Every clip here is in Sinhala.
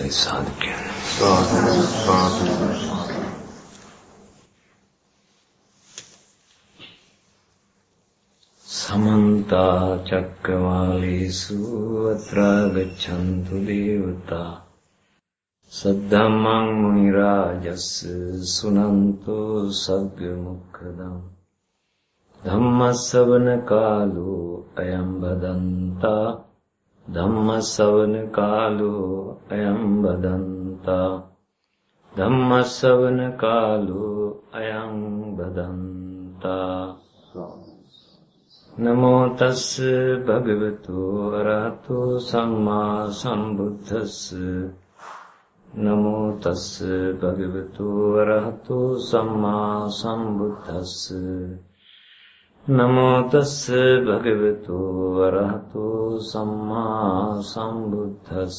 ඒ සාදු සමන්ත චක්කවාලේසු අත්‍රා ගච්ඡන්තු දේවතා සද්ධම්මං මුනි රාජස් සුනන්තෝ සග්ග මුක්ඛදම් ධම්මස්සවන කාලෝ අයම් බදන්තා ධම්මස්සවන අයම් බදන්තා. ධම්මස්සවන කාලෝ අයං බදන්තා. නමෝ තස් භගවතු අරහතෝ සම්මා සම්බුද්දස්ස. නමෝ තස් භගවතු අරහතෝ සම්මා සම්බුද්දස්ස. නමෝ තස්ස භගවතු වරහතෝ සම්මා සම්බුද්දස්ස.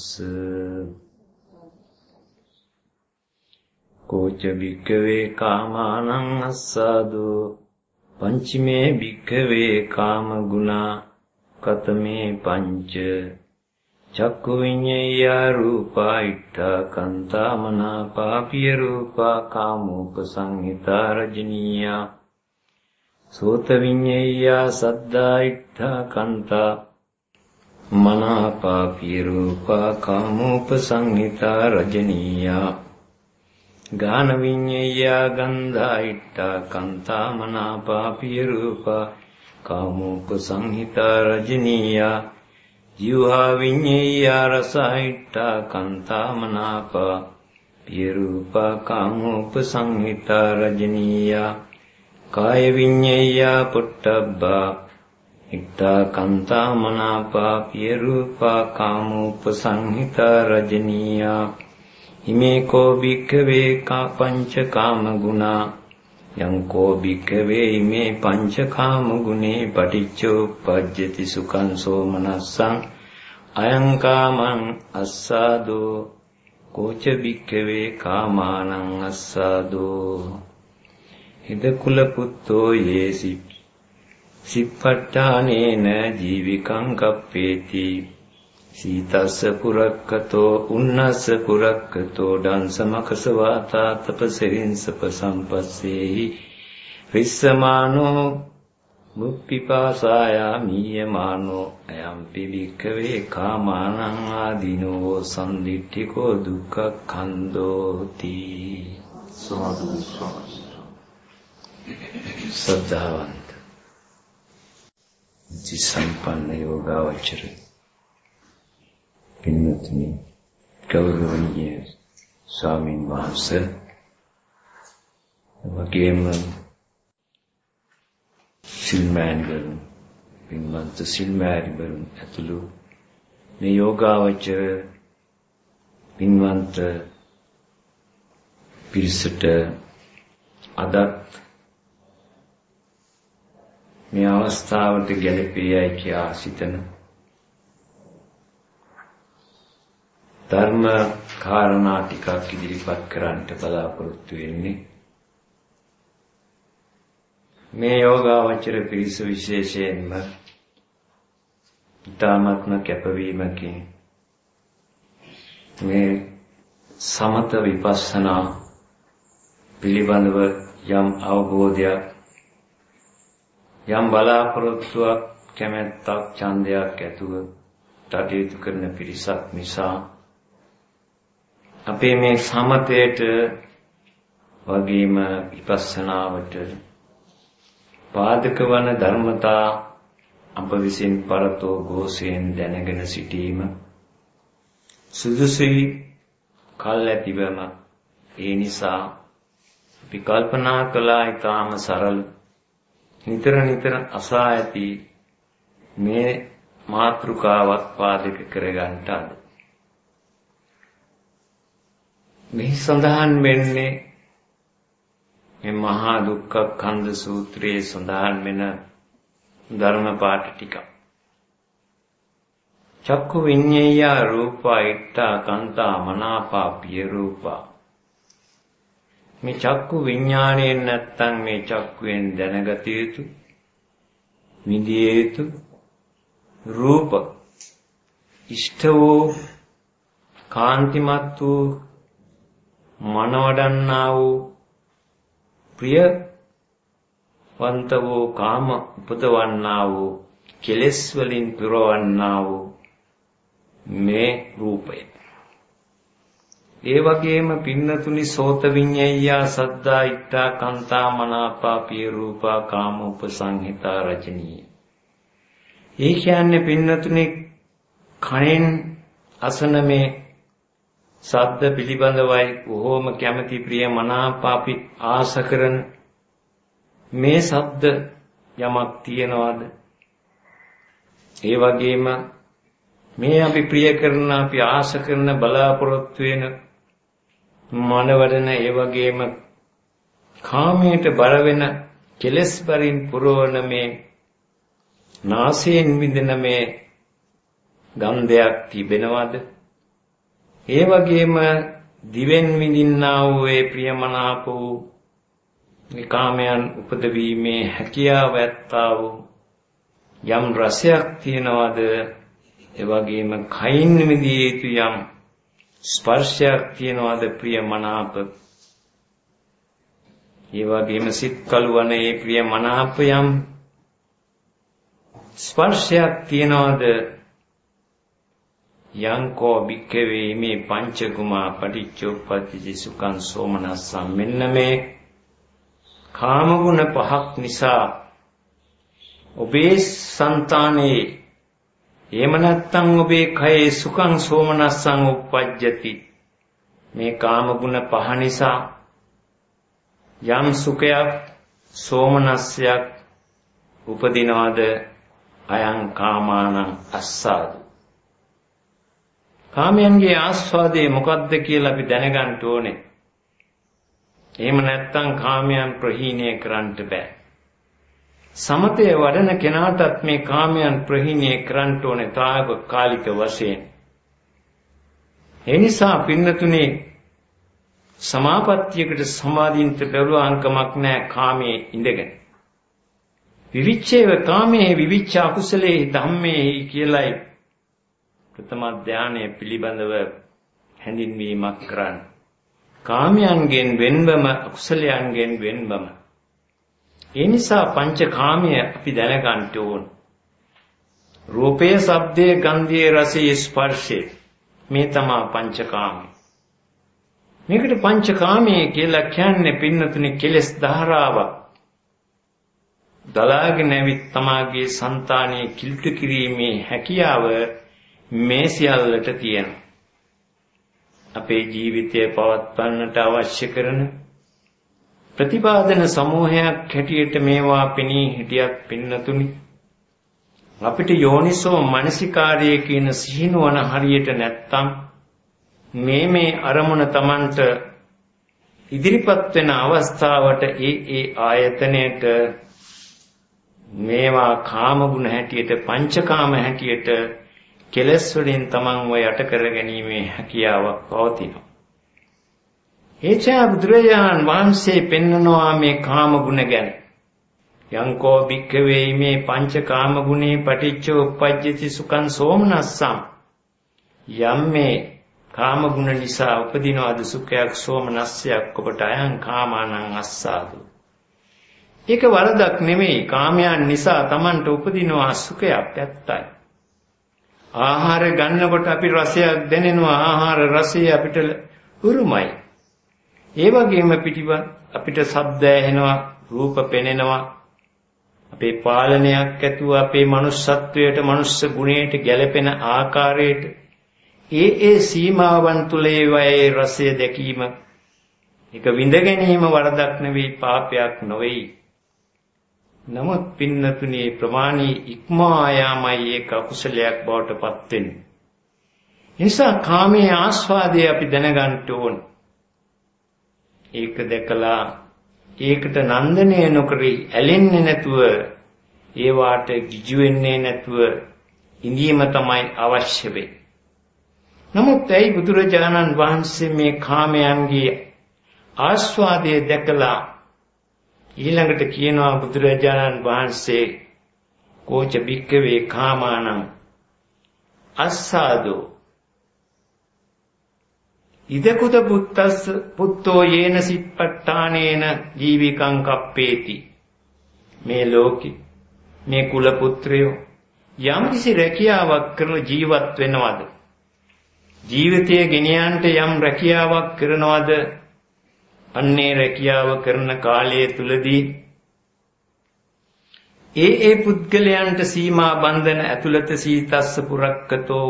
කෝච භික්කවේ කාමානං අස්සාදු. පංචමේ භික්කවේ කාම ගුණා කතමේ පංච. චක්කු විඤ්ඤය රූපා ඉත්තා කන්තා මනාපා පිය රූපා කාමෝපසංහිතා රජනීයා. සෝත විඤ්ඤේයා සද්දා ඉත්තා කන්තා මනාපාපී රූපා කාමෝපසංහිතා රජනීයා ගාන විඤ්ඤේයා ගන්ධා ඉත්තා කන්තා මනාපාපී රූපා කාමෝපසංහිතා රජනීයා ජීවා විඤ්ඤේයා රසා ඉත්තා කන්තා මනාපා පිය රූපා කාමෝපසංහිතා රජනීයා කාය විඤ්ඤේයා පුට්ටබ්බා ඉත්තා කාන්තා මනාපා පිය රූපා කාමෝපසංහිතා රජනීයා හිමේ කෝ භික්ඛවේ කා පංච කාම ගුණා යං කෝ භික්ඛවේ හිමේ පංච කාම ගුණේ පටිච්චෝ පජ්ජති සුඛං සෝමනස්සං අයං කාමං අස්සාදෝ කෝච භික්ඛවේ කාමානං අස්සාදෝ හිදකුල පුත්තෝ යේසි. සිප්පට්ඨානේන ජීවිකං කප්පේති සීතස්ස පුරක්කතෝ උන්නස්ස පුරක්කතෝ ඩංසමකස වාතා තපසරින්සප සම්පස්සේහි. විස්සමානෝ මුප්පිපාසායා මීයමානෝ අයම්පි වික්කවේ කාමානං ආදීනෝ සම්දිට්ඨිකෝ දුක්ඛ කන්දෝති. සාදු සාදු ශ්‍රද්ධාවන්ත ජි සම්පන්න යෝගාවචර පින්වත්නි ගෞරවනීය ස්වාමීන් වහන්සේ. වගේම සිල්මෑන්වරුන් පින්වන්ත සිල්මෑරිවරුන් ඇතුළු මේ යෝගාවචර පින්වන්ත පිරිසට අදත් මේ අවස්ථාවට ගැලපෙයයි කියා සිතන. ධර්ම කාරණා ටිකක් ඉදිරිපත් කරන්නට බලාපොරොත්තු වෙන්නේ. මේ යෝගාවචර පිරිස විශේෂයෙන්ම ඊ타ත්ම කැපවීමකින් මේ සමත විපස්සනා පිළිබඳව යම් අවබෝධයක් යම් බලාපොරොත්තුවක් කැමැත්තක් ඡන්දයක් ඇතුව කටයුතු කරන පිරිසක් නිසා අපේ මේ සමතයට වගේම විපස්සනාවට පාදක වන ධර්මතා අප විසින් පරතෝ ഘോഷයෙන් දැනගෙන සිටීම සුදුසුයි කල් ඇතිවම ඒ නිසා අපි කල්පනා කළා ඊටාම සරල නිතර නිතර අසා ඇති මේ මාත්‍රිකාවක් පාදක කරගන්නට අද මෙහි සඳහන් වෙන්නේ මේ මහා දුක්ඛ කන්ද සූත්‍රයේ සඳහන් වෙන ධර්ම පාඨ ටික. චක්කු විඤ්ඤේය රූපා ඉත්තා කන්තා මනාපා පිය රූපා මේ චක්කු විඥාණයෙන් නැත්තම් මේ චක්කුවෙන් දැනගත යුතු විඳිය යුතු රූප ඉෂ්ට වූ කාන්තිමත් වූ මනවඩන්නා වූ ප්‍රිය වන්ත වූ කාම උපදවන්නා වූ කෙලෙස් වලින් පුරවන්නා වූ මේ රූපය. ඒ වගේම පින්නතුනි සෝත විඤ්ඤාය සද්දා ඉත්තා කාන්තා මනාපා පිය රූපා කාම උපසංහිතා රචනීය ඒ කියන්නේ පින්නතුනි කණෙන් අසන මේ සද්ද පිළිබඳවයි බොහෝම කැමැති ප්‍රිය මනාපාපි ආස කරන මේ සද්ද යමක් තියනවාද? ඒ වගේම මේ අපි ප්‍රිය කරන අපි ආස කරන බලාපොරොත්තු වෙන මනවඩන ඒ වගේම කාමයට බර වෙන කෙලස් බරින් පුරවන මේ නාසයෙන් විඳින මේ ගන්ධයක් තිබෙනවද? ඒ වගේම දිවෙන් විඳින්නා වූ ඒ ප්‍රියමනාප වූ කාමයන් උපදවීමේ හැකියාව ඇත්තා වූ යම් රසයක් තියනවාද? ඒ වගේම කයින් විඳිය යුතු යම් ස්පර්ශයක් තියනවාද ප්‍රියමනාප ඒ වගේම සිත් කලවන ඒ ප්‍රියමනාප යම් ස්පර්ශයක් තියනවාද? යංකෝ භික්ඛවේ මේ පංචකුමා පටිච්චෝපප්පති සුඛං සෝමනස්සම් මෙන්න මේ කාමගුණ පහක් නිසා ඔබේ సంతානේ එහෙම නැත්නම් ඔබේ කයේ සුඛං සෝමනස්සං උප්පජ්ජති මේ කාමගුණ පහ නිසා යම් සුඛයක් සෝමනස්සයක් උපදිනවද අයං කාමානං අස්සාදු කාමයන්ගේ ආස්වාදේ මොකද්ද කියලා අපි දැනගන්න ඕනේ. එහෙම නැත්නම් කාමයන් ප්‍රහීණය කරන්න බෑ. සමතේ වඩන කෙනාටත් මේ කාමයන් ප්‍රහීණය කරන්න ඕනේ తాවකාලික වශයෙන්. ඒ නිසා පින්නතුනේ සමාපත්තියකට සමාදින්ත බැලුවාංකමක් නැහැ කාමයේ ඉඳගෙන. විවිච්ඡේව කාමයේ විවිච්ඡ අකුසලේ ධම්මේ කියලායි ප්‍රථම ධානය පිළිබඳව හැඳින්වීමක් කරන්න. කාමයන්ගෙන් වෙන්වම අකුසලයන්ගෙන් වෙන්වම. ඒ නිසා පංචකාමය අපි දැනගන්න ඕන. රූපය, ශබ්දය, ගන්ධය, රසය, ස්පර්ශය මේ තමා පංචකාමය. මේකට පංචකාමය කියලා කියන්නේ පින්නතුනේ කෙලස් ධාරාවක්. දලාගෙන ඇවිත් තමාගේ సంతානයේ කිල්ට කිරීමේ හැකියාව මේ සියල්ලට තියෙනවා. අපේ ජීවිතය පවත්වන්නට අවශ්‍ය කරන ප්‍රතිපාදන සමූහයක් හැටියට මේවා පෙනී හිටියත් පින්නතුනි අපිට යෝනිසෝ මනසිකාර්යය කියන සිහිනුවන හරියට නැත්තම් මේ මේ අරමුණ Tamanට ඉදිරිපත් වෙන අවස්ථාවට ඒ ඒ ආයතනයට මේවා කාම ගුණ හැටියට පංචකාම හැටියට කෙලස් වලින් තමන්ව යට කර ගැනීමේ හැකියාවක් පවතිනවා. එචා බුදුරජාණන් වහන්සේ පෙන්වනවා මේ කාම ගුණ ගැන. යංකෝ භික්ඛවේ මේ පංච කාම ගුණේ පටිච්ච උප්පජ්ජති සුඛං සෝමනස්සං. යම් මේ කාම ගුණ නිසා උපදිනවාද සුඛයක් සෝමනස්සයක් ඔබට අයං කාමානං අස්සාදු. ඒක වරදක් නෙමෙයි. කාමයන් නිසා Tamanට උපදිනවා සුඛයක් ඇත්තයි. ආහාර ගන්නකොට අපි රසයක් දැනෙනවා. ආහාර රසය අපිට උරුමයි. ඒ වගේම පිටිපත් අපිට ශබ්ද ඇහෙනවා රූප පෙනෙනවා අපේ පාලනයක් ඇතුව අපේ manussත්වයට manuss ගුණයට ගැළපෙන ආකාරයට ඒ ඒ සීමාවන් තුල ඒ රසය දැකීම ඒක විඳ ගැනීම වරදක් නෙවෙයි පාපයක් නොවේයි නමුත් පින්නතුනේ ප්‍රමාණී ඉක්මා යාමයි ඒක අකුසලයක් බවට පත් වෙන්නේ. නිසා කාමයේ ආස්වාදය අපි දැනගන්න ඕන. ඒක දැකලා ඒකට නන්දනය නොකරි ඇලෙන්නේ නැතුව ඒ වාට ගිජු වෙන්නේ නැතුව ඉඳීම තමයි අවශ්‍ය වෙන්නේ. නමුත් ඇයි බුදුරජාණන් වහන්සේ මේ කාමයන්ගේ ආස්වාදය දැකලා ඊළඟට කියනවා බුදුරජාණන් වහන්සේ කෝච බික්කවේ කාමානං අස්සාදෝ ඉදකුද පුත්තස්ස පුත්තෝ යේන සිප්පට්ඨානේන ජීවිකං කප්පේති. මේ ලෝකේ මේ කුල පුත්‍රයෝ යම් කිසි රැකියාවක් කරලා ජීවත් වෙනවද? ජීවිතයේ ගෙනියන්නට යම් රැකියාවක් කරනවද? අන්නේ රැකියාව කරන කාලය තුලදී ඒ ඒ පුද්ගලයන්ට සීමා බන්ධන ඇතුළත සීතස්ස පුරක්කතෝ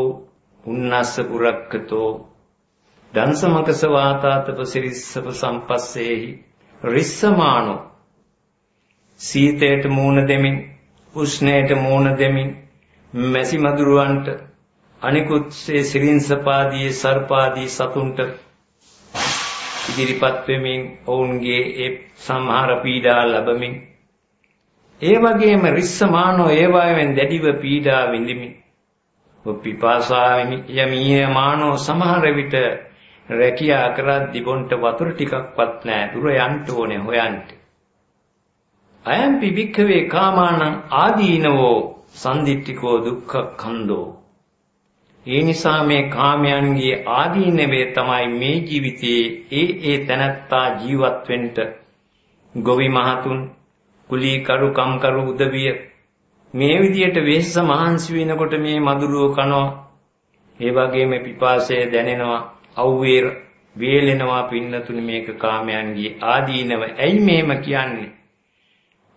උන්නස්ස පුරක්කතෝ දන්සමකස වාතාතප සිරිස්සප සම්පස්සේහි රිස්සමානෝ. සීතයට මූණ දෙමින් උෂ්ණයට මූණ දෙමින් මැසි මදුරුවන්ට අනිකුත් සිරින්සපාදී සර්පාදී සතුන්ට ඉදිරිපත් වෙමින් ඔවුන්ගේ ඒ සම්හාර පීඩා ලැබමින් ඒ වගේම රිස්සමානෝ ඒවායෙන් දැඩිව පීඩා විඳිමින් පිපාසාවෙමි යමීය මානෝ සමහර විට රැකියා කරද්දි බොන්ට වතුර ටිකක්වත් නැහැ දුර යන්න ඕනේ හොයන්න. අයම් පිවික්ඛවේ කාමානං ආදීනවෝ සම්දිට්ඨිකෝ දුක්ඛ කන්දෝ. ඒ නිසා මේ කාමයන්ගේ ආදීනවේ තමයි මේ ජීවිතයේ ඒ ඒ තැනත්තා ජීවත් වෙන්න ගොවි මහතුන් කුලී කරු කම් කරු උදවිය මේ විදියට වෙස්ස මහන්සි වෙනකොට මේ මදුරුව කනවා ඒ වගේම පිපාසය දැනෙනවා අවුවේ වේලෙනවා පින්නතුනි මේක කාමයන්ගේ ආදීනව. ඇයි මේම කියන්නේ?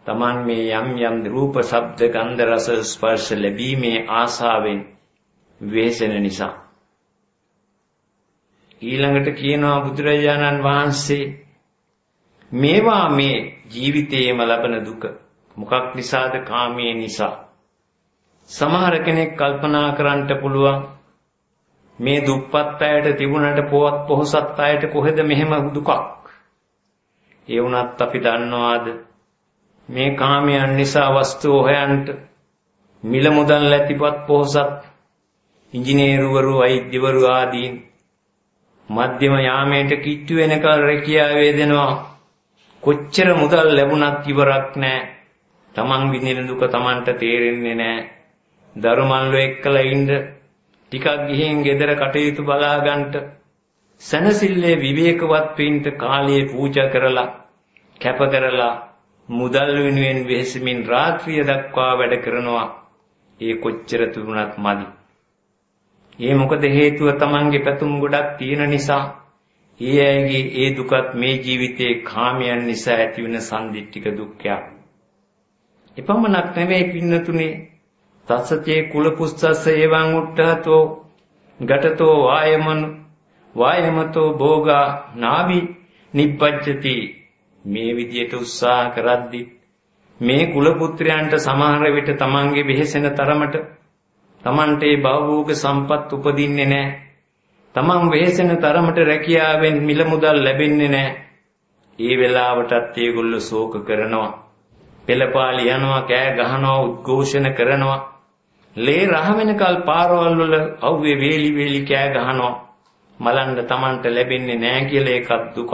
Taman මේ යම් යම් රූප ශබ්ද ගන්ධ රස ස්පර්ශ ලැබීමේ ආසාවෙන් වෙහෙසෙන නිසා. ඊළඟට කියනවා බුදුරජාණන් වහන්සේ මේවා මේ ජීවිතයේම ලබන දුක. මොකක් නිසාද? කාමයේ නිසා. සමහර කෙනෙක් කල්පනා කරන්නට පුළුවන් මේ දුප්පත් අයට තිබුණට පොවත් පොහොසත් අයට කොහෙද මෙහෙම දුකක් ඒ වුණත් අපි දන්නවාද මේ කාමයන් නිසා වස්තු හොයන්ට මිල මුදල් ඇතිපත් පොහොසත් ඉංජිනේරුවරු වෛද්‍යවරු ආදීන් මධ්‍යම යාමයට කිට්ටු වෙනකල් රැකියාව වේදෙනවා කොච්චර මුදල් ලැබුණත් ඉවරක් නැහැ. Taman විඳින දුක Tamanට තේරෙන්නේ නැහැ. දරුමල්ලෝ එක්කලා ඉන්න ටිකක් ගිහින් ගෙදර කටයුතු බලා ගන්නට සනසිල්ලේ විවේකවත් වෙන්න කාලයේ පූජා කරලා කැප කරලා මුදල් වෙනුවෙන් වෙහෙසමින් රාත්‍රිය දක්වා වැඩ කරනවා. ඒ කොච්චර තුරුණත් මදි. ඒ මොකද හේතුව Tamanගේ පැතුම් ගොඩක් තියෙන නිසා ඒ අයගේ ඒ දුකත් මේ ජීවිතයේ කාමයන් නිසා ඇතිවන සම්දිත්තික දුක්ඛයක්. එපමණක් නෙවෙයි පින්නතුනේ තස්සතේ කුල පුස්සස්ස එවං උට්ඨතෝ ගටතෝ වායමන වායමතෝ භෝගා නාවි නිබ්බජ්ජති මේ විදියට උත්සාහ කරද්දි මේ කුල පුත්‍රයන්ට සමහර විට තමන්ගේ වෙහෙසෙන තරමට තමන්ට ඒ භවෝග සම්පත් උපදින්නේ නැහැ තමන් වෙහෙසෙන තරමට රැකියාවෙන් මිල මුදල් ලැබෙන්නේ නැහැ. ඒ වෙලාවටත් ඒගොල්ලෝ ශෝක කරනවා. පෙළපාලි යනවා, කෑ ගහනවා, උද්ඝෝෂණ කරනවා. ලේ රහ වෙනකල් පාරවල් වල අවුවේ වේලි වේලි කෑ ගහනවා. මලන්න තමන්ට ලැබෙන්නේ නැහැ කියලා ඒකත් දුකක්.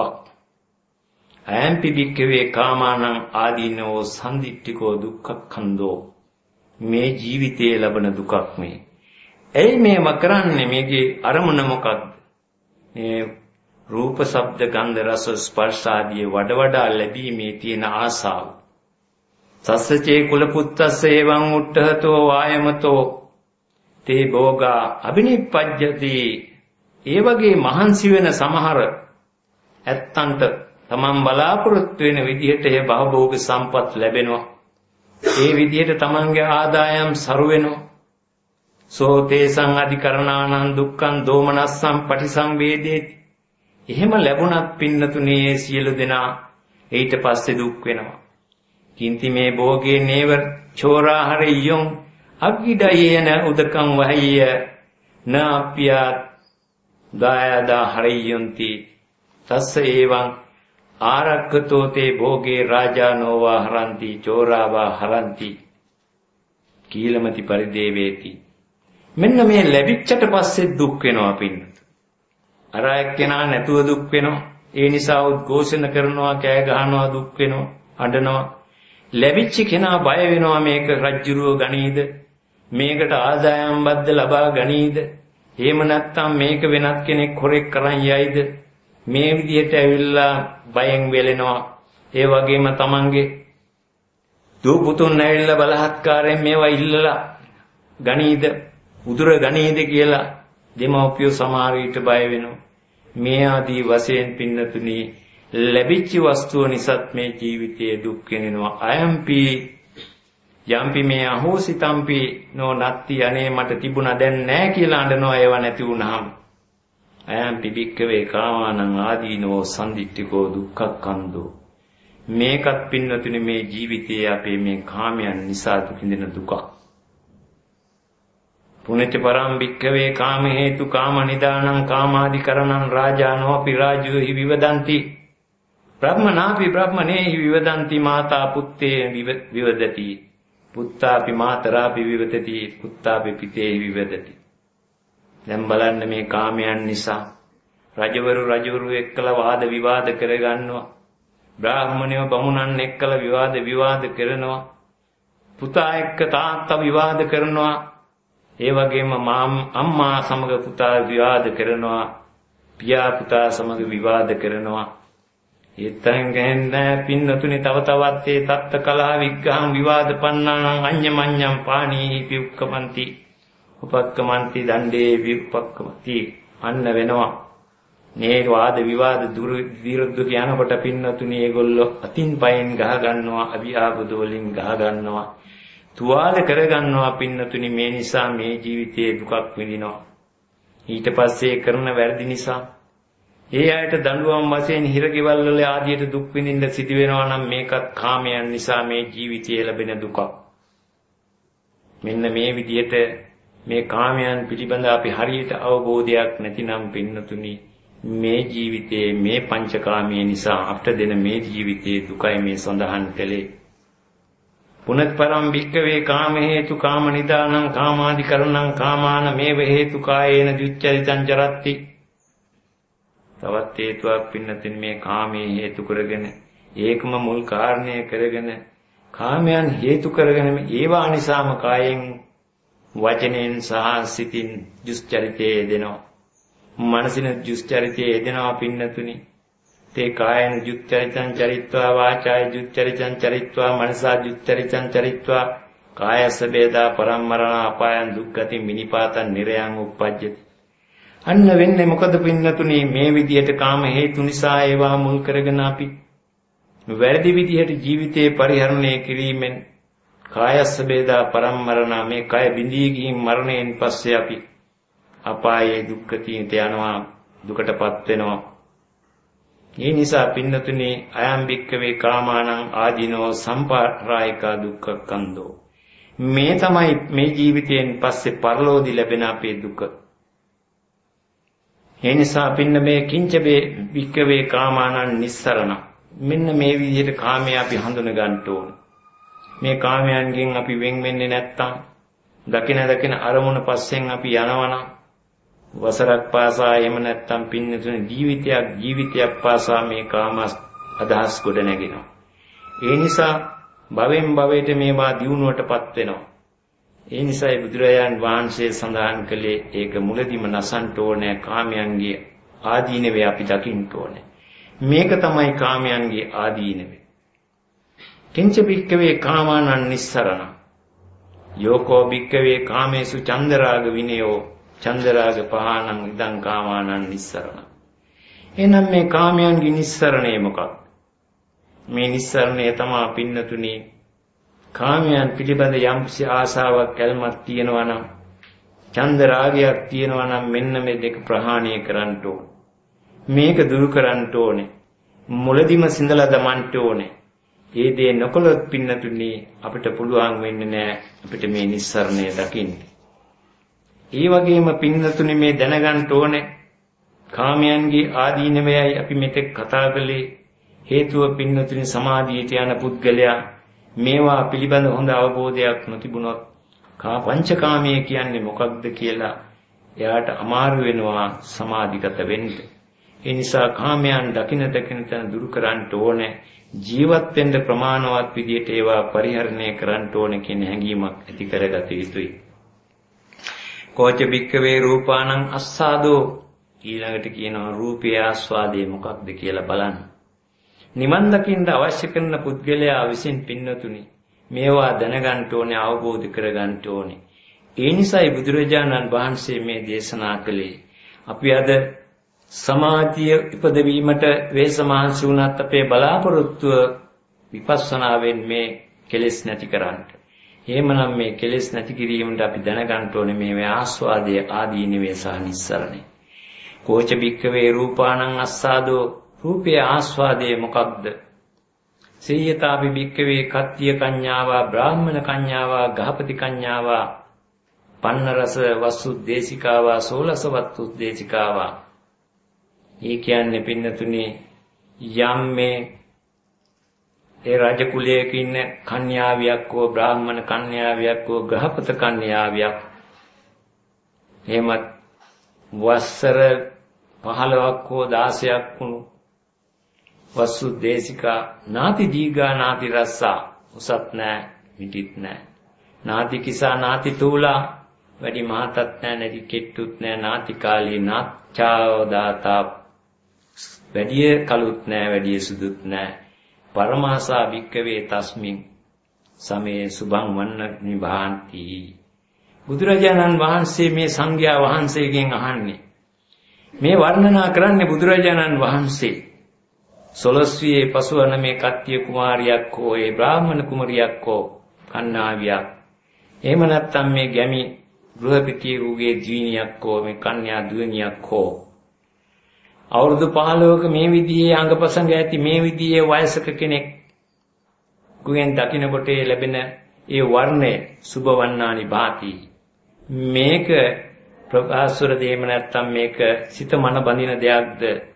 අයම්පි බික්කවේ කාමානං ආදීනෝ සම්දිට්ඨිකෝ දුක්ඛඛන්தோ මේ ජීවිතයේ ලබන දුකක් මේ ඇයි මේව කරන්නේ? මේකේ අරමුණ මොකක්ද? මේ රූප, ශබ්ද, ගන්ධ, රස, ස්පර්ශ ආදී වඩ වඩා ලැබීමේ තියෙන ආසාව. සස්සචේ කුල පුත්තස්ස එවං උට්ඨහතෝ වායමතෝ තේ භෝගා අබිනිප්පජ්ජති. ඒ වගේ මහන්සි වෙන සමහර ඇත්තන්ට තමන් බලාපොරොත්තු වෙන විදිහට ඒ භවභෝග සම්පත් ලැබෙනවා. ඒ විදිහට තමන්ගේ ආදායම් සරු වෙනවා. සෝ තේසං අධිකරණානං දුක්ඛං දෝමනස්සං පටිසංවේදේති. එහෙම ලැබුණත් පින්නතුනේ සියලු දෙනා ඊට පස්සේ දුක් වෙනවා. කින්ති මේ භෝගේ නේව චෝරාහරියොං අග්ගිඩයේන උදකං වහය්‍ය නාප්‍යා දායදා හරියොන්ති. තස්ස එවං ආරක්කතෝ තේ භෝගේ රාජානෝවා හරಂತಿ චෝරාවා හරಂತಿ කීලමති පරිදේවේති. මෙන්න මේ ලැබිච්චට පස්සේ දුක් වෙනවා පින්නත. අර එක්කෙනා නැතුව දුක් වෙනවා. ඒ නිසා උද්ඝෝෂණ කරනවා කෑ ගහනවා දුක් වෙනවා අඬනවා. ලැබිච්ච කෙනා බය වෙනවා මේක රජ්ජුරුව ගනීද? මේකට ආදායම් බද්ද ලබා ගනීද? එහෙම නැත්නම් මේක වෙනත් කෙනෙක් හොරෙක් කරන් යයිද? මේ විදිහට ඇවිල්ලා බයෙන් වෙලෙනවා. ඒ වගේම තමන්ගේ දූ පුතුන් ඇවිල්ලා බලහත්කාරයෙන් මේවා ඉල්ලලා ගණීද උදුර ගණීද කියලා දෙමව්පියෝ සමහර විට බය වෙනවා. මේ ආදී වශයෙන් පින්නතුනි ලැබිච්ච වස්තුව නිසාත් මේ ජීවිතයේ දුක් වෙනවා. අයම්පි යම්පි මේ අහෝසිතම්පි නෝ නත්ති අනේ මට තිබුණා දැන් නැහැ කියලා අඬනවා ඒව නැති වුනහම. අයම්පි බික්කවේ කාමානං ආදීනෝ සම්දිට්ඨිකෝ දුක්ඛක්ඛන්தோ මේකත් පින්නතුනි මේ ජීවිතයේ අපේ මේ කාමයන් නිසා දුකින්දෙන දුකක්. පුනච්ච පරම් භික්ඛවේ කාම හේතු කාම නිදානං කාමාදිකරණං රාජානෝ පිරාජෝ හි විවදಂತಿ බ්‍රහ්මනාපි බ්‍රහ්මනේහි විවදಂತಿ මාතා පුත්තේ විවදති. පුත්තාපි මාතරාපි විවදති. පුත්තාපි පිතේහි විවදති. දැන් බලන්න මේ කාමයන් නිසා රජවරු රජවරු එක්කලා වාද විවාද කරගන්නවා. බ්‍රාහ්මණයෝ බමුණන් එක්කලා විවාද විවාද කරනවා. පුතා එක්ක තාත්තා විවාද කරනවා. ඒ වගේම අම්මා සමග පුතා විවාද කරනවා. පියා පුතා සමග විවාද කරනවා. ඒතෙන් ගහන්නේ පින්නතුනි තව තවත් ඒ තත්ත කලහ විග්‍රහම් විවාද පන්නානම් අඤ්ඤමඤ්ඤම් පාණී පිඋක්කමන්ති උපක්කමන්ති දණ්ඩේ විපක්කමති අන්න වෙනවා. මේ වාද විවාද දුරු විරුද්ධ කියනකොට පින්නතුනි ඒගොල්ලෝ අතින් පයෙන් ගහ ගන්නවා අභිආපද වලින් ගහ ගන්නවා. තුවාල කරගන්නවා පින්නතුනි මේ නිසා මේ ජීවිතයේ දුකක් විඳිනවා. ඊට පස්සේ කරන වැරදි නිසා ඒ අයට දඬුවම් වශයෙන් හිරගෙවල් වල ආදියට දුක් විඳින්න සිදු වෙනවා නම් මේකත් කාමයන් නිසා මේ ජීවිතයේ ලැබෙන දුකක්. මෙන්න මේ විදිහට මේ කාමයන් පිළිබඳ අපි හරියට අවබෝධයක් නැතිනම් පින්නතුනි මේ ජීවිතයේ මේ පංචකාමයේ නිසා අපට දෙන මේ ජීවිතයේ දුකයි මේ සඳහන් කළේ පුනත් පරම් භික්කවේ කාම හේතු කාම නිදානං කාමාදිකරණං කාමාන මේව හේතු කායේන දුච්චරිතං චරත්ති තවත් හේතුවක් පින්නතින් මේ කාමයේ හේතු කරගෙන ඒකම මුල් කාරණය කරගෙන කාමයන් හේතු කරගෙන ඒවා නිසාම කායෙන් වචනෙන් සහ සිතින් දුස්චරිතයේ දෙනවා මනසින දුස්චරිතයේ දෙනවා පින්නතුනි. තේ කායන ජුච්චරිතං චරිත්වා වාචාය ජුච්චරිතං චරිත්වා මනසා ජුච්චරිතං චරිත්වා කායස වේදා පරම්මරණ අපායන් දුක්ගති මිනිපාතන් නිරයන් උප්පජ්ජති. අන්න වෙන්නේ මොකද පින්නතුනි? මේ විදියට කාම හේතු නිසා ඒවා මුල් කරගෙන අපි වැරදි විදියට ජීවිතේ පරිහරණය කිරීමෙන් කායස්ස වේදා පරම්මරණ මේ කය බිඳී ගිහින් මරණයෙන් පස්සේ අපි අපායේ දුක්ගතියට යනවා දුකටපත් වෙනවා. ඒ නිසා පින්නතුනේ අයම් බික්කවේ කාමානං ආදීනෝ සම්පාරායිකා දුක්ඛකන්தோ මේ තමයි මේ ජීවිතයෙන් පස්සේ පරලෝදි ලැබෙන අපේ දුක. ඒ නිසා පින්න මේ කිංචබේ බික්කවේ කාමානං නිස්සරණ මෙන්න මේ විදිහට කාමයේ අපි හඳුන ගන්න ඕන. මේ කාමයන්ගෙන් අපි වෙන් වෙන්නේ නැත්තම් දකින දකින අරමුණ පස්සෙන් අපි යනවනම් වසරක් පාසා එහෙම නැත්නම් පින්නතුන ජීවිතයක් ජීවිතයක් පාසා මේ කාම අදහස් ගොඩ නැගෙනවා. ඒ නිසා භවෙන් භවයට මේවා දියුණුවටපත් වෙනවා. ඒ නිසායි බුදුරජාන් වහන්සේ සඳහන් කළේ ඒක මුලදිම නසන්ට ඕනේ කාමයන්ගේ ආදීනවේ අපි දකින්න ඕනේ. මේක තමයි කාමයන්ගේ ආදීනවේ. කිංච බික්කවේ කාමානං නිස්සරණ යෝකෝ බික්කවේ කාමේසු චන්දරාග විනයෝ චන්දරාග පහනං ඉදං කාමානං නිස්සරණ. එහෙනම් මේ කාමයන්ගේ නිස්සරණය මොකක්ද? මේ නිස්සරණය තමයි පින්නතුනි කාමයන් පිළිබඳ යම්කිසි ආසාවක් කැල්මක් තියෙනවා නම් චන්ද රාගයක් තියෙනවා නම් මෙන්න මේ දෙක ප්‍රහාණය කරන්න ඕන. මේක දුරු කරන්න ඕනේ. මුලදිම සිඳලා දමන්න ඕනේ. ඒ දේ නොකළොත් පින්නතුනි අපිට පුළුවන් වෙන්නේ නැහැ අපිට මේ නිස්සරණය දකින්න. ඒ වගේම පින්නතුනි මේ දැනගන්න ඕනේ කාමයන්ගේ ආදීනවයයි අපි මෙතෙක් කතා කළේ හේතුව පින්නතුනි සමාධියට යන පුද්ගලයා මේවා පිළිබඳ හොඳ අවබෝධයක් නොතිබුණොත් කා පංචකාමයේ කියන්නේ මොකක්ද කියලා එයාට අමාරු වෙනවා සමාධිගත වෙන්න. ඒ නිසා කාමයන් දකින දකින තැන දුරු කරන්න ඕනේ. ජීවත් වෙන්න ප්‍රමාණවත් විදියට ඒවා පරිහරණය කරන්න ඕනේ කියන හැඟීමක් ඇති කරගත යුතුයි. කෝච බික්කවේ රූපානං අස්සාදෝ ඊළඟට කියනවා රූපේ ආස්වාදේ මොකක්ද කියලා බලන්න. නිවන් දකින්න අවශ්‍ය කරන පුද්ගලයා විසින් පින්නතුනි මේවා දැනගන්න ඕනේ අවබෝධ කරගන්න ඕනේ. ඒ නිසායි බුදුරජාණන් වහන්සේ මේ දේශනා කළේ. අපි අද සමාධිය ඉපදවීමට වේස මහන්සි වුණත් අපේ බලාපොරොත්තුව විපස්සනාවෙන් මේ කෙලෙස් නැති කරන්න. එහෙමනම් මේ කෙලෙස් නැති කිරීමට අපි දැනගන්න ඕනේ මේ ආස්වාදයේ ආදීනවේ සහ නිස්සරණේ. කෝච බික්කවේ රූපාණං අස්සාදෝ රූපේ ආස්වාදයේ මොකක්ද? සේයතාපි බික්කවේ කත්තිය කඤ්ඤාවා බ්‍රාහ්මණ කඤ්ඤාවා ගහපති කඤ්ඤාවා පන්න රස වස්සු දේශිකාවා සෝලස වත්තු දේශිකාවා. ඒ කියන්නේ පින්නතුනේ යම් මේ ඒ රාජ කුලයක ඉන්න කන්‍යාවියක් හෝ බ්‍රාහ්මණ කන්‍යාවියක් හෝ ග්‍රහපත කන්‍යාවියක් එහෙමත් වස්සර 15ක් හෝ 16ක් වුණු වස්සු දේශිකා නාති දීගා නාති රස්සා. උසත් නැ මිටිත් නැ. නාති කිසා නාති තූලා. වැඩි මහතත් නැ නැති කෙට්ටුත් නැ. නාති කාලී නාච්ඡාව දාතා. වැඩි කලුත් නැ වැඩි සුදුත් නැ. පරමාසා භික්කවේ තස්මින් සමේ සුභං වන්න නිභාන්ති බුදුරජාණන් වහන්සේ මේ සංඝයා වහන්සේගෙන් අහන්නේ මේ වර්ණනා කරන්නේ බුදුරජාණන් වහන්සේ. සොලස්වියේ පසුවන මේ කත්තිය කුමාරියක් හෝ ඒ බ්‍රාහ්මණ කුමරියක් හෝ කන්නාවියක්. එහෙම නැත්නම් මේ ගැමි ගෘහපතියෙකුගේ ජීනියක් හෝ මේ කන්‍යා දුවනියක් හෝ. අවුරුදු 15ක මේ විදිහේ අංගපසංග ඇති මේ විදිහේ වයසක කෙනෙක් ගුගෙන් දකින්නකොට ලැබෙන ඒ වර්ණය සුබ වන්නානි භාති. මේක ප්‍රකාශවර දෙයම නැත්තම් මේක සිත මන බඳින දෙයක්ද?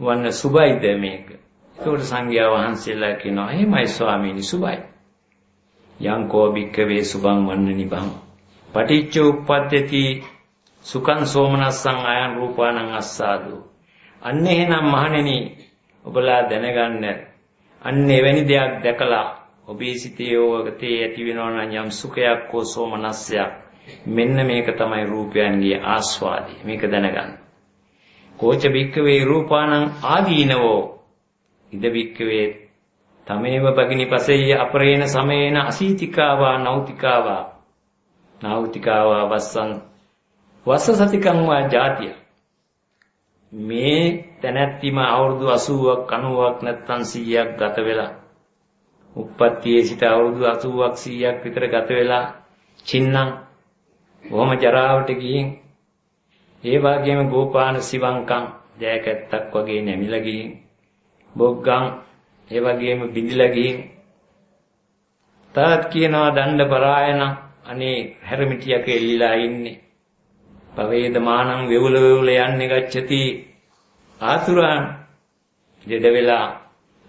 වන්න සුබයිද මේක. ඒකට සංඝයා වහන්සේලා කියනවා එහෙමයි ස්වාමීනි සුබයි. යංකෝ භික්කවේ සුභං වන්න නිබං පටිච්ච උප්පද්දති සුඛං සෝමනස්සං අයං රූපානං අස්සාදු. අන්න එහෙනම් මහණෙනි ඔබලා දැනගන්න. අන්න එවැනි දෙයක් දැකලා ඔබේ සිතේ යෝගතේ ඇති වෙනවා නම් යම් සුඛයක් හෝ සෝමනස්සයක් මෙන්න මේක තමයි රූපයන්ගේ ආස්වාදය. මේක දැනගන්න. කෝච බික්කවේ රූපාණං ආදීනවෝ. ඉද බික්කවේ තමේව බගිනි පසෙය්‍ය අපරේණ සමේන අසීතිකාවා නෞතිකාවා. නෞතිකාවා වස්සං වස්ස සතිකං වා ජාතිය. මේ තැනැත්තිම අවුරුදු 80ක් 90ක් නැත්නම් 100ක් ගත වෙලා උප්පත්තියේ සිට අවුරුදු 80ක් 100ක් විතර ගත වෙලා චින්නම් බොහොම ජරාවට ගිහින් ඒ වගේම ගෝපාන සිවංකම් ජයකැත්තක් වගේ නැමිලා ගිහින් බොග්ගම් ඒ වගේම බිඳිලා ගිහින්. තාත් කියනවා දණ්ඩ පරායන අනේ හැරමිටියක එල්ලිලා ඉන්නේ. පවේදමානං වෙවුල වෙවුල යන්නේ ගච්ඡති. ආතුරාන් දෙඩ වෙලා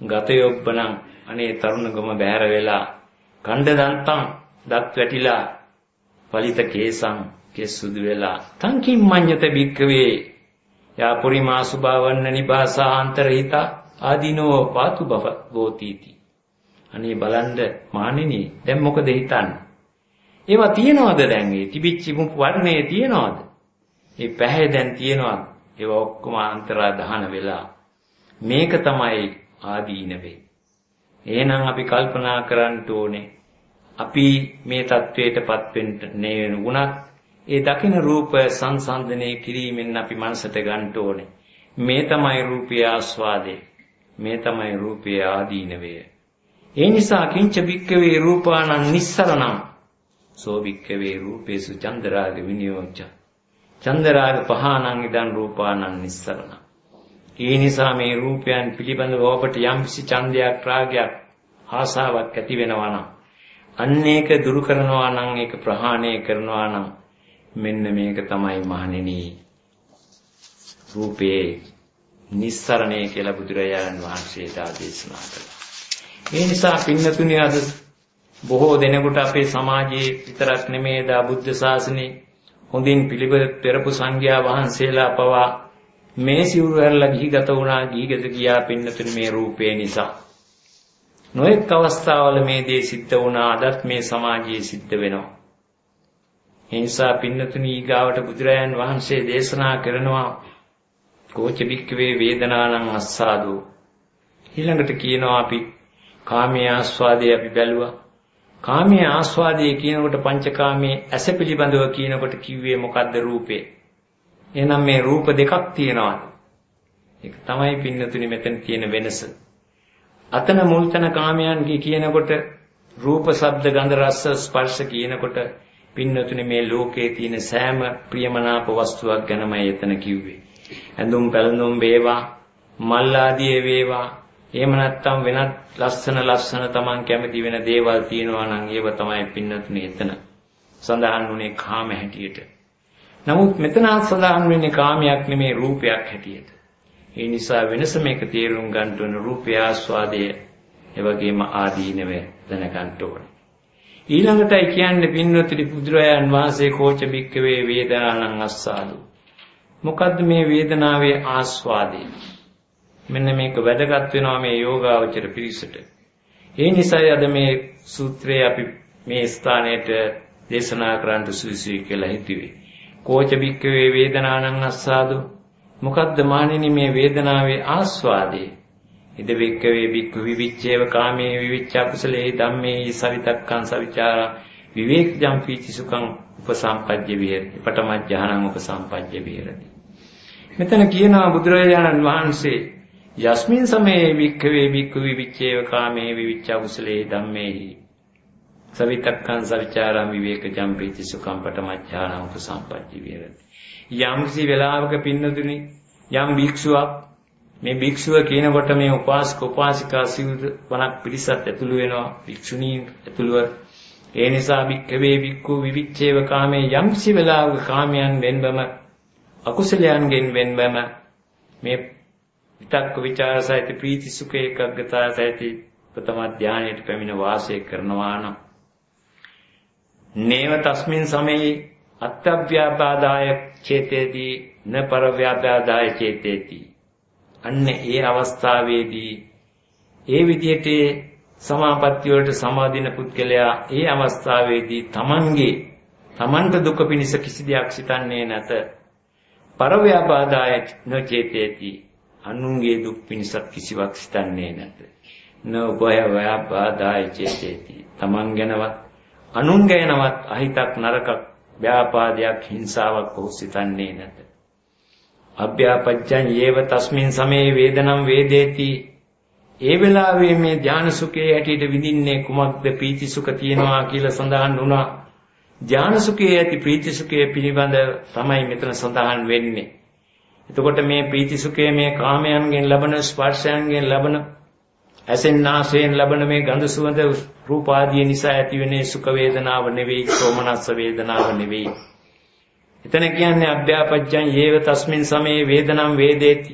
ගත යොබ්බනම් අනේ තරුණගම බෑර වෙලා කණ්ඩ දන්තම් දත් වැටිලා පලිත කේසං කෙස් සුදු වෙලා තංකින් මඤ්ඤත බික්කවේ යාපුරි මාසුභවන්න නිබාසාන්තර හිත ආදීනෝ පාතු බව ගෝතීති අනේ බලන්න මානිනී දැන් මොකද හිතන්නේ? ඒවා තියනවද දැන්? ඒ තිබිච්ච වර්ණයේ තියනවද? ඒ පැහැ දැන් තියනවද ඒවා ඔක්කොම අන්තරා දහන වෙලා. මේක තමයි ආදීනවේ එහෙනම් අපි කල්පනා කරන්න ඕනේ. අපි මේ தത്വයටපත් වෙන්න නේ වුණත් ඒ දකින රූප සංසන්දනය කිරීමෙන් අපි මනසට ගන්න ඕනේ. මේ තමයි රූපය ආස්වාදේ. මේ තමයි රූපය ආදීනවය. ඒ නිසා කිංච බික්කවේ රූපානං නිස්සරණං සෝ බික්කවේ රූපේසු චන්දරාග විනියෝච. චන්දරාග පහානං ඉදන් රූපානං නිස්සරණං. ඒ නිසා මේ රූපයන් පිළිබඳව ඔබට යම්කිසි ඡන්දයක් රාගයක් ආසාවක් ඇති වෙනවා නම් අන්න ඒක දුරු කරනවා නම් ඒක ප්‍රහාණය කරනවා නම් මෙන්න මේක තමයි මහණෙනි රූපේ නිස්සරණය කියලා බුදුරජාණන් වහන්සේ දේශනා කළා. ඒ නිසා පින්නතුනි අද බොහෝ දෙනෙකුට අපේ සමාජයේ විතරක් නෙමේ දා බුද්ධ ශාසනේ හොඳින් පිළිවෙත් පෙරපු සංඝයා වහන්සේලා පවා මේ සිවුරු හැරලා ගිහිගත වුණා ගිහිගත ගියා පින්නතුනි මේ රූපේ නිසා නොඑක් අවස්ථාවල මේ දේ සිද්ධ වුණා අදත් මේ සමාජයේ සිද්ධ වෙනවා. ඒ නිසා පින්නතුනි ඊගාවට බුදුරයන් වහන්සේ දේශනා කරනවා කෝච බික්කවේ වේදනානං අස්සාදෝ. ඊළඟට කියනවා අපි කාමයේ ආස්වාදයේ අපි බැලුවා. කාමයේ ආස්වාදයේ කියනකොට පංචකාමයේ ඇස පිළිබඳව කියනකොට කිව්වේ මොකද්ද රූපේ? එහෙනම් මේ රූප දෙකක් තියෙනවා ඒක තමයි පින්නතුනි මෙතන තියෙන වෙනස. අතන මුල්තන කාමයන්ගේ කියනකොට රූප ශබ්ද ගන්ධ රස ස්පර්ශ කියනකොට පින්නතුනි මේ ලෝකයේ තියෙන සෑම ප්‍රියමනාප වස්තුවක් ගැනමයි එතන කිව්වේ. ඇඳුම් පැළඳුම් වේවා, මල් ආදී වේවා, එහෙම නැත්නම් වෙනත් ලස්සන ලස්සන Taman කැමති වෙන දේවල් තියෙනවා නම් ඒව තමයි පින්නතුනි එතන සඳහන් වුණේ කාම හැටියට. නමුත් මෙතන සඳහන් වෙන්නේ කාමයක් නෙමේ රූපයක් හැටියට. ඒ නිසා වෙනස මේක තේරුම් ගන්න ඕන රූපය ආස්වාදය එවැගේම ආදීනව දැනගන්න ඕනේ. ඊළඟටයි කියන්නේ පින්වත්නි බුදුරයන් වහන්සේ කෝච බික්කවේ වේදනානං අස්සාදු. මොකද්ද මේ වේදනාවේ ආස්වාදය? මෙන්න මේක වැදගත් වෙනවා මේ යෝගාවචර පිරිසට. ඒ නිසායි අද මේ සූත්‍රය අපි මේ ස්ථානයට දේශනා කරන්න සුදුසුයි කියලා හිතුවේ. කෝච බික්කවේ වේදනානං අස්සාදු. මොකද්ද මානිනි මේ වේදනාවේ ආස්වාදය? ඉද වික්කවේ බික්කු විවිච්ඡේව කාමේ විවිච්ඡා කුසලේ ධම්මේ සවිතක්කං සවිචාරා විවේක ජම්පීචි සුඛං උපසම්පජ්ජ විහෙරති. පටමජ්ජහනං උපසම්පජ්ජ විහෙරති. මෙතන කියනවා බුදුරජාණන් වහන්සේ යස්මින් සමයේ වික්කවේ බික්කු විවිච්ඡේව කාමේ විවිච්ඡා කුසලේ ධම්මේ සවිතක්කං සවිචාරා විවේක ජම්පීචි සුඛං පටමජ්ජහනං උපසම්පජ්ජ විහෙරති. යම්සි වෙලාවක පින්නදුනි යම් භික්ෂුවක් මේ භික්ෂුව කියනකොට මේ උපාසක උපාසිකා සිවුර වණක් පිරිසත් ඇතුළු වෙනවා භික්ෂුණීන් ඇතුළුව ඒ නිසා භික්කවේ භික්ඛු විවිච්ඡේව කාමේ යම්සි වෙලාවක කාමයන් වෙන්බම අකුසලයන්ගෙන් වෙන්බම මේ විතක්ක ਵਿਚාර සහිත ප්‍රීති සුඛ ඒකග්ගතා සහිත ප්‍රථම ධානයට පැමිණ වාසය කරනවා නම් නේව තස්මින් සමේ අත්තව්‍යාපාදාය චේතේදී න පරව්‍යාපාදාය චේතේති. අන්න ඒ අවස්ථාවේදී ඒ විදිහට සමාපත්තිය වලට සමාදින පුද්ගලයා ඒ අවස්ථාවේදී Tamange Tamanට දුක පිණිස කිසි දෙයක් සිතන්නේ නැත. පරව්‍යාපාදාය නොචේතේති. අනුන්ගේ දුක් පිණිසත් කිසිවක් සිතන්නේ නැත. නෝපය ව්‍යාපාදාය චේතේති. Taman ගැනවත් අනුන් ගැනවත් අහිතක් නරකක් ව්‍යාපාදයක් හිංසාවක් ඔහු සිතන්නේ නැත. අභ්‍යාපච්චං යේව තස්මින් සමේ වේදනම් වේදේති. ඒ වෙලාවේ මේ ධාන සුඛයේ හැටියට විඳින්නේ කුමක්ද ප්‍රීති සුඛ තියනවා කියලා සඳහන් වුණා. ධාන සුඛයේ ඇති ප්‍රීති සුඛයේ පිළිබඳ තමයි මෙතන සඳහන් වෙන්නේ. එතකොට මේ ප්‍රීති සුඛයේ මේ කාමයන්ගෙන් ලබන ස්පර්ශයන්ගෙන් ලබන ඇසෙන් නාසයෙන් ලබන මේ ගඳ සුවඳ රූප ආදී නිසා ඇතිවෙන සුඛ වේදනාව නෙවෙයි සෝමනස්ස වේදනාව නෙවෙයි. එතන කියන්නේ අභ්‍යාපජ්ජං යේව තස්මින් සමේ වේදනම් වේදේති.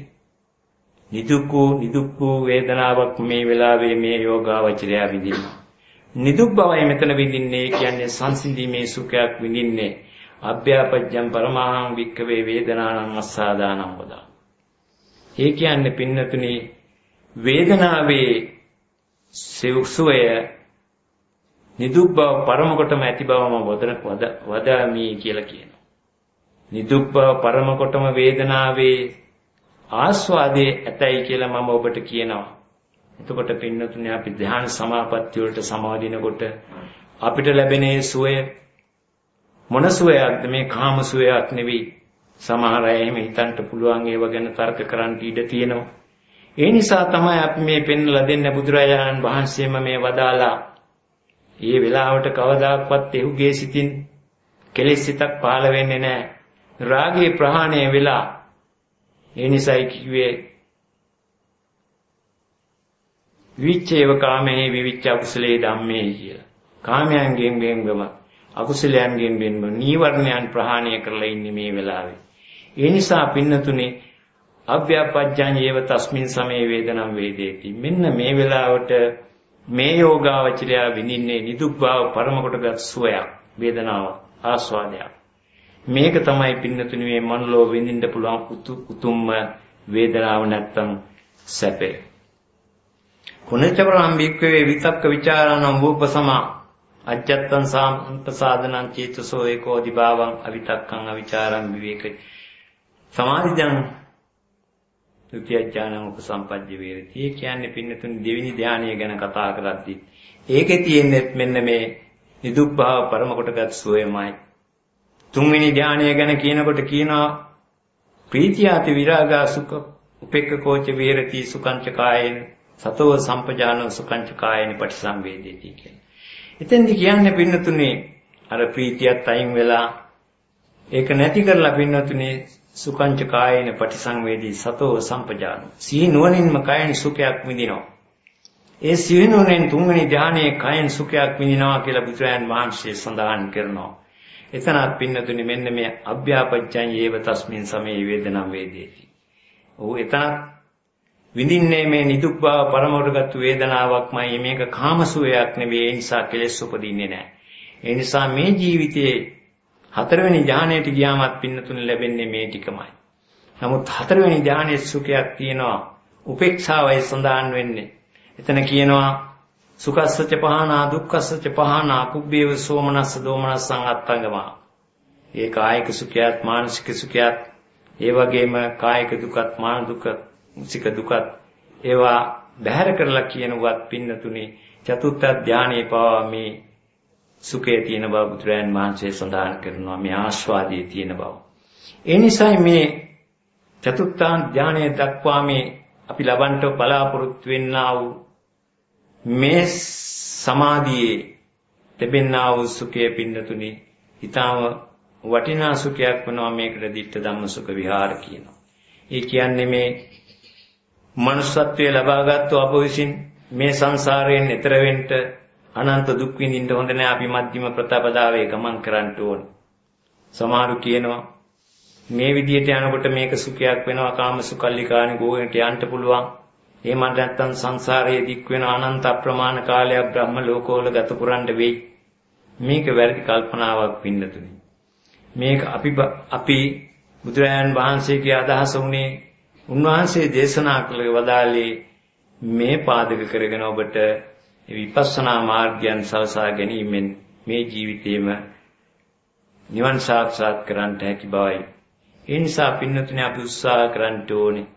නිදුක්ඛ නිදුක්ඛ වේදනාවක් මේ වෙලාවේ මේ යෝගාවචරය විඳිනවා. නිදුක් බවයි මෙතන විඳින්නේ කියන්නේ සංසිඳීමේ සුඛයක් විඳින්නේ. අභ්‍යාපජ්ජං පරමාහං වික්කවේ වේදනානං අස්සාදානං වදා. ඒ කියන්නේ පින්නතුනි වේදනාවේ සෙව්සුවය නිදුක් බව පරම කොටම ඇති බවම වදාමි කියලා කියනවා. නිදුක් බව පරම කොටම වේදනාවේ ආස්වාදයේ ඇතයි කියලා මම ඔබට කියනවා. එතකොට පින්නතුනේ අපි ධ්‍යාන සමාපatti වලට සමාදිනකොට අපිට ලැබෙන සුවය මොන සුවයක්ද මේ කාම සුවයක් නෙවෙයි. සමහර අය එහෙම හිතන්න පුළුවන් ඒව ගැන තර්ක කරන්න ඉඩ තියෙනවා. ඒ නිසා තමයි අපි මේ පෙන්වලා දෙන්න බුදුරජාණන් වහන්සේම මේ වදාලා. ඒ වෙලාවට කවදාක්වත් එහුගේ සිතින් කෙලෙස් සිතක් පහළ වෙන්නේ නැහැ. රාගයේ ප්‍රහාණය වෙලා ඒ නිසායි කිව්වේ විච්ඡේව කාමයේ විවිච්ඡ අකුසලේ ධම්මේ කියලා. කාමයන්ගෙන් වෙන්වම අකුසලයන්ගෙන් වෙන්ව නීවරණයන් ප්‍රහාණය කරලා ඉන්නේ මේ වෙලාවේ. ඒ නිසා පින්නතුනේ අභ්‍යාපජ්ජං යේව තස්මින් සමේ වේදනම් වේදේති. මෙන්න මේ වෙලාවට මේ යෝගාවචරය විඳින්නේ නිදුක් බව පරම කොටගත් සුවයක් වේදනාවක් ආස්වාදයක්. මේක තමයි පින්නතුනි මේ මනලෝ විඳින්න පුළුවන් උතුම්ම වේදනාව නැත්තම් සැපේ. කුණචවරම් බික්කවේ විතක්ක ਵਿਚාරණං වූපසම අජත්තං සාම්පසාදනං චේතසෝ ඒකෝ දිභාවං අවිතක්කං අවිචාරං විවේක සමාධිජං ත්‍ෘතිය ඥානං උපසම්පජ්ජ වේරති. ඒ කියන්නේ පින්නතුන් දෙවෙනි ධානය ගැන කතා කරද්දී ඒකේ තියෙන්නේ මෙන්න මේ නිදුක් භාව පරම කොටගත් සෝයමයි. තුන්වෙනි ධානය ගැන කියනකොට කියනවා ප්‍රීතියාති විරාගා සුඛ උපේක්ඛකෝච විහෙරති සුඛංච කායේන සතෝ සම්පජානෝ සුඛංච කායේන පටිසංවේදේති කියන. එතෙන්දි කියන්නේ පින්නතුනේ අර ප්‍රීතියත් අයින් වෙලා ඒක නැති කරලා පින්නතුනේ සුඛංච කායේන පටිසංවේදී සතෝ සම්පජානෝ. සිහි නුවණින්ම කායන සුඛයක් විඳිනවා. ඒ සිහි නුවණෙන් තුන්වෙනි ධානයේ කායන සුඛයක් විඳිනවා කියලා බුදුරයන් වහන්සේ සඳහන් කරනවා. එතනත් පින්නතුනි මෙන්න මේ අභ්‍යාපච්චයන් ඒව තස්මින් සමේ වේදනම් වේදේති. ඔහු එතනත් විඳින්නේ මේ නිදුක් බව පරමවටගත් වේදනාවක්මයි මේක කාමසුවයක් නෙවෙයි ඒ නිසා කෙලෙස් උපදින්නේ නැහැ. ඒ නිසා මේ ජීවිතයේ හතරවෙනි ධානයට ගියාමත් පින්නතුනි ලැබෙන්නේ මේ ටිකමයි. නමුත් හතරවෙනි ධානයේ සුඛයක් තියෙනවා. උපේක්ෂාවයි සඳහන් වෙන්නේ. එතන කියනවා සුඛස්සච පහනා දුක්ඛස්සච පහනා කුබ්බේව සෝමනස්ස දෝමනස්සං අත්තංගමා. ඒ කායික සුඛයත් මානසික සුඛයත් ඒ වගේම කායික දුකත් මාන දුක සික දුකත් ඒවා බැහැර කරලා කියනුවත් පින්නතුනේ චතුත්ථ ධානයේ පවා මේ සුඛයේ තියෙන බව බුදුරයන් වහන්සේ සඳහන් කරනවා මේ ආස්වාදයේ තියෙන බව. ඒ නිසායි මේ චතුත්ථ ධානයේ දක්වා මේ අපි ලබන්ට බලාපොරොත්තු වෙන්නා වූ මේ සමාධියේ ලැබෙනා වූ සුඛය පින්නතුනි ඊටම වටිනා සුඛයක් වෙනවා මේකට ditta ධම්ම සුඛ විහාර කියනවා. ඒ කියන්නේ මේ මනුස්සත්වයේ ලබාගත්තු අප විසින් මේ සංසාරයෙන් එතර වෙන්න අනන්ත දුක් විඳින්න හොඳ නැහැ අපි මධ්‍යම ප්‍රතිපදාවේ ගමන් කරන්න ඕන. සමහරු කියනවා මේ විදිහට යනකොට මේක සුඛයක් වෙනවා කාම සුකල්ලිකාණි ගෝවෙන්ට යන්න පුළුවන්. එහෙම නැත්නම් සංසාරයේ දික් වෙන අනන්ත අප්‍රමාණ කාලයක් බ්‍රහ්ම ලෝකවල ගත පුරන්න වෙයි. මේක වැරදි කල්පනාවක් පින්නතුනි. මේක අපි අපි බුදුරජාන් වහන්සේගේ අදහස උනේ උන්වහන්සේ දේශනා කළ වදාළේ මේ පාදක කරගෙන ඔබට විපස්සනා මාර්ගයන් සලසා ගැනීමෙන් මේ ජීවිතේම නිවන් සාක්ෂාත් කරන්නට හැකි බවයි. ඒ නිසා පින්නතුනේ අපි උත්සාහ කරන්න ඕනේ.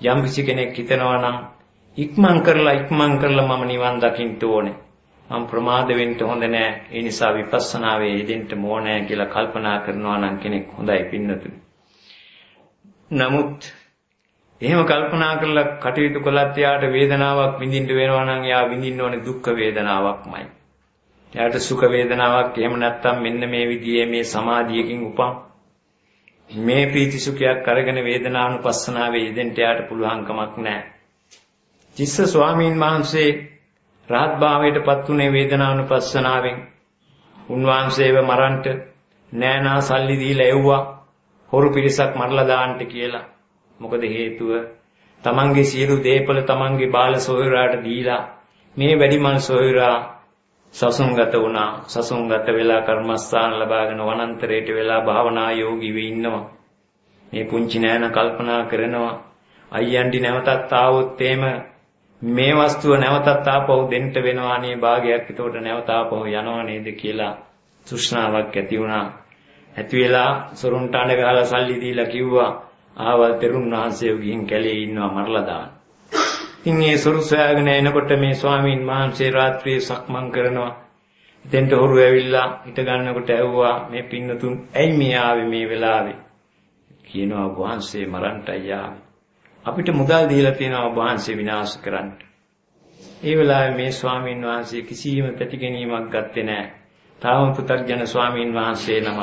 යම් කිසි කෙනෙක් හිතනවා නම් ඉක්මන් කරලා ඉක්මන් කරලා මම නිවන් දකින්න ඕනේ. මම ප්‍රමාද වෙන්න හොඳ නෑ. ඒ නිසා විපස්සනාවේ යෙදෙන්න ඕනේ කියලා කල්පනා කරනවා නම් කෙනෙක් හොඳයි පින්නතුනි. නමුත් එහෙම කල්පනා කරලා කටයුතු කළත් යාට වේදනාවක් විඳින්න වෙනවා නම් යා විඳින්න ඕනේ දුක් වේදනාවක්මයි. එයාට සුඛ වේදනාවක් එහෙම නැත්නම් මෙන්න මේ විදිහේ මේ සමාධියකින් උපන් මේ ප්‍රීති සුඛයක් අරගෙන වේදනානුපස්සනාවේ යෙදෙන්න යාට පුළුවන් කමක් නැහැ. තිස්ස ස්වාමීන් වහන්සේ රහත් භාවයටපත් උනේ වේදනානුපස්සනාවෙන්. උන්වහන්සේව මරන්ට නෑනා සල්ලි දීලා එව්වා. හොරු පිරිසක් මරලා දාන්නට කියලා. මොකද හේතුව තමන්ගේ සියලු දේපල තමන්ගේ බාල සොයුරාට දීලා මේ වැඩිමල් සොයුරා සසුන්ගත වුණා. සසුන්ගත වෙලා කර්මස්ථාන ලබාගෙන වනාන්තරයට වෙලා භාවනා යෝගී වෙ ඉන්නවා. මේ පුංචි නෑන කල්පනා කරනවා. අයියන්ඩි නැවතත් ආවොත් එහෙම මේ වස්තුව නැවතත් ආපහු දෙන්න වෙනවා නේ භාගයක්. එතකොට නැවත ආපහු යනවා නේද කියලා තෘෂ්ණාවක් ඇති වුණා. ඇති වෙලා සොරුන්ට අඬ ගහලා සල්ලි දීලා කිව්වා ආවල් තෙරුන් වහන්සේ ගිහින් කැලේ ඉන්නවා මරලා දාන්න. ඉතින් ඒ සොරු සොයාගෙන එනකොට මේ ස්වාමීන් වහන්සේ රාත්‍රියේ සක්මන් කරනවා. එතෙන්ට හොරු ඇවිල්ලා හිට ගන්නකොට ඇහුවා මේ පින්නතුන් ඇයි මේ ආවේ මේ වෙලාවේ? කියනවා වහන්සේ මරන්ටයි ආවේ. අපිට මුදල් දීලා තියෙනවා වහන්සේ විනාශ කරන්න. ඒ වෙලාවේ මේ ස්වාමීන් වහන්සේ කිසියම් පැතිගැනීමක් ගත්තේ නැහැ. තාම පුතග්ජන ස්වාමීන් වහන්සේ නම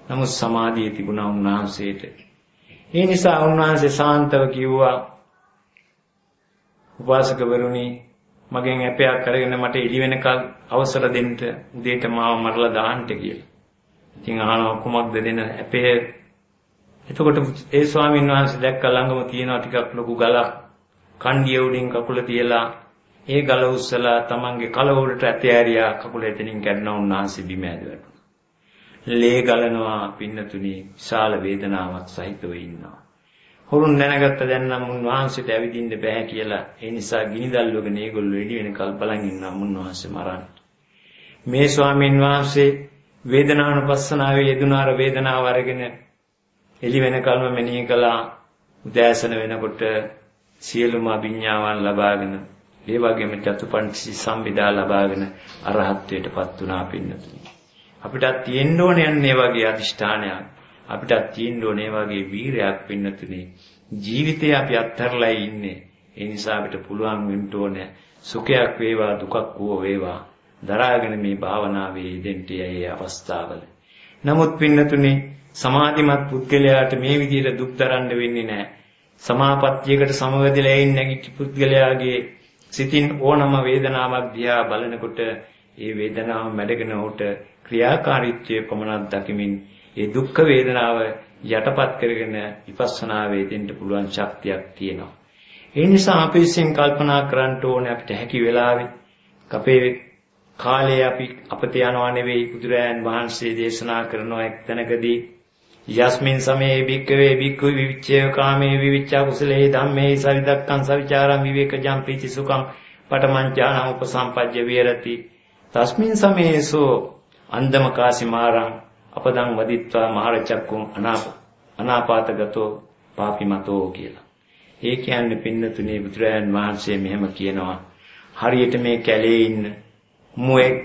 නමුත් සමාධිය තිබුණා උන්වහන්සේට. ඒ නිසා උන්වහන්සේ සාන්තව කිව්වා උපාසකවරුනි මගෙන් ඇපයක් අරගෙන මට එළි වෙනකල් අවසර දෙන්න උදේට මාව මරලා දාන්න කියලා. ඉතින් අහනවා කුමක්ද දෙන ඇපේ එතකොට ඒ ස්වාමීන් වහන්සේ දැක්ක ළඟම තියෙනවා ටිකක් ලොකු ගලක් කණ්ඩිය උඩින් කකුල තියලා ඒ ගල උස්සලා තමන්ගේ කල උඩට ඇතෑරියා කකුල එතනින් කැඩුණා උන්වහන්සේ බිම ඇදවැටුණා. ලේ ගලනවා පින්නතුනි විශාල වේදනාවක් සහිතව ඉන්නවා. හොරුන් දැනගත්ත දැන් නම් උන්වහන්සේට ඇවිදින්න බෑ කියලා. ඒ නිසා ගිනි දැල්වගෙන ඒගොල්ලෝ එළි වෙනකල් බලන් ඉන්නවා උන්වහන්සේ මරන්න. මේ ස්වාමීන් වහන්සේ වේදනානුපස්සනාවේ යෙදුනාර වේදනාව අරගෙන එළි වෙනකල්ම මෙනෙහි කළා උදෑසන වෙනකොට සියලුම අභිඥාවන් ලබාගෙන ඒ වගේම චතුපංච සම්විදා ලබාගෙන අරහත්ත්වයටපත් වුණා පින්නතුනි අපිටත් තියෙන්න ඕනේ යන්නේ වගේ අදිෂ්ඨානයක් අපිටත් තියෙන්න ඕනේ වගේ වීරයක් පින්නතුනි ජීවිතේ අපි අත්හැරලා ඉන්නේ ඒ නිසා අපිට පුළුවන් වෙන්න ඕනේ සුඛයක් වේවා දුකක් වූ වේවා දරාගෙන මේ භාවනාවේ යෙදෙන්න යයි අවස්ථාවල. නමුත් පින්නතුනි සමාධිමත් පුද්ගලයාට මේ විදිහට දුක් දරන්න වෙන්නේ නැහැ. සමාපත්තියකට සමවැදිලා ඉන්න නැගිටි පුද්ගලයාගේ සිතින් ඕනම වේදනාවක් දිහා බලනකොට ඒ වේදනාව මැඩගෙන උට ක්‍රියාකාරීත්වයේ පමණක් දකිමින් ඒ දුක් වේදනාව යටපත් කරගෙන විපස්සනා වේදෙන්න පුළුවන් ශක්තියක් තියෙනවා. ඒ නිසා අපි විසින් කල්පනා කරන්න ඕනේ අපිට හැකි වෙලාවේ අපේ කාලේ අපි අපත යනවා නෙවෙයි බුදුරයන් වහන්සේ දේශනා කරන එක් තැනකදී යස්මින් සමේ භික්කවේ භික්ඛු විවිච්ඡය කාමේ විවිච්ඡා කුසලේ ධම්මේ සවිදක්කං සවිචාරං විවේකජං ප්‍රීති සුඛං පඨමං ඥාන උපසම්පජ්ජ විහෙරති තස්මින් සමේසෝ අන්දමකාසිමාරං අපදං වදිත්වා මහරචක්කුම් අනාප අනාපාතගතෝ පාපිමතෝ කියලා. ඒ කියන්නේ පින්නතුනේ බුදුරයන් වහන්සේ මෙහෙම කියනවා. හරියට මේ කැලේ ඉන්න මුවෙක්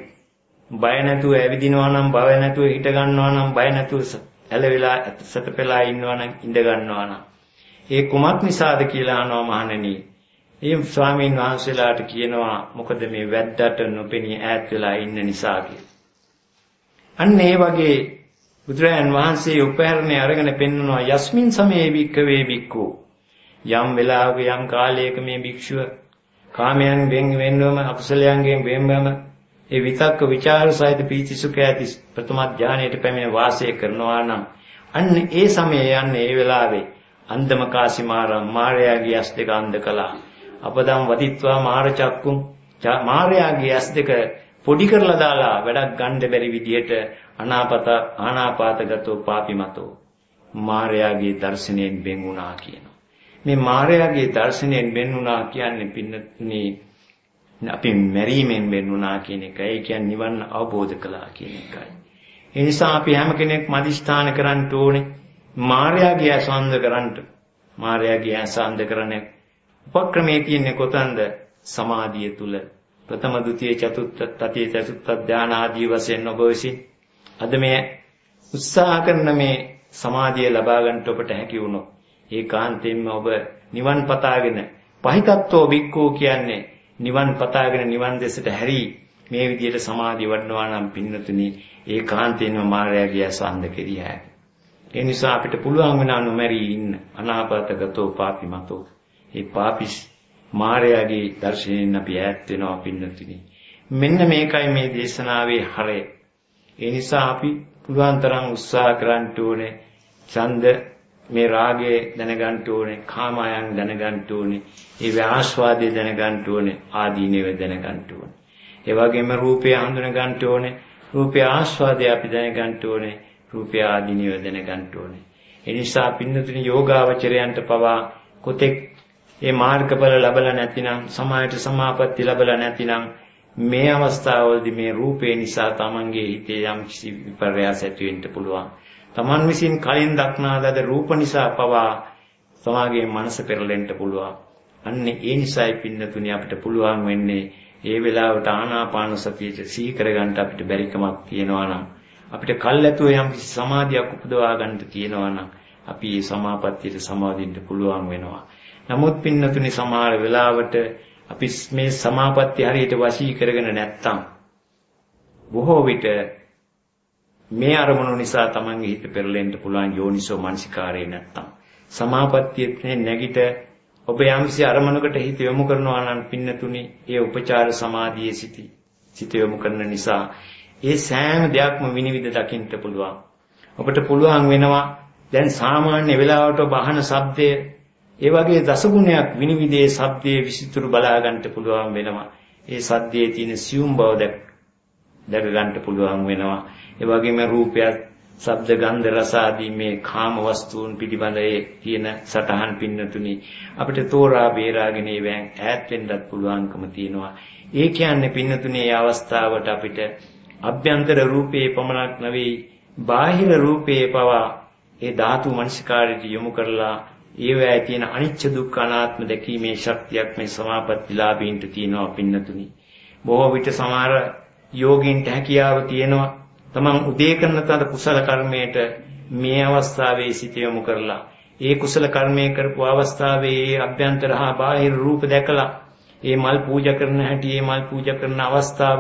බය නැතුව ඇවිදිනවා නම් බය නැතුව හිට ගන්නවා නම් බය නැතුව ඇලවිලා සතපෙලා ඉන්නවා නම් ඉඳ ගන්නවා නම් ඒ කුමක් නිසාද කියලා අහනවා මහණෙනි. ඒ ස්වාමීන් වහන්සේලාට කියනවා මොකද මේ වැද්දට නොපෙනී ඈත් වෙලා ඉන්න නිසා කියලා. අන්න ඒ වගේ බුදුරයන් වහන්සේ උපහැරණේ අරගෙන පෙන්වනවා යස්මින් සමේ වික්කවේ වික්කෝ යම් වෙලාවක යම් කාලයක මේ භික්ෂුව කාමයන් වෙන් වෙන්නවම අකුසලයන්ගෙන් වෙන්වම ඒ විතක්ක ਵਿਚාර සහිත පීතිසුඛ ඇති ප්‍රථම ඥානයට පැමිණ වාසය කරනවා නම් අන්න ඒ සමයේ යන්නේ ඒ වෙලාවේ අන්දමකාසිමාරම් මාර්යාගේ ඇස් දෙක අන්ධ කළා. අපදම් වදිත්වා මාර චක්කුම් මාර්යාගේ ඇස් දෙක පොඩි කරලා දාලා වැඩක් ගන්න බැරි විදියට අනාපත ආනාපාතගතෝ පාපිමතෝ මාර්යාගේ දර්ශනයෙන් වෙන් වුණා කියනවා මේ මාර්යාගේ දර්ශනයෙන් වෙන් වුණා කියන්නේ පින්නනේ අපි මැරීමෙන් වෙන්නුනා කියන එකයි. ඒ කියන්නේ නිවන් අවබෝධ කළා කියන එකයි. ඒ නිසා අපි හැම කෙනෙක් මදිස්ථාන කරන්න ඕනේ. මාර්යාගේ අසන්ද කරන්න. මාර්යාගේ අසන්ද කරන උපක්‍රමයේ තියෙන්නේ කොතනද? සමාධිය තුල. ප්‍රථම, ဒုတိ ය, චතුර්ථ, තතිය, චතුර්ථ ධාන ආදී වශයෙන් ඔබ විසින් අද මේ උත්සාහ කරන මේ සමාධිය ලබා ගන්නට ඔබට හැකි වුණොත් ඒකාන්තයෙන්ම ඔබ නිවන් පතාගෙන පහිතත්වෝ බික්කෝ කියන්නේ නිවන් පතාගෙන නිවන් දෙසට හැරී මේ විදියට සමාධිය වඩනවා නම් පින්නතුනි ඒකාන්තයෙන්ම මායාවේ අසන්ද කෙරියා. ඒ නිසා අපිට පුළුවන් වෙනා නොමැරී ඉන්න අනාපතගතෝ පාපිමතෝ. ඒ පාපිස් මායාවේ දර්ශනයෙන් අපි ඈත් වෙනවා පින්නතුනි. මෙන්න මේකයි මේ දේශනාවේ හරය. ඒ නිසා අපි පුළුවන් තරම් උත්සාහ කරන්න ඕනේ ඡන්ද මේ රාගය දැනගන්න ඕනේ, කාමයන් දැනගන්න ඕනේ, ඒ ආස්වාදය දැනගන්න ඕනේ, ආදීනව දැනගන්න ඕනේ. ඒ වගේම රූපය හඳුන ගන්න ඕනේ, රූපය ආස්වාදය අපි දැනගන්න ඕනේ, රූපය ආදීනව දැනගන්න ඕනේ. ඒ නිසා පින්නතුනි යෝගාවචරයන්ට පවා කොතෙක් මේ මාර්ගඵල ලැබලා නැතිනම් සමායට සමාපatti ලැබලා නැතිනම් මේ අවස්ථාවවලදී මේ රූපේ නිසා තමන්ගේ හිතේ යම් කිසි විපර්යාස ඇති වෙන්න පුළුවන්. Taman විසින් කලින් දක්නා ලද රූප නිසා පවා සමාගයේ මනස පෙරලෙන්න පුළුවන්. අන්න ඒ නිසායි පින්නතුනි අපිට පුළුවන් වෙන්නේ ඒ වෙලාවට ආනාපාන සතියට සිහි කරගන්න අපිට බැරිකමක් තියෙනවා නම් අපිට කල්ැතුව යම් කිසි සමාධියක් උපදවා ගන්නට තියෙනවා නම් අපි මේ සමාපත්තියට සමාදින්න පුළුවන් වෙනවා. නමුත් පින්නතුනි සමහර වෙලාවට අපි මේ සමාපත්තිය හරියට වශී කරගෙන නැත්තම් බොහෝ විට මේ අරමුණු නිසා තමන්ගේ හිත පෙරලෙන්න පුළුවන් යෝනිසෝ මනසිකාරය නැත්තම්. සමාපත්තියේ නැගිට ඔබ යම්කිසි අරමුණකට හිත යොමු කරනවා නම් පින්නතුනි ඒ උපචාර සමාධියේ සිටි සිත යොමු කරන නිසා ඒ සෑම දෙයක්ම විනිවිද දකින්න පුළුවන්. ඔබට පුළුවන් වෙනවා දැන් සාමාන්‍ය වෙලාවට ඔබ අහන ශබ්දය ඒ වගේ දසගුණයක් විනිවිදේ ශබ්දයේ විසිතුරු බලා ගන්නට පුළුවන් වෙනවා ඒ සද්දයේ තියෙන සියුම් බව දැක ගන්න පුළුවන් වෙනවා ඒ වගේම රූපයත් ශබ්ද ගන්ධ රස ආදී මේ කාම වස්තුන් පිළිබඳ ඒ තියෙන සටහන් පින්නතුනි අපිට තෝරා බේරාගෙන ඒවෙන් ඈත් වෙන්නත් පුළුවන්කම තියෙනවා. ඒ කියන්නේ පින්නතුනි මේ අවස්ථාවට අපිට අභ්‍යන්තර රූපේ පමණක් නෙවෙයි බාහිර රූපේ පවා ඒ ධාතු මනසිකාරයට යොමු කරලා ඒවැය තියෙන අනිච්ච දුක්ඛ අනාත්ම දැකීමේ ශක්තියක් මේ සමාපත්තිලාභීන්ට තියෙනවා පින්නතුනි. බොහෝ විට සමහර යෝගීන්ට හැකියාව තියෙනවා තමන් උදේ කරන තද කුසල කර්මයට මේ අවස්ථාවේ සිත යොමු කරලා ඒ කුසල කර්මය කරපු අවස්ථාවේ ඒ අභ්‍යන්තර හා බාහිර රූප දැකලා ඒ මල් පූජා කරන හැටි ඒ මල් පූජා කරන අවස්ථාව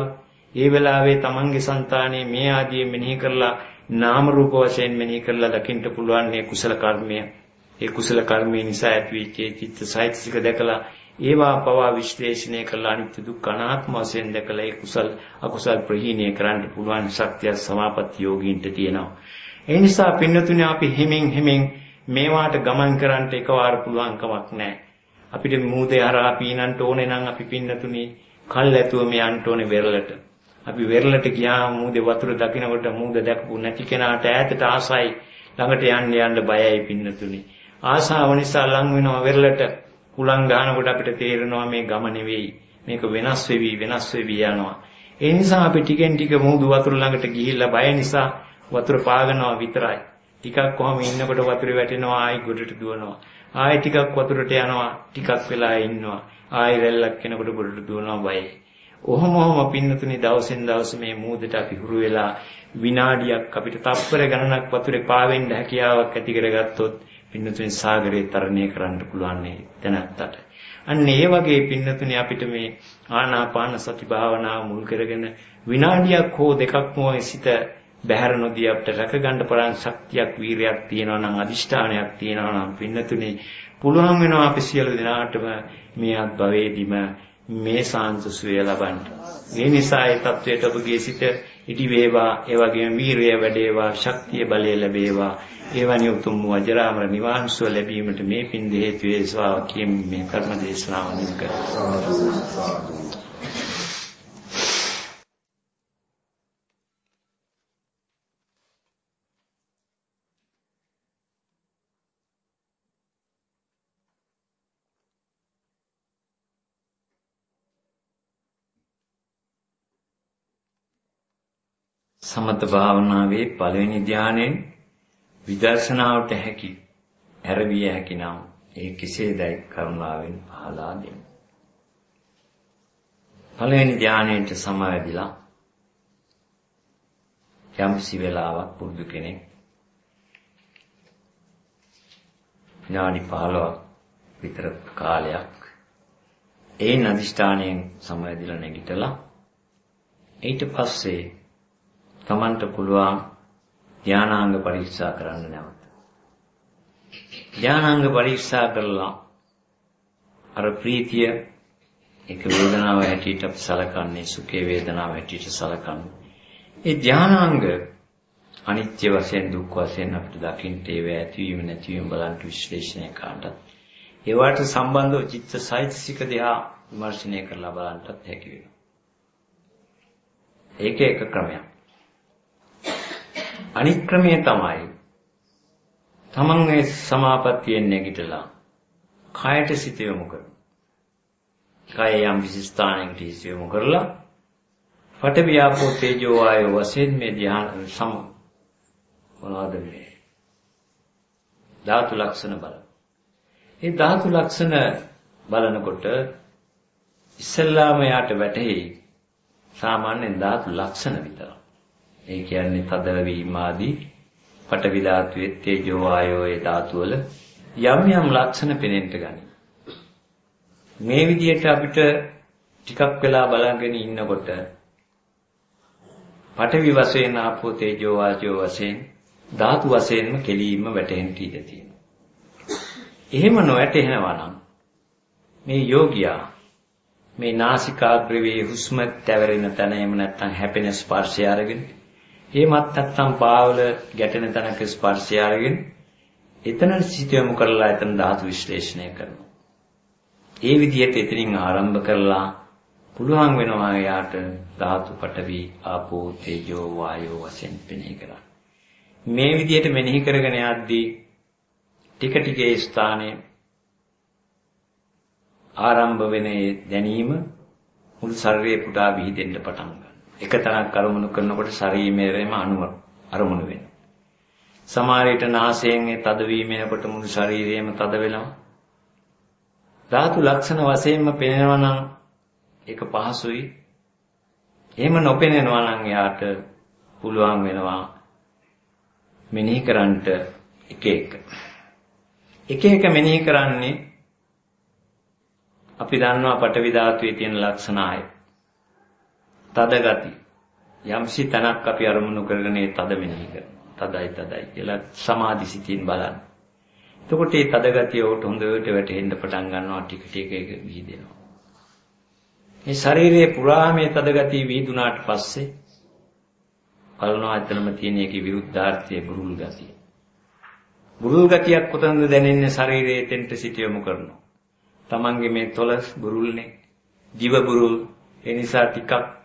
ඒ වෙලාවේ තමන්ගේ సంతානයේ මේ ආදී මෙනෙහි කරලා නාම රූප වශයෙන් මෙනෙහි කරලා දකින්න පුළුවන් මේ කුසල කර්මය ඒ කුසල කර්මය නිසා ඇතිවෙච්ච චිත්ත සාහිත්‍යික දැකලා ඒවා පවා විශ්ලේෂණය කරලා අනිත්‍ය දුක්ඛ අනාත්ම වශයෙන් දැකලා ඒ කුසල් අකුසල් ප්‍රහීණය කරන්න පුළුවන් ශක්තිය සමාපatti යෝගීන්ට තියෙනවා. ඒ නිසා පින්නතුනේ අපි හිමින් හිමින් මේවාට ගමන් කරන්න එකවර පුළුවන් කමක් නැහැ. අපිට මූදේ හරහා පීනන්න ඕනේ නම් අපි පින්නතුනේ කල් ඇතුව මේ යන්න ඕනේ වෙරළට. අපි වෙරළට ගියාම මූදේ වතුර දකින්නකොට මූද දැකපු නැති කෙනාට ඈතට ආසයි ළඟට යන්න යන්න බයයි පින්නතුනේ. ආසාව නිසා ලං වෙනවා වෙරළට. කුලං ගන්නකොට අපිට තේරෙනවා මේ ගම නෙවෙයි. මේක වෙනස් වෙවි වෙනස් වෙවි යනවා. ඒ නිසා අපි ටිකෙන් ටික මූදු වතුර ළඟට ගිහිල්ලා බය නිසා වතුර පාගනවා විතරයි. ටිකක් කොහම ඉන්නකොට වතුරේ වැටෙනවා ආයි ගොඩට දුවනවා. ආයි ටිකක් වතුරට යනවා ටිකක් වෙලා ඉන්නවා. ආයි රැල්ලක් කෙනකොට ගොඩට දුවනවා බයයි. ඔහොම ඔහොම පින්නතුනි දවසින් දවස මේ මූදට අපි හුරු වෙලා විනාඩියක් අපිට තප්පර ගණනක් වතුරේ පාවෙන්න හැකියාවක් ඇති කරගත්තොත් පින්නතුනේ සාගරේ තරණය කරන්න පුළුවන් නේ දැනත්තට. අන්න ඒ වගේ පින්නතුනේ අපිට මේ ආනාපාන සති භාවනාව මුල් කරගෙන විනාඩියක් හෝ දෙකක් මොයි සිට බැහැර නොදී අපිට රැකගන්න පුළුවන් ශක්තියක් වීරයක් තියෙනවා නම් අදිෂ්ඨානයක් තියෙනවා නම් පින්නතුනේ පුළුවන් වෙනවා අපි සියලු දෙනාටම මේ අත්භවයේදීම මේ සාන්තසුය ලබන්න. මේ නිසා ඒ தത്വයට ඔබගේ සිට ඉදි වේවා, ඒ වගේම වීරිය වැඩේවා, ශක්තිය බලය ලැබේවා. එවැනි උතුම් වජරාමර නිවන් සුව ලැබීමට මේ පින් හේතු වේවා කියන මේ කර්ම දේශනාව නිම කරනවා. සමත භාවනාවේ පළවෙනි ධානයෙන් විදර්ශනාවට හැකි ඇරවිය හැකි නම් ඒ කෙසේදයි කරුණාවෙන් පහලා දෙන්න. පළවෙනි ධානයට සමවැදිලා යම්සි වෙලාවක් පුරුදු කෙනෙක් විනාඩි 15ක් විතර කාලයක් ඒ නදිෂ්ඨානයෙන් සමවැදිලා නැගිටලා ඊට පස්සේ Tamanට පුළුවන් ධානාංග පරීක්ෂා කරන්න නැවත. ධානාංග පරීක්ෂා කරලා අර ප්‍රීතිය එක වේදනාව හැටියට අපි සලකන්නේ සුඛේ වේදනාව හැටියට සලකන්නේ. ඒ ධානාංග අනිත්‍ය වශයෙන් දුක් වශයෙන් අපිට දකින්න ඒව ඇතිවීම නැතිවීම බලන්න විශ්ලේෂණය කරන්නත් ඒවට සම්බන්ධව චිත්ත සාහිත්‍යික දෙහා විමර්ශනය කරලා බලන්නත් හැකි වෙනවා. ඒක එක ක්‍රමයක්. අනිත් ක්‍රමය තමයි තමන් මේ සමාපත්තියෙන් නැගිටලා කයට සිත යොමු කරන. කය යම් විශිෂ්ඨානයකට හිත යොමු කරලා පඨවි ආපෝ තේජෝ වායෝ වශයෙන් මේ ධ්‍යාන සම මොනවද මේ ධාතු ලක්ෂණ බල. මේ ධාතු ලක්ෂණ බලනකොට ඉස්සල්ලාම යාට වැටහි සාමාන්‍යයෙන් ධාතු ලක්ෂණ විතරයි. ඒ කියන්නේ තදවීම ආදී පටවි ධාතුවේ තේජෝ ආයෝ ඒ ධාතු වල යම් යම් ලක්ෂණ පෙනෙන්න ගනී. මේ විදිහට අපිට ටිකක් වෙලා බලගෙන ඉන්නකොට පටවි වශයෙන් ආපෝ තේජෝ වායෝ වශයෙන් ධාතු වශයෙන්ම කෙලීම වැටෙන්න ඉඩ තියෙනවා. එහෙම නොවැටෙනවා නම් මේ යෝගියා මේ නාසිකාග්‍රේ හුස්ම තැවරෙන තැන එහෙම නැත්නම් හැපෙන ස්පර්ශය අරගෙන එහෙමත් නැත්නම් පාවල ගැටෙන තැනක ස්පර්ශය අරගෙන එතන සිත යොමු කරලා එතන ධාතු විශ්ලේෂණය කරනවා. ඒ විදිහට එතනින් ආරම්භ කරලා පුළුවන් වෙනවා යාට ධාතු පටවි ආපෝ තේජෝ වායෝ වශයෙන් පෙනෙහි කරන්න. මේ විදිහට මෙනෙහි කරගෙන යද්දී ටික ටික ඒ ස්ථානයේ ආරම්භ වෙන දැනීම මුළු ශරීරේ පුටා විහිදෙන්න පටන් ගන්නවා. එක තැනක් අරමුණු කරනකොට ශරීරයේම අණුව අරමුණු වෙනවා. සමහර විට නාසයෙන් ඒ තදවීම එනකොට මුළු ශරීරයම තද වෙනවා. ධාතු ලක්ෂණ වශයෙන්ම පෙනෙනවා නම් ඒක පහසුයි. එහෙම නොපෙනෙනවා නම් එයාට පුළුවන් වෙනවා මෙනෙහි කරන්නට එක එක. එක එක මෙනෙහි කරන්නේ අපි දන්නවා පටවි ධාතුවේ තියෙන ලක්ෂණ ආය. තද ගති. යම්සි තනක් අපි අරමුණු කරගෙන ඒ තද මෙනෙහි කරනවා. තදයි තදයි කියලා සමාධි සිතින් බලන්න. එතකොට මේ තද ගතිය උට හොඳට වැටෙන්න පටන් ගන්නවා ටික ටික ඒක විහිදෙනවා. මේ ශරීරයේ පුරා මේ තද ගතිය විහිදුනාට පස්සේ බලනවා එතනම තියෙන එකේ විරුද්ධාර්ථයේ බුරුල් ගතිය. බුරුල් ගතියක් කොතනද දැනෙන්නේ ශරීරයේ තෙන්ට සිට යොමු කරනවා. Tamange මේ තොල බුරුල්නේ. දිව බුරුල්. ඒ නිසා ටිකක්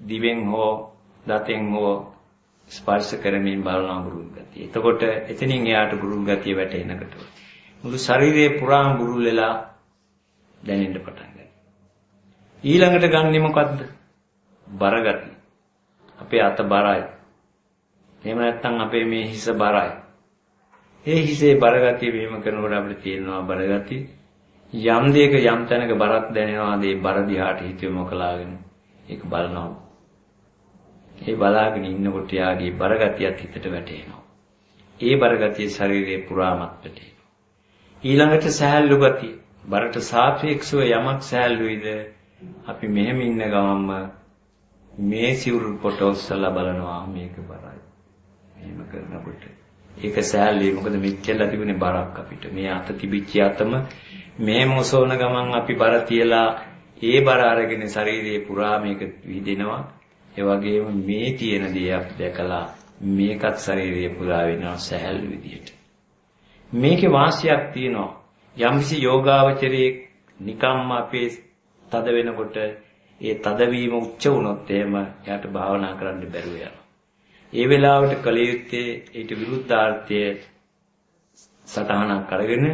දිවෙන් හෝ දතෙන් හෝ ස්පර්ශ කරමින් බලන බුරුල් ගතිය. එතකොට එතනින් එයාට බුරුල් ගතිය වැටෙනකොට මුළු ශරීරයේ පුරාම බුරුල් වෙලා දැනෙන්න පටන් ගන්නවා. ඊළඟට ගන්නෙ මොකද්ද? බර ගතිය. අපේ අත බරයි. එහෙම නැත්නම් අපේ මේ හිස බරයි. ඒ හිසේ බර ගතිය වීම කරනකොට අපිට තේරෙනවා බර ගතිය. යම් දෙයක යම් තැනක බරක් දැනෙනවා ඒ බර දිහාට හිත යොමු කලාගෙන ඒක බලනවා ඒ බලාගෙන ඉන්නකොට යාගේ බරගතියත් හිතට වැටෙනවා. ඒ බරගතිය ශරීරයේ පුරාමත් වැටෙනවා. ඊළඟට සහැල්ලු ගතිය. බරට සාපේක්ෂව යමක් සහැල්ලුයිද අපි මෙහෙම ඉන්න ගමන්ම මේ සිවුරු කොට ඔස්සලා බලනවා මේක බරයි. එහෙම කරනකොට ඒක සෑල්ලේ මොකද මෙච්චරලා තිබුණේ බරක් අපිට. මේ අත තිබිච්ච අතම මේ මොසෝන ගමන් අපි බර තියලා ඒ බර අරගෙන ශරීරයේ පුරා මේක විදිනවා. ඒ වගේම මේ තියෙන දේ අපි දැකලා මේකත් ශරීරයේ පුරා වෙනවා සහැල් විදියට. මේකේ වාසියක් තියෙනවා. යම්කිසි යෝගාවචරයේ නිකම්ම අපේ තද වෙනකොට ඒ තදවීම උච්ච වුණොත් එහෙම එයාට භාවනා කරන්න බැරුව යනවා. ඒ වෙලාවට කල යුත්තේ ඊට විරුද්ධාර්ථය සටහනක් අරගෙන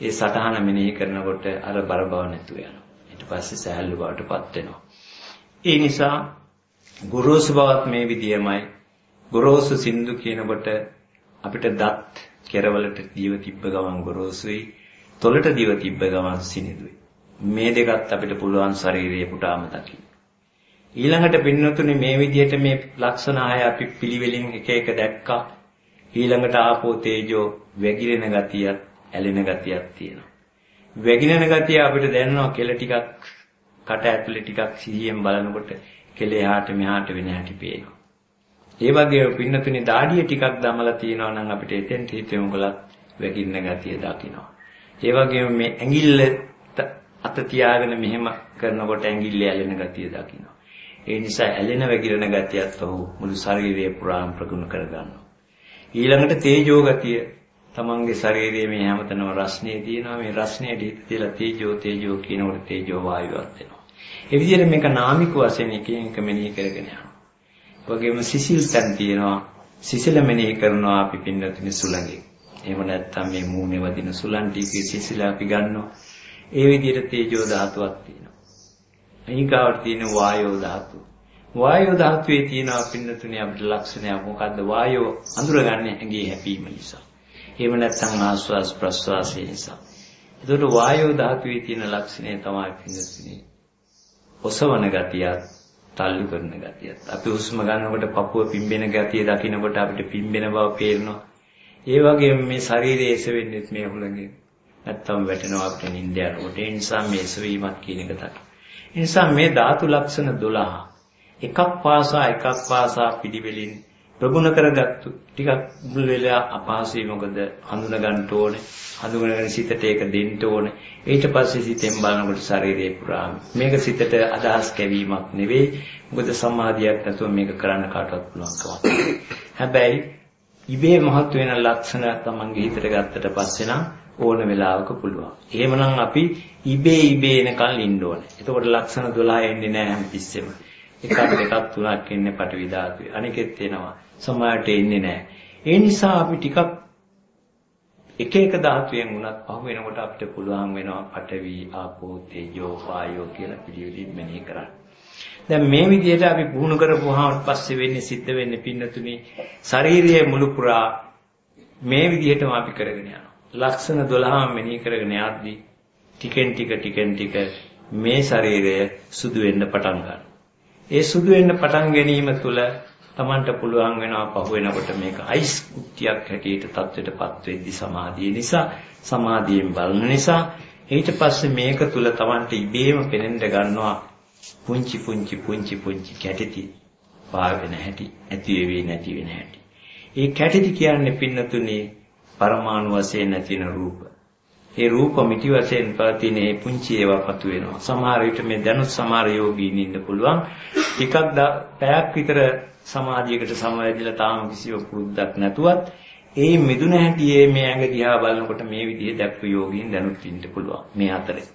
ඒ සටහන මෙනෙහි කරනකොට අර බර බව නැතුව යනවා. ඊට පස්සේ සහැල්ලු බවටපත් වෙනවා. ඒ නිසා ගොරෝසු බවත් මේ විදියමයි. ගොරෝසු සින්දු කියනකොට අපිට දත් කෙරවලට දිව තිබ්බ ගමන් ගොරෝසුයි, තොලට දිව තිබ්බ ගමන් සිනිඳුයි. මේ දෙකත් අපිට පුළුවන් ශරීරයේ පුටාම දකින්න. ඊළඟට පින්නතුනේ මේ විදිහට මේ ලක්ෂණ ආය අපි පිළිවෙලින් එක එක දැක්කා. ඊළඟට ආපෝ තේජෝ වැగిරෙන ගතියක්, ඇලෙන ගතියක් තියෙනවා. වැగిරෙන ගතිය අපිට දැනෙනවා කෙල ටිකක් කට ඇතුලේ ටිකක් සිහියෙන් බලනකොට කෙලෙහාට මෙහාට වෙන හැටි පේනවා. ඒ වගේ පින්නතුනි දාඩිය ටිකක් දමලා තියෙනවා නම් අපිට එතෙන් හිතෙමු කළත් වැగిන්න ගතිය දකින්නවා. ඒ වගේම මේ ඇඟිල්ල අත තියාගෙන මෙහෙම කරනකොට ඇඟිල්ල ඇලෙන ගතිය දකින්නවා. ඒ නිසා ඇලෙන වැగిරෙන ගතියත් ඔහු මුළු ශරීරය පුරාම ප්‍රගුණ කරගන්නවා. ඊළඟට තේජෝ ගතිය තමන්ගේ ශරීරයේ මේ හැමතැනම රස්නේ තියෙනවා මේ රස්නේ දිහත් තියලා තේජෝ තේජෝ කියනකොට තේජෝ වායුවක් වෙනවා. ඒ විදිහට මේක නාමික වශයෙන් එකින් එක මෙනෙහි කරගෙන යනවා. වගේම සිසිල් තැන් තියෙනවා. සිසිල මෙනෙහි කරනවා අපි පින්නතුනි සුළඟේ. එහෙම නැත්නම් මේ මූණේ වදින සුළං ටිකේ සිසිල අපි ගන්නවා. ඒ විදිහට තේජෝ ධාතුවක් තියෙනවා. ඊගාවට තියෙන වායෝ ධාතුව. වායෝ ධාතුවේ තියෙන පින්නතුනි අපිට ලක්ෂණයක් මොකද්ද? වායෝ අඳුරගන්නේ ඇඟේ හැපීම නිසා. එහෙම නැත්නම් ආස්වාස් ප්‍රස්වාසය නිසා. ඒකට වායෝ ධාතුවේ තියෙන ලක්ෂණය තමයි පින්නතුනි ඔසවන ගතියත් තල්ලු කරන ගතියත්. අපි හුස්ම ගන්නකොට පපුව පිම්බෙන ගතිය දකිනකොට අපිට පිම්බෙන බව පේනවා. ඒ වගේම මේ ශරීරයේ එසවෙන්නේ මේ හුලඟේ නැත්තම් වැටෙනවා අපිට නිින්ද යනකොට. ඒ නිසා මේ එසවීමක් කියන එක තමයි. ඒ නිසා මේ ධාතු ලක්ෂණ 12 එකක් පාසා එකක් පාසා පිළිවෙලින් ප්‍රගුණ කරගත්තු. ටිකක් මුල් වෙලා අපහසුයි මොකද? හඳුන ගන්න ඕනේ. හඳුනගෙන සිතට ඒක දෙන්න ඕනේ. ඊට පස්සේ සිතෙන් බලනකොට ශරීරේ පුරාම. මේක සිතට අදහස් කැවීමක් නෙවෙයි. මොකද සමාධියක් නැතුව මේක කරන්න කාටවත් පුළුවන් කමක් හැබැයි ඉබේ මහත් වෙන ලක්ෂණ තමන්ගේ හිතට ගත්තට පස්සේ නම් ඕන වෙලාවක පුළුවන්. එහෙමනම් අපි ඉබේ ඉබේ එනකල් ඉන්න ඕනේ. එතකොට ලක්ෂණ 12 එන්නේ නැහැ හැමතිස්සෙම. එකක් දෙකක් තුනක් එන්නේ පටවි ධාතුවේ. අනිකෙත් එනවා. සමහරට එන්නේ නැහැ. ඒ නිසා අපි ටිකක් එක එක ධාතුවෙන් උනත් පහු වෙනකොට අපිට පුළුවන් වෙනවා පඨවි ආපෝ තේජෝ වායෝ කියලා පිළිවෙලින් මෙනෙහි කරන්න. දැන් මේ විදිහට අපි පුහුණු කරපුවාම පස්සේ වෙන්නේ සිද්ධ වෙන්නේ පින්නතුනි ශාරීරියේ මුළු පුරා මේ විදිහටම අපි කරගෙන යනවා. ලක්ෂණ 12ම මෙනෙහි කරගෙන යද්දී ටිකෙන් ටික ටිකෙන් ටික මේ ශරීරය සුදු වෙන්න පටන් ගන්නවා. ඒ සුදු වෙන්න පටන් ගැනීම තුළ Tamanට පුළුවන් වෙනවා පහු වෙනකොට මේක අයිස් කුට්ටියක් හැටියට තත්ත්වයටපත් වෙද්දි සමාධිය නිසා සමාධියෙන් බලන නිසා ඊට පස්සේ මේක තුල Tamanට ඉබේම පෙනෙන්න ගන්නවා පුංචි පුංචි පුංචි පුංචි කැටිති පාවෙන හැටි ඇති වෙවි නැති වෙන හැටි. ඒ කැටිති කියන්නේ පින්නතුනේ පරමාණු වශයෙන් නැතින රූප. ඒ රූප මිටි වශයෙන් පවතින ඒ පුංචි ඒවා පතු වෙනවා. සමහර විට මේ දැනුත් සමහර යෝගීන් ඉන්න පුළුවන්. ටිකක් පැයක් විතර සමාධියකට සමවැදිලා තාම කිසිව පුරුද්දක් නැතුවත් ඒ මිදුන හැටියේ මේ ඇඟ දිහා බලනකොට මේ විදිහේ දැක්ක යෝගීන් දැනුත් ඉන්න පුළුවන් මේ අතරේ.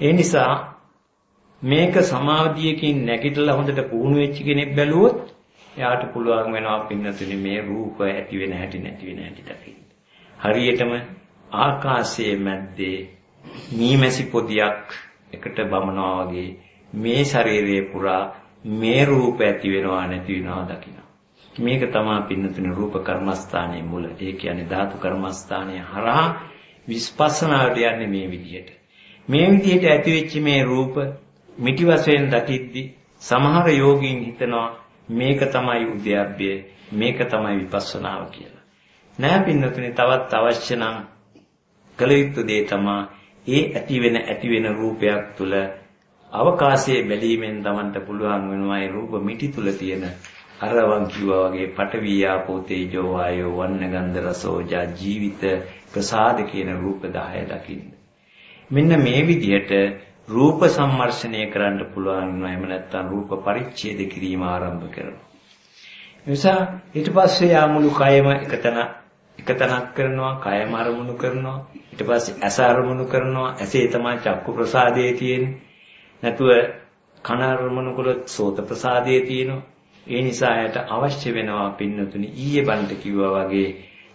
ඒ නිසා මේක සමාධියකින් නැගිටලා හොඳට පුහුණු වෙච්ච කෙනෙක් බැලුවොත් එයාට පුළුවන් වෙනවා පින්නතුනි මේ රූප ඇති වෙන හැටි නැති වෙන හැටි දකින්න. හරියටම ආකාශයේ මැද්දේ මීමැසි පොදියක් එකට බමනවා වගේ මේ ශරීරයේ පුරා මේ රූප ඇති වෙනවා නැති වෙනවා දකින්න. මේක තමයි පින්නතුනේ රූප කර්මස්ථානයේ මුල. ඒ කියන්නේ ධාතු කර්මස්ථානයේ හරහා විස්පස්සනාවට යන්නේ මේ විදිහට. මේ විදිහට ඇති වෙච්ච මේ රූප මිටි වශයෙන් දකිද්දි සමහර යෝගීන් හිතනවා මේක තමයි උද්‍යප්පය මේක තමයි විපස්සනාව කියලා. නෑ පින්නතුනේ තවත් අවශ්‍ය නම් කළ යුතු දේ තමයි ඒ ඇති වෙන ඇති වෙන රූපයක් තුල අවකාශයේ බැලීමෙන් Tamanට පුළුවන් වෙනවා ඒ රූප මිටි තුල තියෙන අරවන් කිව්වා වගේ පඨවි ආපෝ තේජෝ වායෝ වන්න ගන්ධ රසෝජා ජීවිත ප්‍රසාද කියන රූප 10 දකින්න. මෙන්න මේ විදිහට රූප සම්මර්ෂණය කරන්න පුළුවන් වෙනවා. එහෙම නැත්නම් රූප පරිච්ඡේද කිරීම ආරම්භ කරනවා. නිසා ඊට පස්සේ යා මුළු කයම එකතන එකතනක් කරනවා, කයම අරමුණු කරනවා. ඊට පස්සේ ඇස අරමුණු කරනවා. ඇසේ තමයි චක්කු ප්‍රසාදයේ තියෙන්නේ. නැතුව කන අරමුණු කළොත් සෝත ප්‍රසාදයේ තියෙනවා. ඒ නිසා ඇයට අවශ්‍ය වෙනවා පින්නතුනි ඊයේ බන්ට කිව්වා වගේ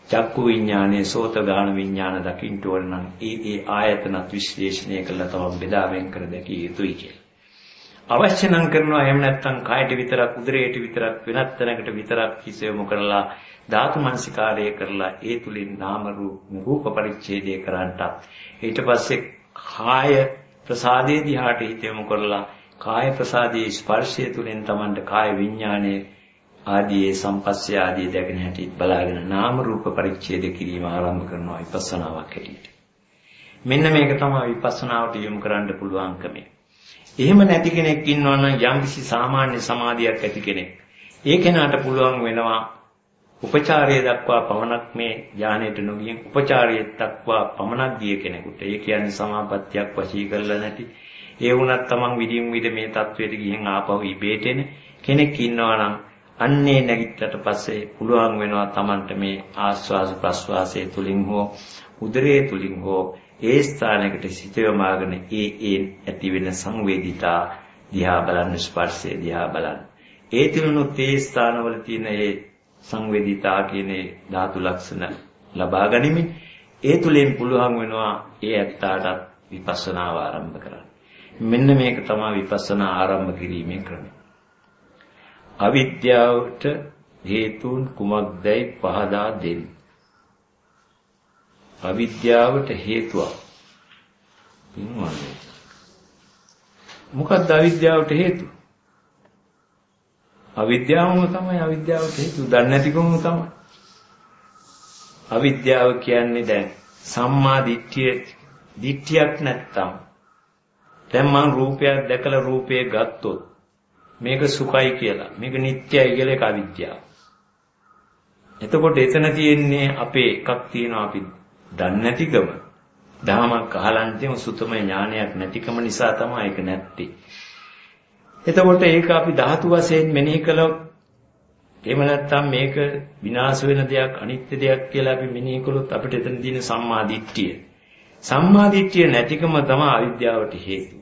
චක්කු විඥානයේ සෝත ගාන විඥාන දකින්න ඕන නම් ඒ ඒ ආයතනත් විශ්ලේෂණය කරලා තමයි බෙදා වෙන් කර දැකිය යුතුයි කියලා. අවශ්‍ය නම් කරනවා එහෙම නැත්නම් කායට විතරක් උදරයට විතරක් වෙනත් තැනකට විතරක් හිසෙමු කරලා ධාතු මනසිකාරය කරලා ඒ තුලින් නාම රූප පරිච්ඡේදය කරන්නටත් ඊට පස්සේ කාය ප්‍රසාදේ දිහාට හිතෙමු කරලා කාය ප්‍රසාදයේ ස්පර්ශය තුළින් Tamanට කාය විඥානයේ ආදී සම්පස්ය ආදී දැකගෙන හැටි බලාගෙන නාම රූප පරිච්ඡේද කිරීම ආරම්භ කරනවා විපස්සනාවක් හැටියට. මෙන්න මේක තමයි විපස්සනාවට යොමු කරන්න පුළුවන්කම. එහෙම නැති කෙනෙක් ඉන්නවනම් යම්කිසි සාමාන්‍ය සමාධියක් ඇති කෙනෙක්. ඒ කෙනාට පුළුවන් වෙනවා උපචාරය දක්වා පමණක් මේ ඥානයට නොගියෙන් උපචාරය දක්වා පමණක් ගිය කෙනෙකුට. ඒ කියන්නේ සමාපත්තියක් වශී කරලා නැති. ඒ වුණත් Taman විදියුම් විද මේ தത്വෙට ගිහින් ආපහු ඉබේට එන කෙනෙක් ඉන්නවනම් අන්නේ නැගිටට පස්සේ පුළුවන් වෙනවා Tamanට මේ ආස්වාස ප්‍රස්වාසයේ තුලින් හෝ උදරයේ තුලින් හෝ ඒ ස්ථානයකට සිත යොමාගෙන ඒ ඒ ඇති වෙන සංවේදිතා දිහා බලන්න ස්පර්ශය දිහා බලන්න. ඒ තුලනොත් ඒ ස්ථානවල තියෙන ඒ සංවේදිතා කියන ධාතු ලක්ෂණ ලබා ගනිමින් ඒ තුලින් පුළුවන් වෙනවා ඒ ඇත්තාට විපස්සනාව ආරම්භ කරන්න. මෙන්න මේක තමයි විපස්සනා ආරම්භ කිරීමේ ක්‍රමය. අවිද්‍යාවට හේතුන් කුමක්දයි පහදා දෙන්න. අවිද්‍යාවට හේතුවක්. පින්වන්නේ. මොකක්ද අවිද්‍යාවට හේතුව? අවිද්‍යාවම තමයි අවිද්‍යාවට හේතුව. දන්නේ නැතිකම තමයි. අවිද්‍යාව කියන්නේ දැන් සම්මා දිට්ඨිය දිට්ඨියක් නැත්තම් දැන් මම රූපයක් දැකලා රූපය ගත්තොත් මේක සුඛයි කියලා මේක නිට්ටයයි කියලා ඒක අවිද්‍යාව. එතකොට එතන තියෙන්නේ අපේ එකක් තියෙනවා අපි දන්නේ නැතිකම. දහමක් අහලා නැතිව සුතම ඥානයක් නැතිකම නිසා තමයි ඒක නැත්තේ. එතකොට ඒක අපි ධාතු වශයෙන් මෙනෙහි කළොත් එහෙම නැත්නම් මේක විනාශ වෙන දෙයක් අනිත්‍ය දෙයක් කියලා අපි මෙනෙහි කළොත් අපිට එතන තියෙන සම්මා දිට්ඨිය. සම්මා දිට්ඨිය නැතිකම තමයි අවිද්‍යාවට හේතුව.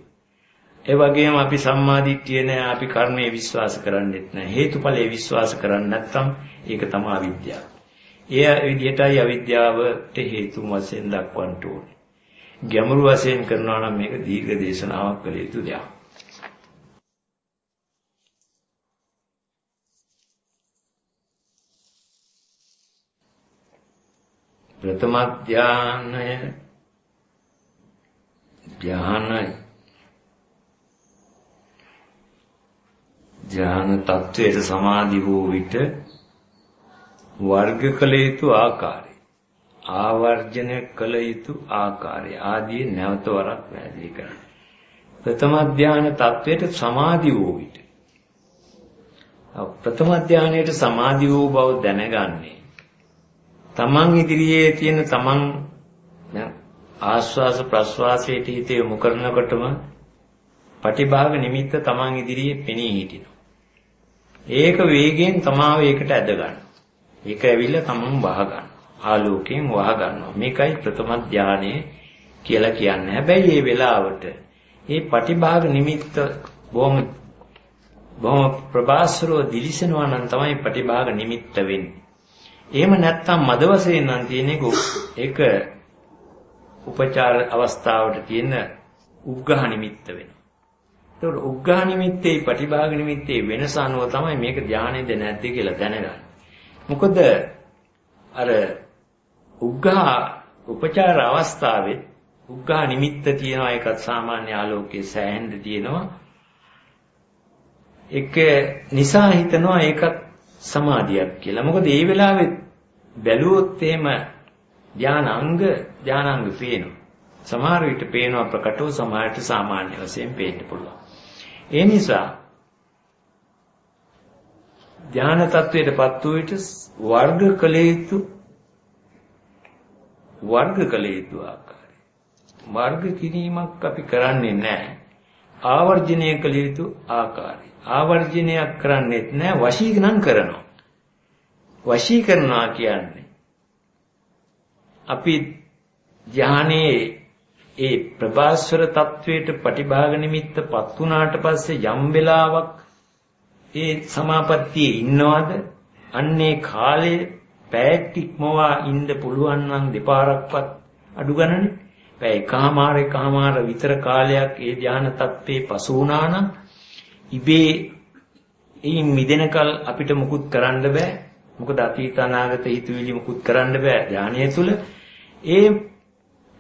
ඒ වගේම අපි සම්මාදිට්ඨිය නැහැ අපි කර්මයේ විශ්වාස කරන්නේත් නැහැ හේතුඵලයේ විශ්වාස කරන්නේ නැත්නම් ඒක තමයි අවිද්‍යාව. ඒ විදිහටයි අවිද්‍යාවට හේතු වශයෙන් දක්වන්න ඕනේ. ගැඹුරු වශයෙන් කරනවා නම් මේක දීර්ඝ දේශනාවක් කළ යුතු දෙයක්. ප්‍රථම ධානය ධානය ධාන තත්වයට සමාධි වූ විට වර්ග කළ යුතු ආකාරය ආවර්ජනය කළ යුතු ආකාරය ආදී නැවත වරක් පැහැදිලි කරනවා ප්‍රථම ධාන තත්වයට සමාධි වූ විට ප්‍රථම ධානයට සමාධි වූ බව දැනගන්නේ තමන් ඉදිරියේ තියෙන තමන් ආස්වාස ප්‍රස්වාසයට හිත යොමු කරනකොටම පටිභාග නිමිත්ත තමන් ඉදිරියේ පෙනී හිටිනවා. ඒක වේගයෙන් තමාව ඒකට ඇද ගන්නවා. ඒක ඇවිල්ලා තමන් වහ ගන්නවා. ආලෝකයෙන් වහ ගන්නවා. මේකයි ප්‍රථම ධානයේ කියලා කියන්නේ. හැබැයි මේ වෙලාවට මේ පටිභාග නිමිත්ත බොහොම බොහොම ප්‍රබාස්වරව දිලිසෙනවා නම් තමයි පටිභාග නිමිත්ත වෙන්නේ. එහෙම නැත්නම් මද වශයෙන් නම් තියෙන්නේ ඒක උපචාර අවස්ථාවට තියෙන උග්ඝහ නිමිත්ත වෙනවා. ඒතකොට උග්ඝහ නිමිත්තේ ප්‍රතිභාග නිමිත්තේ වෙනස අනුව තමයි මේක ධානයේද නැද්ද කියලා දැනගන්නේ. මොකද අර උග්ඝහ උපචාර අවස්ථාවේ උග්ඝහ නිමිත්ත තියෙනවා ඒකත් සාමාන්‍ය ආලෝකයේ සෑහෙන්න තියෙනවා. ඒක නිසා හිතනවා ඒකත් සමාධියක් කියලා. මොකද ඒ වෙලාවේ බැලුවොත් එහෙම ධානාංග ධානාංග පේනවා. සමහර විට පේනවා ප්‍රකටව සමහරට සාමාන්‍ය වශයෙන් පේන්න පුළුවන්. ඒ නිසා ධාන තත්වයටපත් වූ විට වර්ග කළ යුතු වර්ග කළ යුතු ආකාරය. වර්ග කිරීමක් අපි කරන්නේ නැහැ. ආවර්ජනය කළ යුතු ආකාරය. ආවර්ජනයක් කරන්නේත් නැහැ වශීකරණ කරනවා. වශී කරනවා කියන්නේ අපි ධානයේ ඒ ප්‍රභාස්වර තත්වයට ප්‍රතිභාග නිමිත්තපත් වුණාට පස්සේ යම් වෙලාවක් ඒ සමාපත්තියේ ඉන්නවද? අන්නේ කාලේ පැයක් ඉක්මවා ඉන්න පුළුවන් නම් දෙපාරක්වත් අඩු ගන්නනේ පැය එකමාර එකමාර විතර කාලයක් ඒ ධාන තත්ත්වේ පසු වුණා නම් ඉබේ ඒ මිදෙනකල් අපිට මුකුත් කරන්න බෑ. මොකද අතීත අනාගත හිතුවිලි මුකුත් කරන්න බෑ ධානය තුල ඒ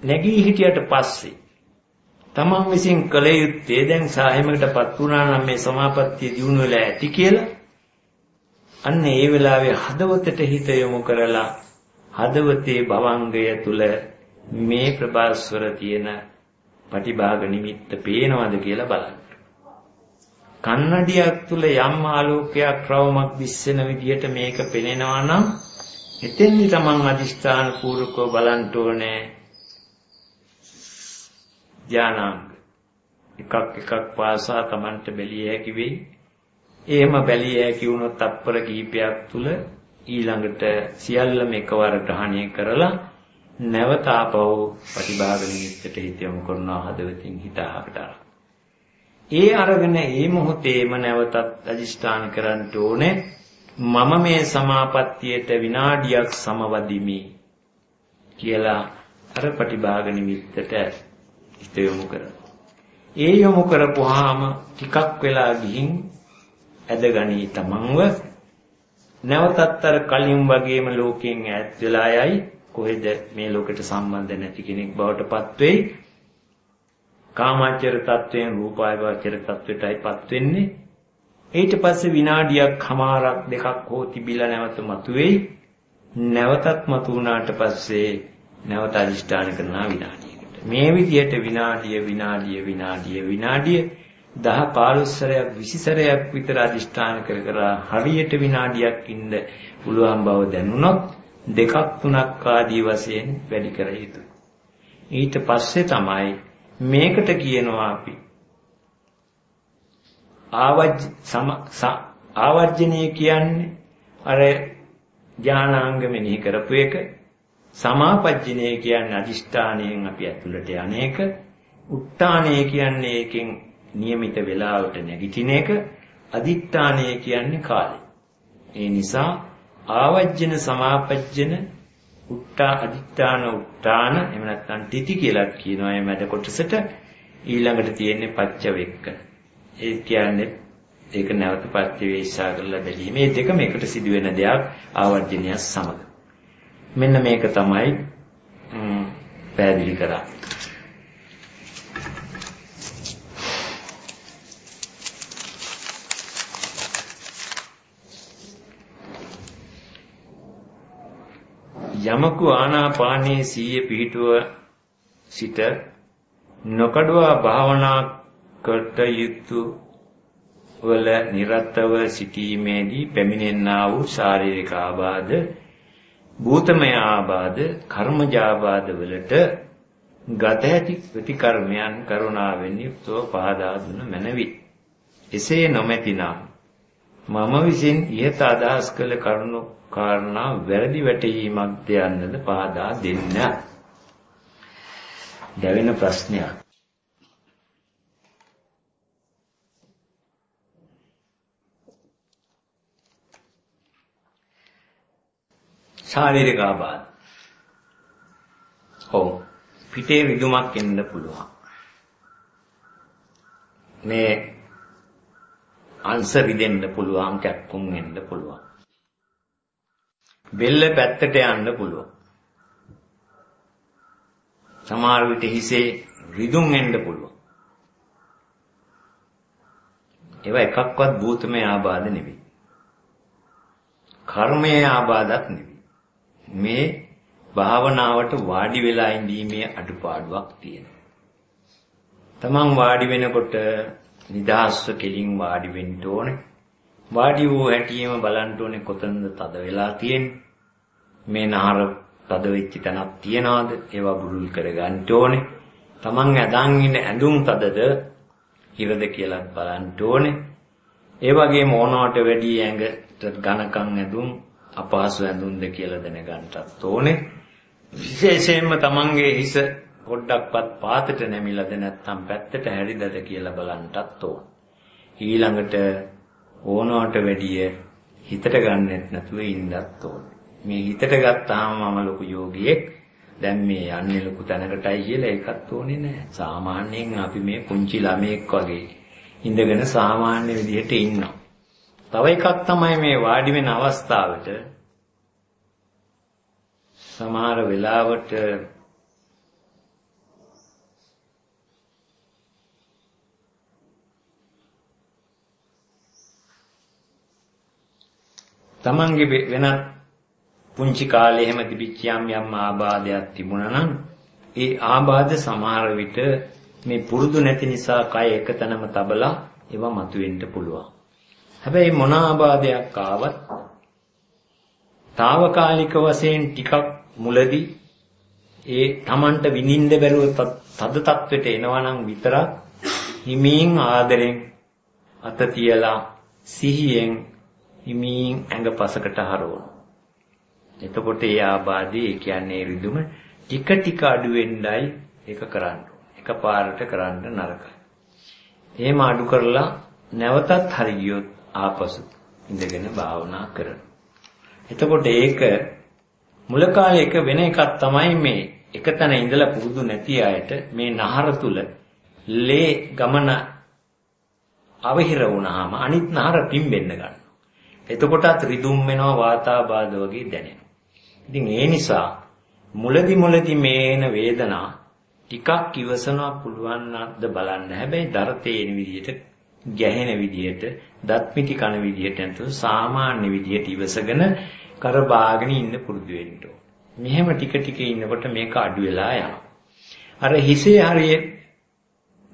නැගී හිටියට පස්සේ තමන් විසින් කළ යුත්තේ දැන් සායමකටපත් වුණා නම් මේ සමාපත්තිය දිනු වෙලා ඇති කියලා අන්න ඒ වෙලාවේ හදවතට හිත යොමු කරලා හදවතේ භවංගය තුල මේ ප්‍රභාස්වර තියෙන පටිභාග නිමිත්ත පේනවද කියලා බලන්න. කන්නඩියක් තුල යම් ආලෝකයක් රවුමක් දිස්සෙන විදිහට මේක පෙනෙනවා නම් එතෙන්දි තමන් අදිෂ්ඨාන පූර්වකව බලන්න ඕනේ ධානාංග එකක් එකක් පාසා තමන්ට බැලිය හැකි වෙයි. එහෙම බැලිය හැකි වුණොත් තත්පර කිහිපයක් තුල ඊළඟට සියල්ලම එකවර ග්‍රහණය කරලා නැවත ආපහු ප්‍රතිභාග නිමිත්තට හිත යොමු කරනවා හදවතින් හිත අහකට ඒ අරගෙන ඒ මොහොතේම නැවතත් අදිෂ්ඨාන කරන්න ඕනේ. මම මේ සමාපත්තියට විනාඩියක් සමවදිමි කියලා අර ප්‍රතිභාග නිමිත්තට හිත යොමු කරනවා. ඒ යොමු කරපුවාම ටිකක් වෙලා ගිහින් ඇදගනී තමන්ව. නැවතත් අර කලින් වගේම ලෝකයෙන් ඈත් වෙලා යයි. කොහෙද මේ ලෝකෙට සම්බන්ධ නැති කෙනෙක් බවට පත් වෙයි? කාමාචර තත්වයෙන් රූපායවාචර තත්වයටයිපත් වෙන්නේ. ඊට පස්සේ විනාඩියක් හමාරක් දෙකක් හෝ තිබිලා නැවත මතුවේයි. නැවතත් මතු වුණාට පස්සේ නැවත අදිෂ්ඨාන කරනවා විනාඩියකට මේ විදිහට විනාඩිය විනාඩිය විනාඩිය විනාඩිය 10 15 සැරයක් 20 සැරයක් විතර අදිෂ්ඨාන කර කර හරියට විනාඩියක් ඉන්න පුළුවන් බව දැනුණොත් දෙකක් තුනක් ආදී වශයෙන් වැඩි කර යුතුයි. ඊට පස්සේ තමයි මේකට කියනවා අපි ආවර්ජනය කියන්නේ අර ඥානාංග මෙනෙහි කරපු එක. සමාපජ්ජනය කියන්නේ අදිෂ්ඨානයෙන් අපි ඇතුළට යන්නේක උත්තානය කියන්නේ ඒකෙන් નિયમિત වේලාවට නැගිටින එක අදිත්තානය කියන්නේ කාලය ඒ නිසා ආවජ්ජන සමාපජ්ජන උට්ටා අදිත්තාන උට්ටාන එහෙම නැත්නම් තිති කියලා කියනවා මේ මැද කොටසට ඊළඟට තියෙන්නේ පච්චවෙක්ක ඒ කියන්නේ ඒක නැවත පරිවේශා කරලා බැලීම. මේ දෙකම එකට සිදුවෙන දෙයක් ආවර්ජනය සමග. මෙන්න මේක තමයි පැහැදිලි කරා. යමකු ආනාපානයේ සීය පිහිටුව සිට නොකඩවා භාවනා කට යුතු වල නිරතව සිටීමේදී පැමිණෙනා වූ ශාරීරික ආබාධ භූතමය ආබාධ කර්මජ ආබාධ වලට ගත ඇති ප්‍රතිකර්මයන් කරුණාවෙන් යුක්තව පහදා දුන මැනවි. එසේ නොමැතිනම් මම විසින් ඉහත අදහස් කළ කරුණු කාරණා වැරදි වැටහීමක්ද යන්නද පහදා දෙන්න. දැවෙන ප්‍රශ්නයක්. ශාරීරික ආබාධ. ඔව්. පිටේ රිදුමක් එන්න පුළුවන්. මේ අංශ රිදෙන්න පුළුවන්, කැක්කුම් එන්න පුළුවන්. බෙල්ල පැත්තට යන්න පුළුවන්. සමහර විට හිසේ රිදුම් එන්න පුළුවන්. ඒවා එකක්වත් භූතමය ආබාධ නෙවෙයි. කර්මයේ ආබාධත් නෙවෙයි. මේ භාවනාවට වාඩි වෙලා ඉඳීමේ අඩුපාඩුවක් තියෙනවා. තමන් වාඩි වෙනකොට නිදාස්ව කෙලින් වාඩි වෙන්න ඕනේ. වාඩි වූ හැටියෙම බලන්න ඕනේ කොතනද තද වෙලා තියෙන්නේ. මේ නහර තද වෙච්ච තැනක් තියනවාද? ඒවා බුරුල් කරගන්න ඕනේ. තමන් ඇඳන් ඉන්න ඇඳුම් තදද හිරද කියලා බලන්න ඕනේ. ඒ වගේම ඕනවට වැඩි ඇඟට ඝනකම් ඇඳුම් අපහසු ඇඳුම්ද කියලා දැනගන්නත් ඕනේ. විශේෂයෙන්ම තමන්ගේ හිස පොඩ්ඩක්වත් පාතට නැමිලාද නැත්නම් පැත්තට හැරිදද කියලා බලන්නත් ඕන. ඊළඟට ඕනවට වැඩිය හිතට ගන්නෙත් නැතුව ඉන්නත් ඕන. මේ හිතට ගත්තාම මම ලොකු යෝගියෙක් දැන් මේ යන්නේ ලොකු තැනකටයි කියලා ඒකත් ඕනේ නැහැ. සාමාන්‍යයෙන් අපි මේ පුංචි ළමයෙක් වගේ ඉඳගෙන සාමාන්‍ය විදිහට ඉන්නවා. තව එකක් තමයි මේ වාඩි වෙන අවස්ථාවට සමහර වෙලාවට තමන්ගේ වෙනත් පුංචි කාලේ එහෙම තිබිච්ච යම් යම් ආබාධයක් තිබුණා නම් ඒ ආබාධ සමහර විට මේ පුරුදු නැති නිසා කය එකතැනම තබලා ඒවා මතුවෙන්න පුළුවන්. හැබැයි මොන ආබාධයක් ආවත් తాවකාලික වශයෙන් ටිකක් මුලදී ඒ Tamanට විඳින්න බැරුව තද තත්වෙට එනවනම් විතරක් හිමින් ආදරෙන් අත තියලා සිහියෙන් හිමින් ඇඟ පසකට හරවනවා. එතකොට ඒ ආබාධය කියන්නේ රිදුම ටික ටික අඩු වෙන්නයි ඒක කරන්න එකපාරට කරන්න නරකයි. එහෙම අඩු කරලා නැවතත් හරි ගියොත් ආපසු ඉඳගෙන භාවනා කරනවා. එතකොට ඒක මුල කාලේ එක වෙන එකක් තමයි මේ එකතැන ඉඳලා පුරුදු නැති අයට මේ නහර තුල ලේ ගමන අවහිර වුණාම අනිත් නහර පිම්බෙන්න ගන්නවා. එතකොටත් රිදුම් වෙනවා වාතාබාධ වගේ දැනෙනවා. ඉතින් ඒ නිසා මුලදි මුලදි මේන වේදනා ටිකක් ඉවසනවා පුළුවන් නැද්ද බලන්න. හැබැයි දරතේන විදිහට ගැහෙන විදිහට දත් මිටි කන විදිහට නැතුව සාමාන්‍ය විදිහට ඉවසගෙන කර බාගෙන ඉන්න පුරුදු වෙන්න ඕන. මෙහෙම ටික ටික ඉන්නකොට මේක අඩු වෙලා යනවා. අර හිසේ හරිය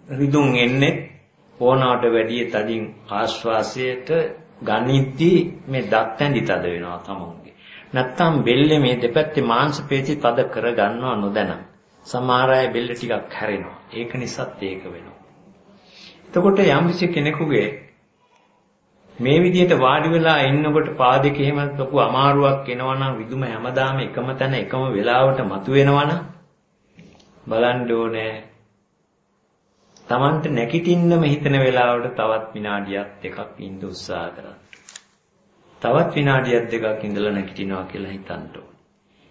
රිදුම් එන්නේ ඕනාට වැඩිය තදින් ආශ්වාසයට ගනිද්දී මේ දත් ඇඳි තද වෙනවා තමන්ගේ. නැත්තම් බෙල්ලේ මේ දෙපැත්තේ මාංශ පේශි තද කර ගන්නව නොදැන. සමහර අය බෙල්ල ටිකක් හැරෙනවා. ඒක නිසාත් ඒක වෙනවා. එතකොට යම්කිසි කෙනෙකුගේ මේ විදිහට වාඩි වෙලා ඉන්නකොට පාදක එහෙම ලොකු අමාරුවක් එනවනම් විදුම හැමදාම එකම තැන එකම වෙලාවට මතුවෙනවනම් බලන්න ඕනේ Tamanට නැගිටින්නම හිතන වෙලාවට තවත් විනාඩියක් දෙකක් ඉන්න උත්සාහ කරන්න. තවත් විනාඩියක් දෙකක් ඉඳලා නැගිටිනවා කියලා හිතන්න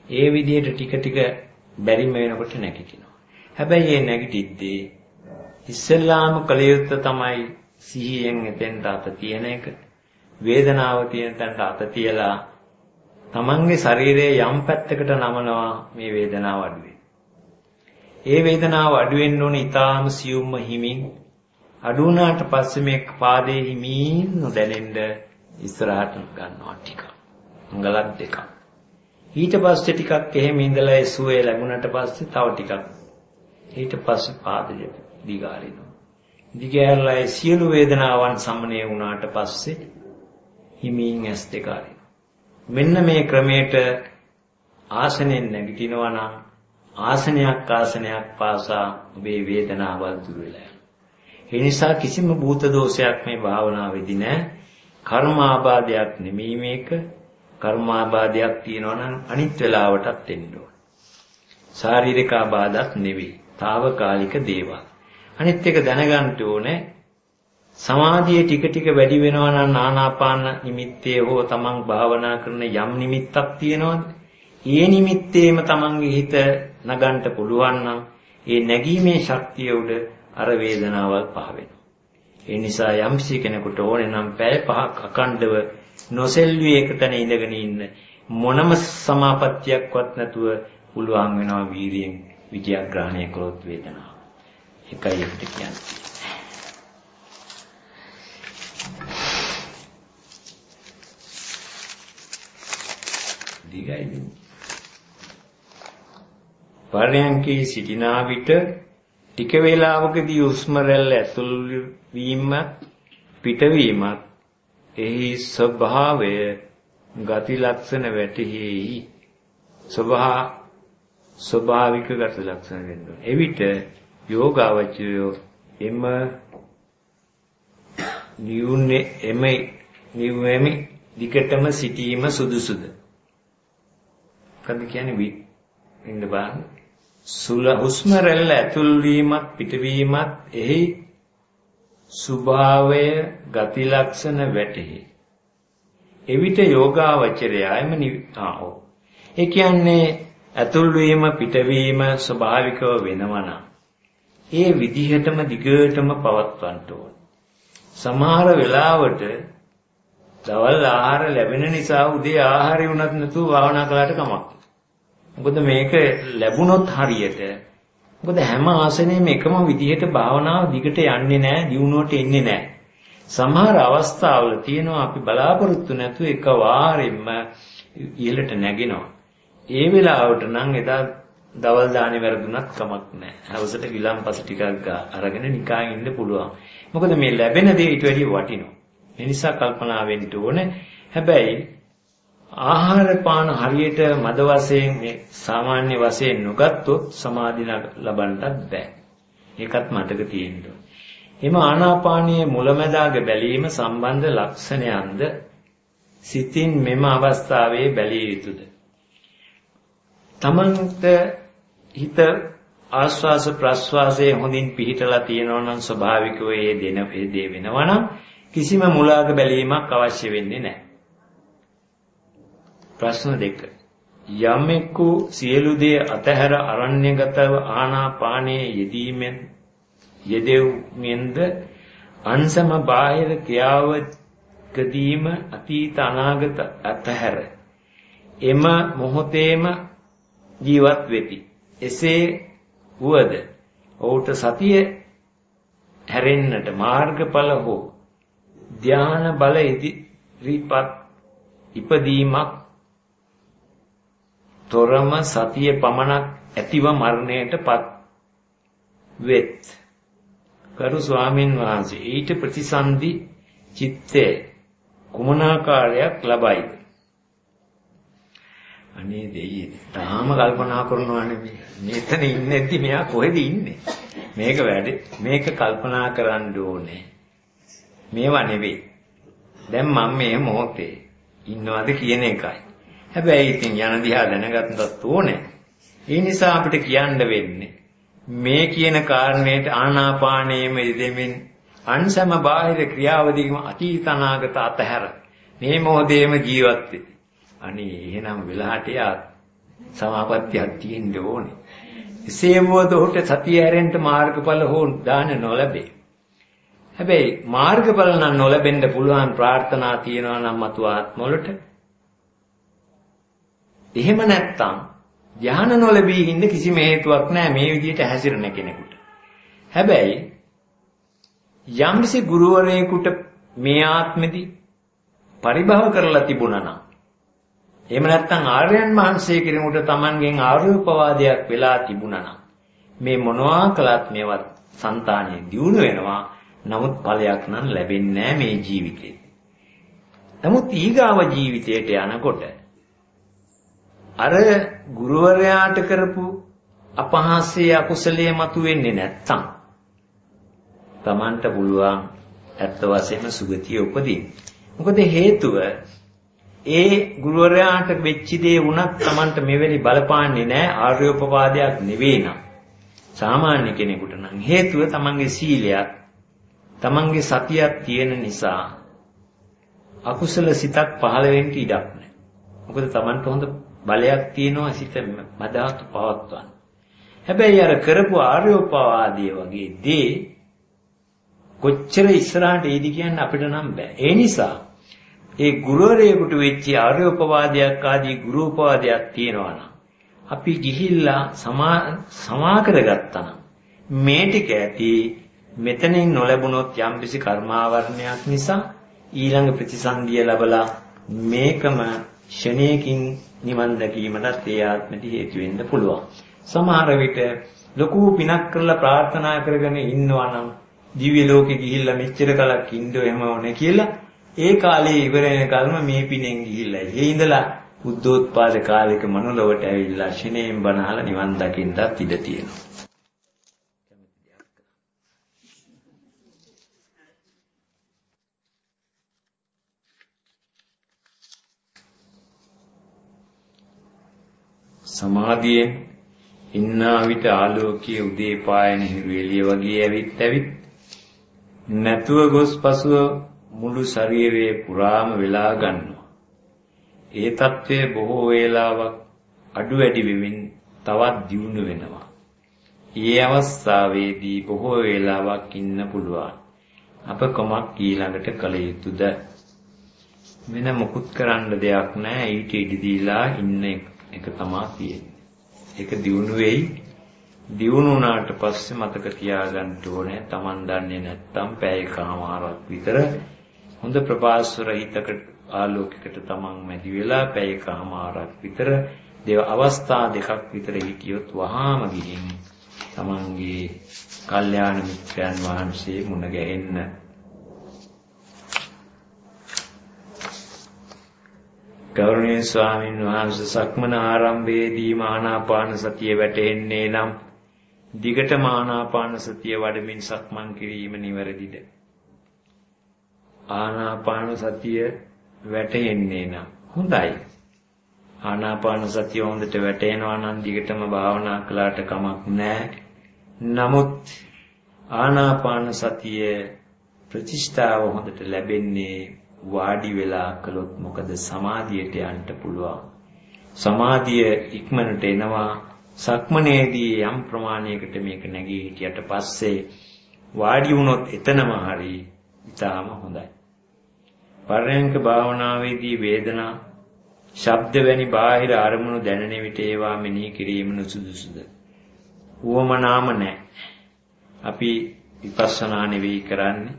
ඒ විදිහට ටික ටික බැරිම වෙනකොට නැගිටිනවා. හැබැයි මේ නැගිටිද්දී ඉස්සෙල්ලාම කළ යුත්තේ තමයි සිහියෙන් එතෙන්ට අත තියන එක. වේදනාව තියෙන තැනට අත තියලා තමන්ගේ ශරීරයේ යම් පැත්තකට නමනවා මේ වේදනාව අඩු වෙයි. ඒ වේදනාව අඩු වෙන්න ඕනේ ඊටාම සියුම්ම හිමින් අඩු වුණාට පස්සේ මේ පාදයේ හිමින් නොදැනෙන්න ඉස්සරහට ගන්නවා ටික. අඟලක් දෙකක්. ඊට පස්සේ ටිකක් එහෙම ඉඳලා ඒ සුවේ ලැබුණට පස්සේ තව ටිකක්. ඊට පස්සේ පාද දිගාරිනවා. දිගෑරලා ඒ සියලු වේදනාවන් සමනය වුණාට පස්සේ හිමින් ඇස් දෙක මෙන්න මේ ක්‍රමයට ආසනෙන් නැගිටිනවා නම් ආසනයක් ආසනයක් පාසා ඔබේ වේදනාවල් දුර වෙලා යනවා. ඒ නිසා කිසිම භූත දෝෂයක් මේ භාවනාවේදී නැහැ. කර්මාබාධයක් නෙමෙයි මේක. කර්මාබාධයක් තියෙනවා නම් අනිත් වෙලාවටත් එන්න ඕන. ශාරීරික ආබාධක් නෙවෙයි. తాවකාලික දේවල්. අනිත් එක දැනගන්න ඕනේ සමාධිය ටික ටික වැඩි වෙනවා නම් ආනාපාන නිමිත්තේ හෝ තමන් භාවනා කරන යම් නිමිත්තක් තියෙනවද? ඒ නිමිත්තේම තමන්ගේ හිත නගන්න පුළුවන් නම් ඒ නැගීමේ ශක්තිය උඩ අර වේදනාවල් පහ වෙනවා. ඒ නිසා යම්සි කෙනෙකුට ඕනේ නම් පැය පහක් අකණ්ඩව නොසෙල්වි එකතැන ඉඳගෙන ඉන්න මොනම සමාපත්තියක්වත් නැතුව පුළුවන් වෙනවා වීරියෙන් විජයග්‍රහණය කළොත් වේදනාව. එකයි අපිට කියන්නේ. දිගයි. පරයන්කේ සිටිනා විට ටික වේලාවකදී උස්ම රැල්ල ඇතුල් වීම පිටවීමත් එහි ස්වභාවය ගති ලක්ෂණ වැටහෙයි ස්වභා ස්වභාවික ගති ලක්ෂණ වෙනවා එවිට යෝගාවචරය එම නියුනේ එමෙ නිවෙමි දිකටම සිටීම සුදුසුද? කන්ද කියන්නේ? වි ඉන්න බලන්න සුල හුස්ම රැල්ල ඇතුල් වීමත් පිටවීමත් එහි ස්වභාවය ගති ලක්ෂණ වැටහි. එවිට යෝගාවචරයයිම ආෝ ඒ කියන්නේ ඇතුල් වීම පිටවීම ස්වභාවිකව වෙනවනම් ඒ විදිහටම දිගටම පවත්වන්න ඕන. සමහර වෙලාවට දවල් ආහාර ලැබෙන නිසා උදේ ආහාරය වුණත් නැතුව භාවනා කළාට කමක්. මොකද මේක ලැබුණොත් හරියට මොකද හැම ආසනෙම එකම විදිහට භාවනාව දිගට යන්නේ නැහැ, දියුණුවට එන්නේ නැහැ. සමහර අවස්ථාවල තියෙනවා අපි බලාපොරොත්තු නැතුව එකවාරෙම ඉහළට නැගෙනවා. ඒ වෙලාවට නම් එදා දවල් දානේ වැරදුනත් කමක් නැහැ. හවසට ගිලම්පස ටිකක් අරගෙන නිකන් ඉන්න පුළුවන්. මොකද මේ ලැබෙන දේ ඊට වැඩිය වටිනවා. ඒ නිසා කල්පනා වෙන්න ඕනේ. හැබැයි ආහාර පාන හරියට මද වශයෙන් මේ සාමාන්‍ය වශයෙන් නොගත්තොත් සමාධි ලබන්නත් බෑ. ඒකත් මතක තියෙන්න ඕනේ. එම ආනාපානීය මුලැමැදාග බැලීම සම්බන්ධ ලක්ෂණයන්ද සිතින් මෙම අවස්ථාවේ බැලිය යුතුයද? තමන්ට හිත ආස්වාස ප්‍රස්වාසයේ හොඳින් පිහිටලා තියෙනවා නම් ස්වභාවිකව ඒ දෙන ඒ දේ වෙනවා නම් කිසිම මුලාක බැලීමක් අවශ්‍ය වෙන්නේ නැහැ. ප්‍රශ්න දෙක. යමෙකු සියලු දේ අතහැර අරණ්‍යගතව ආනාපානයේ යෙදීමෙන් යෙදෙව්මෙන්ද අන්සම බාහිර ක්‍රියාවකදීම අතීත අනාගත අතහැර එම මොහොතේම ජීවත් වෙති. එසේ වුවද ඔහුට සතිය හැරෙන්නට මාර්ගඵල හෝ ධාන බල ඉදිරිපත් ඉපදීමක් තොරම සතිය පමණක් ඇතිව මරණයටපත් වෙත්. කරු ස්වාමින් වහන්සේ ඊට ප්‍රතිසන්දි චිත්තේ කුමනාකාරයක් ලබයිද? අනේ දෙයියේ තාම කල්පනා කරනවා නෙමෙයි. මෙතන ඉන්නේද්දි මෙයා කොහෙද ඉන්නේ? මේක වැඩි. මේක කල්පනා කරන්න ඕනේ. මේවා නෙවෙයි. දැන් මම මේ මොහොතේ ඉන්නවද කියන එකයි. හැබැයි ඉතින් යන දිහා දැනගන්නත් ඕනේ. ඒ නිසා අපිට කියන්න වෙන්නේ මේ කියන කාරණේට ආනාපානයේම යෙදෙමින් අන්සම බාහිර ක්‍රියාවදීම අතීත අනාගත අතහැර මේ මොහොතේම ජීවත් වෙති. අනේ එහෙනම් වෙලාට යා සමාපත්තියක් තියෙන්න ඕනේ. එසේ වුවද ඔහුට සතිය හැරෙන්න මාර්ගඵල හෝ දාන නොලැබේ. හැබැයි මාර්ගඵල නම් නොලැබෙන්න පුළුවන් ප්‍රාර්ථනා තියනවා නම් මතු ආත්මවලට එහෙම නැත්තම් ධ්‍යාන නොලැබී ඉන්න කිසිම හේතුවක් නැහැ මේ විදිහට හැසිරෙන කෙනෙකුට. හැබැයි යම්කිසි ගුරුවරයෙකුට මේ ආත්මෙදි පරිභව කරලා තිබුණා නම් එහෙම නැත්නම් ආර්යයන් වහන්සේ කෙනෙකුට Tamanගෙන් ආර්යෝපවාදයක් වෙලා තිබුණා නම් මේ මොනවා කළත් මේවත් సంతානිය දියුණු වෙනවා නමුත් ඵලයක් නම් ලැබෙන්නේ මේ ජීවිතේ. නමුත් ඊගාව ජීවිතයට යනකොට අර ගුරුවරයාට කරපු අපහාසයේ අකුසලයේ මතුවෙන්නේ නැත්තම් Tamanට පුළුවන් ඇත්ත වශයෙන්ම සුගතිය උපදින්න. මොකද හේතුව ඒ ගුරුවරයාට වෙච්ච දේ වුණත් Tamanට මෙවැනි බලපාන්නේ නැහැ ආර්යෝපවාදයක් නෙවෙයි නම්. සාමාන්‍ය කෙනෙකුට නම් හේතුව Tamanගේ සීලයක් Tamanගේ සතියක් තියෙන නිසා අකුසල සිතක් පහළ වෙන්න ඉඩක් නැහැ. මොකද Tamanට හොඳ බලයක් තියෙනවා සිත මදාතු පවත්වන්න. හැබැයි අර කරපු ආර්යෝපවාදයේ වගේ දේ කොච්චර ඉස්සරහට එයිද කියන්න අපිට නම් බෑ. ඒ නිසා ඒ ගුරුවරයෙකුට වෙච්ච ආර්යෝපවාදයක් ආදී ගුරුපවාදයක් තියෙනවා නම් අපි ගිහිල්ලා සමා සමා කරගත්තා නම් මේ ටික ඇති මෙතනින් නොලැබුණොත් යම්කිසි කර්මාවරණයක් නිසා ඊළඟ ප්‍රතිසන්දිය ලැබලා මේකම ෂණයකින් නිවන් දැකීමටත් ඒ ආත්මෙදි හේතු වෙන්න පුළුවන්. සමහර විට ලොකු පිනක් කරලා ප්‍රාර්ථනා කරගෙන ඉන්නවා නම් දිව්‍ය ලෝකෙ ගිහිල්ලා මෙච්චර කලක් ඉන්න එහෙම ඕනේ කියලා ඒ කාලේ ඉවර වෙනකල්ම මේ පිනෙන් ගිහිල්ලා ඒ ඉඳලා බුද්ධෝත්පාද කාලෙක මනුලොවට ඇවිල්ලා ශිනේම් බණහලා නිවන් දකින්නත් ඉඩ තියෙනවා. සමාධියෙන් ඉන්නා විට ආලෝකයේ උදේ පායන හිරු එළිය වගේ ඇවිත් ඇවිත් නැතුව ගොස් පසුව මුළු ශරීරයේ පුරාම වෙලා ගන්නවා. ඒ తත්වයේ බොහෝ වේලාවක් අඩු වැඩි වෙමින් තවත් දියුණු වෙනවා. ඒ අවස්ථාවේදී බොහෝ වේලාවක් ඉන්න පුළුවන්. අප කොමක් ඊළඟට කළ යුතුද? වෙන මොකුත් කරන්න දෙයක් නැහැ. ඊට ඉඩ දීලා ඉන්න එක තමයි තියෙන්නේ. ඒක දියුණු වෙයි. දියුණු වුණාට පස්සේ මතක තියාගන්න ඕනේ Taman දන්නේ නැත්තම් පැයකමාරක් විතර හොඳ ප්‍රභාස්වර හිතකට ආලෝකයකට තමන් මැදි වෙලා පැයකමාරක් විතර දේව අවස්ථා දෙකක් විතර හිටියොත් වහාම ගිහින් තමන්ගේ කල්යාණ මිත්‍රයන් වහන්සේ මුණ ගැහෙන්න. ගෞරවනීය ස්වාමින් වහන්සේ සක්මන ආරම්භයේදී ආනාපාන සතිය වැටෙන්නේ නම් දිගට ආනාපාන සතිය වඩමින් සක්මන් කිරීම නිවැරදිද? ආනාපාන සතිය වැටෙන්නේ නම් හොඳයි. ආනාපාන සතිය හොඳට වැටෙනවා නම් දිගටම භාවනා කළාට කමක් නැහැ. නමුත් ආනාපාන සතිය ප්‍රතිෂ්ඨාව හොඳට ලැබෙන්නේ වාඩි වෙලා කළොත් මොකද සමාධියට යන්න පුළුවන්. සමාධිය ඉක්මනට එනවා සක්මනේදී යම් ප්‍රමාණයකට මේක නැගී හිටියට පස්සේ වාඩි වුණොත් එතනම හරි ඉතාම හොඳයි. පරයන්ක භාවනාවේදී වේදනා ශබ්ද වැනි බාහිර අරමුණු දැනෙන විට ඒවා මෙනෙහි කිරීම නුසුදුසුද? උවමනාම නැහැ. අපි විපස්සනා නෙවෙයි කරන්නේ.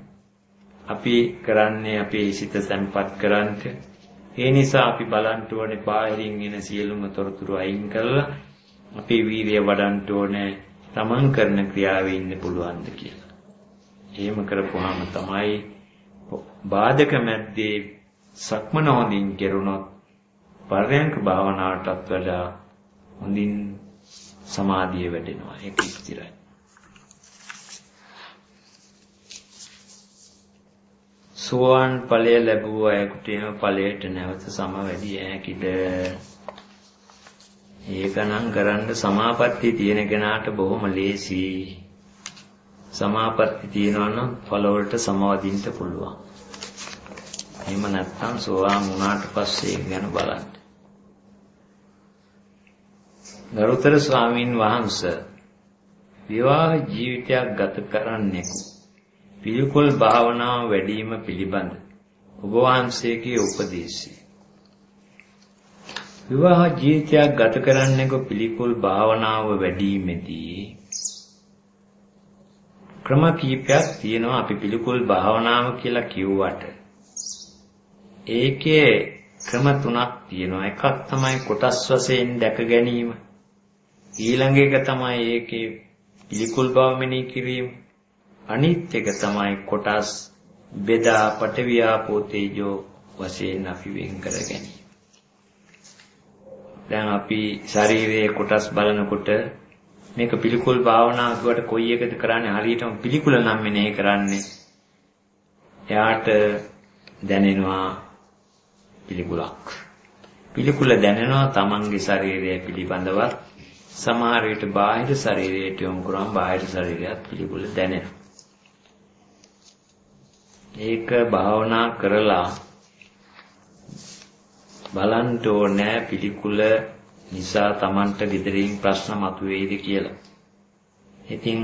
අපි කරන්නේ අපේ සිත සම්පත් කරන්ට. ඒ නිසා අපි බලන්න ඕනේ බාහිරින් එන සියලුම තොරතුරු අයින් කරලා අපේ වීරිය වඩන්න ඕනේ. තමන් කරන ක්‍රියාවේ ඉන්න පුළුවන්ද කියලා. එහෙම කරපුවාම තමයි බාධක මැද්දේ සක්මන හොඳින් කෙරුණොත් පරයන්ක භාවනාවටත් වඩා හොඳින් සමාධිය වැඩෙනවා. ඒක ස්ථිරයි සෝවාන් ඵලය ලැබුව අයෙකුට එම ඵලයට නැවත සම වැඩි හැකිද ඒකනම් කරන්න සමාපatti තියෙන කෙනාට බොහොම ලේසි සමාපatti තියෙනවා නම් ඵලවලට සමවදින්න පුළුවන්. එහෙම නැත්නම් සෝවාන් වුණාට පස්සේ ගැන බලන්න. ගරුතර ස්වාමින් වහන්සේ විවාහ ජීවිතයක් ගත කරන්නේ පිළිකුල් භාවනාව වැඩිම පිළිබඳ ඔබ වහන්සේගේ උපදේශය විවාහ ජීවිතයක් ගත කරන්නේක පිළිකුල් භාවනාව වැඩිීමේදී ක්‍රම කීපයක් තියෙනවා අපි පිළිකුල් භාවනාව කියලා කිව්වට ඒකේ ක්‍රම තුනක් තියෙනවා. එකක් තමයි කොටස් වශයෙන් දැක ගැනීම. ඊළඟ එක තමයි ඒකේ පිළිකුල් බව මෙනෙහි කිරීම. අනිත් එක තමයි කොටස් බෙදා පටවියාපෝ තේජෝ වශයෙන් අපි වෙන් කර ගැනීම. දැන් අපි ශරීරයේ කොටස් බලනකොට මේක පිළිකුල් භාවනාවකට කොයි එකද කරන්නේ? හරියටම පිළිකුල නම් මෙනෙහි කරන්නේ. එයාට දැනෙනවා පිළිකුලක්. පිළිකුල දැනෙනවා තමන්ගේ ශරීරය පිළිබඳවත්. සමහර විට බාහිර ශරීරයට යොමු කරාම බාහිර ශරීරයත් පිළිකුල දැනෙනවා. ඒක භාවනා කරලා බලන්න ඕනේ පිළිකුල නිසා Tamanට gedirin ප්‍රශ්න මතුවේද කියලා. ඉතින්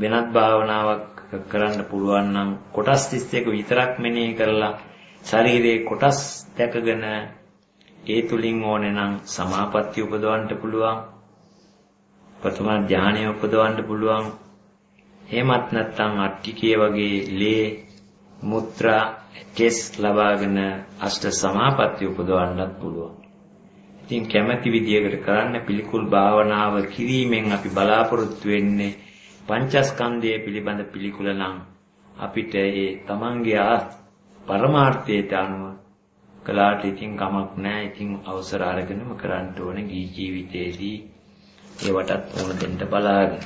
වෙනත් භාවනාවක් කරන්න පුළුවන් නම් කොටස් 31 විතරක් මෙනෙහි කරලා ශරීරයේ කොටස් දැකගෙන ඒ තුලින් ඕනේ නම් සමාපatti උපදවන්න පුළුවන්. ප්‍රථම ධානය උපදවන්න පුළුවන්. එහෙමත් නැත්නම් අට්ටිකේ වගේ ලේ මුත්‍රා කෙස් ලබාගෙන අෂ්ට සමාපatti උපදවන්නත් පුළුවන්. ඉතින් කැමැති විදියකට කරන්න පිළිකුල් භාවනාව කිරීමෙන් අපි බලාපොරොත්තු වෙන්නේ පංචස්කන්ධය පිළිබඳ පිළිකුල නම් අපිට ඒ තමන්ගේ පරමාර්ථයට අනුව කළාට ඉතින් කමක් නැහැ. ඉතින් අවසර අරගෙනම කරන්න ඕනේ ගී ජීවිතේදී ඒවටත් ඕන දෙන්න බලාගෙන.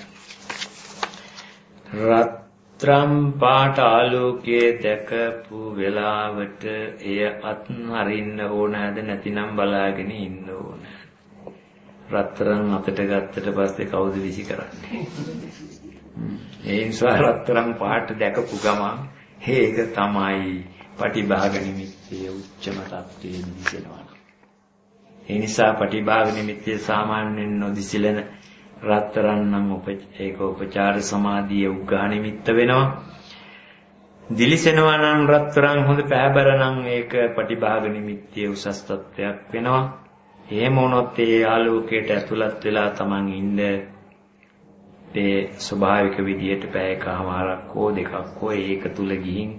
රත් රත්‍රම් පාට ආලෝකයේ දැකපු වෙලාවට එය අත්හරින්න ඕනද නැතිනම් බලාගෙන ඉන්න ඕන. රත්තරන් අතට ගත්තට පස්සේ කවුද විසි කරන්නේ? ඒ නිසා රත්තරන් පාට දැකපු ගමන් ඒක තමයි පටිභාග නිමිත්තේ උච්චම තත්ත්වයේ දිසෙනවා. ඒ නිසා පටිභාග නිමිත්තේ සාමාන්‍යයෙන් නොදිසිලෙන රත්තරන් නම් ඒක උපචාර සමාධිය උග්ඝා නිමිත්ත වෙනවා. දිලිසෙනවා නම් රත්තරන් හොඳ පැහැබර නම් ඒක පටිභාග නිමිත්තේ උසස් තත්වයක් වෙනවා. එහෙම වුණොත් ඒ ආලෝකයට ඇතුළත් වෙලා Taman ඉන්න ඒ ස්වභාවික විදියට පැයකමාරක් හෝ දෙකක් හෝ ඒක තුල ගිහින්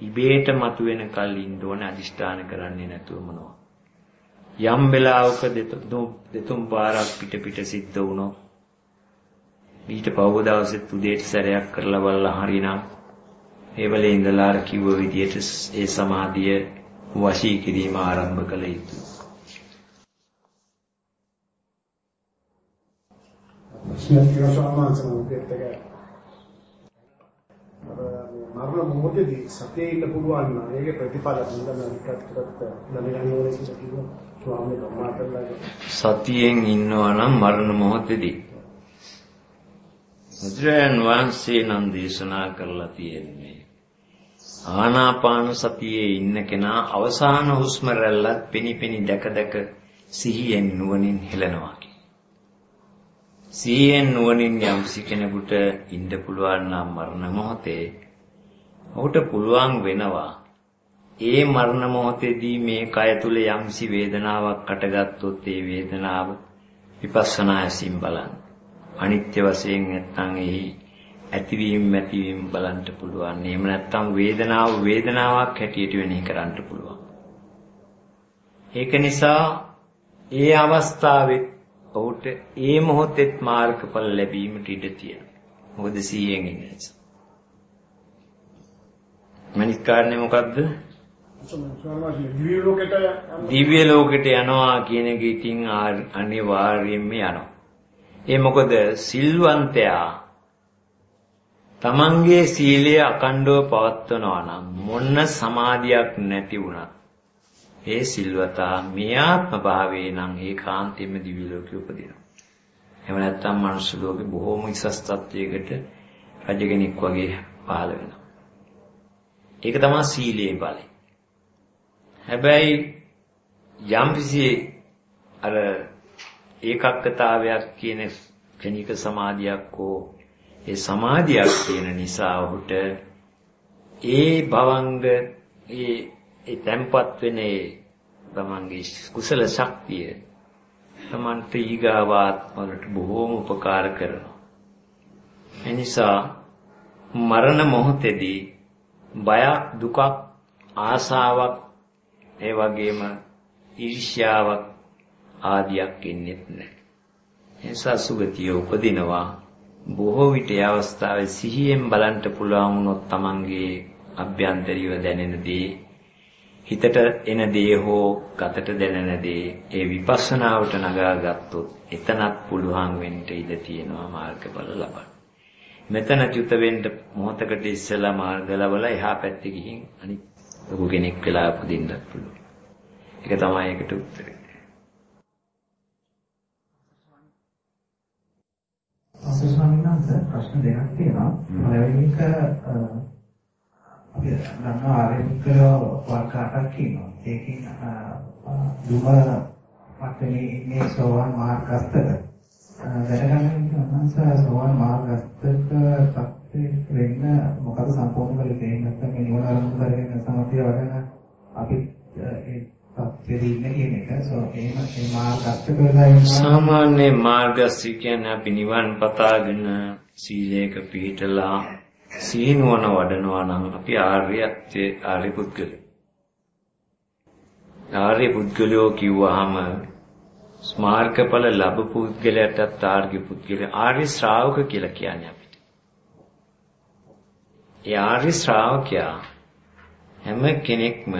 ඉබේට මතුවෙන කල් ඉන්න ඕන අදිෂ්ඨාන කරන්නේ නැතුව මොනවා. යම් වෙලාවක දෙතුන් පාරක් පිට පිට සිද්ධ වුණොත් ඊට පහුව දවසෙත් උදේට සැරයක් කරලා බලලා හරිනම් ඒ වෙලේ ඉඳලා අර කිව්ව විදියට ඒ සමාධිය වශී කිරීම ආරම්භ කළ යුතුයි. මරණ මොහොතේදී සතියේ ඉන්න පුළුවන් නම් ඒකේ ප්‍රතිඵල හොඳම විකටකට දැනගන්න ඕනේ කියලා කිව්වා. ස්වාමීන් වහන්සේ. සතියෙන් ඉන්නවා නම් මරණ මොහොතේදී. බුදුරයන් වහන්සේ නම් දේශනා කරලා තියෙන්නේ ආනාපාන සතියේ ඉන්න කෙනා අවසාන හුස්ම රැල්ලත් පිනිපිනි දැක දැක සිහියෙන් නුවණින් හෙලනවා සිහියෙන් නුවණින් යම් කෙනෙකුට ඉන්න පුළුවන් නම් මරණ මොහොතේ ඔහුට පුළුවන් වෙනවා ඒ මරණ මොහොතේදී මේ කය තුල යම්සි වේදනාවක් අටගත්තොත් ඒ වේදනාව විපස්සනා ඇසින් බලන්න අනිත්‍ය වශයෙන් නැත්නම් එහි ඇතිවීම නැතිවීම බලන්න පුළුවන්. එහෙම නැත්නම් වේදනාව වේදනාවක් හැටියට වෙනෙහි කරන්න පුළුවන්. ඒක නිසා ඒ අවස්ථාවෙත් ඔහුට ඒ මොහොතෙත් මාර්ගඵල ලැබීමට ඉඩ තියෙනවා. මොකද සීයෙන් ඉන්න නිසා. මනිත් කාරණේ මොකද්ද? දිව්‍ය ලෝකෙට යනවා කියන එක ඉතින් අනිවාර්යයෙන්ම යනවා. ඒ මොකද සිල්වන්තයා තමන්ගේ සීලය අකණ්ඩව පවත්වනවා නම් මොන්න සමාධියක් නැති වුණත් ඒ සිල්වතා මේ ආත්ම භාවයේ නම් ඒකාන්තයෙන්ම දිව්‍ය ලෝකෙ උපදිනවා. එහෙම නැත්නම් මනුෂ්‍ය ලෝකෙ බොහෝම ඉසස් තත්වයකට රජ කෙනෙක් වගේ පහළ වෙනවා. ඒක තමයි සීලයේ බලය. හැබැයි යම්කිසි අර ඒකක්කතාවයක් කියන ක්ෂණික සමාධියක් හෝ ඒ සමාධියක් තියෙන නිසා ඔහුට ඒ භවංග ඒ ඒ tempat වෙන ඒ තමන්ගේ කුසල ශක්තිය තමන්ට ඊගාවාත්මවලට බොහෝම උපකාර කරනවා. එනිසා මරණ මොහොතේදී බයක් දුකක් ආසාවක් ඒ වගේම ඊර්ෂ්‍යාවක් ආදියක් එන්නේ නැහැ. එනිසා සුගතිය උපදිනවා බොහෝ විට ඒ අවස්ථාවේ සිහියෙන් බලන්න පුළුවන් වුණොත් Tamanගේ අභ්‍යන්තරීව දැනෙන දේ හිතට එන දේ හෝ ගතට දැනෙන දේ ඒ විපස්සනාවට නගා ගත්තොත් එතනත් පුළුවන් වෙන්න ඉඩ තියෙනවා මාර්ගඵල ලබන්න. මෙතන චුත වෙන්න මොහොතකට ඉස්සෙල්ලා මාර්ග ලැබලා එහා පැත්තේ ගිහින් අනිත් ලොකු කෙනෙක් වෙලා උපදින්නත් පුළුවන්. ඒක තමයි ඒකට උත්තරේ. අපේ ස්වාමීන් වහන්සේ ප්‍රශ්න දෙකක් තියෙනවා. පළවෙනි එක අපි ගන්නවා ආරම්භකව වර්ගාටක් කියනවා. ඒකෙන් දුම මතනේ ඉන්නේ සෝවාන් මාර්ගස්තක. දැනගන්න මහන්ස සෝවාන් මාර්ගස්තක තත්ත්වෙ වෙන්න මොකද සම්පූර්ණ වෙලේ තේින්න නැත්නම් මේ නිවන අරමුණු කරගෙන සමථය වඩන අපි ඒ තත්ත්වෙදී ඉන්නේ කියන එක. සෝ එහෙම ඒ මාර්ගස්තක වෙලා ඉන්නවා. සාමාන්‍ය මාර්ගස්ති කියන්නේ අපි නිවන් පතාගෙන සීලයක පිළිපදලා සීනුවන වඩනවා නම් අපි ආර්යත්වයේ ආර්ය පුද්ගලයෝ. ආර්ය පුද්ගලයෝ කිව්වහම ස්මාර්ගඵල ලැබපු පුද්ගලයාටත් ආර්ය පුද්ගලයා ආර්ය ශ්‍රාවක කියලා කියන්නේ අපිට. ඒ ආර්ය ශ්‍රාවකයා හැම කෙනෙක්ම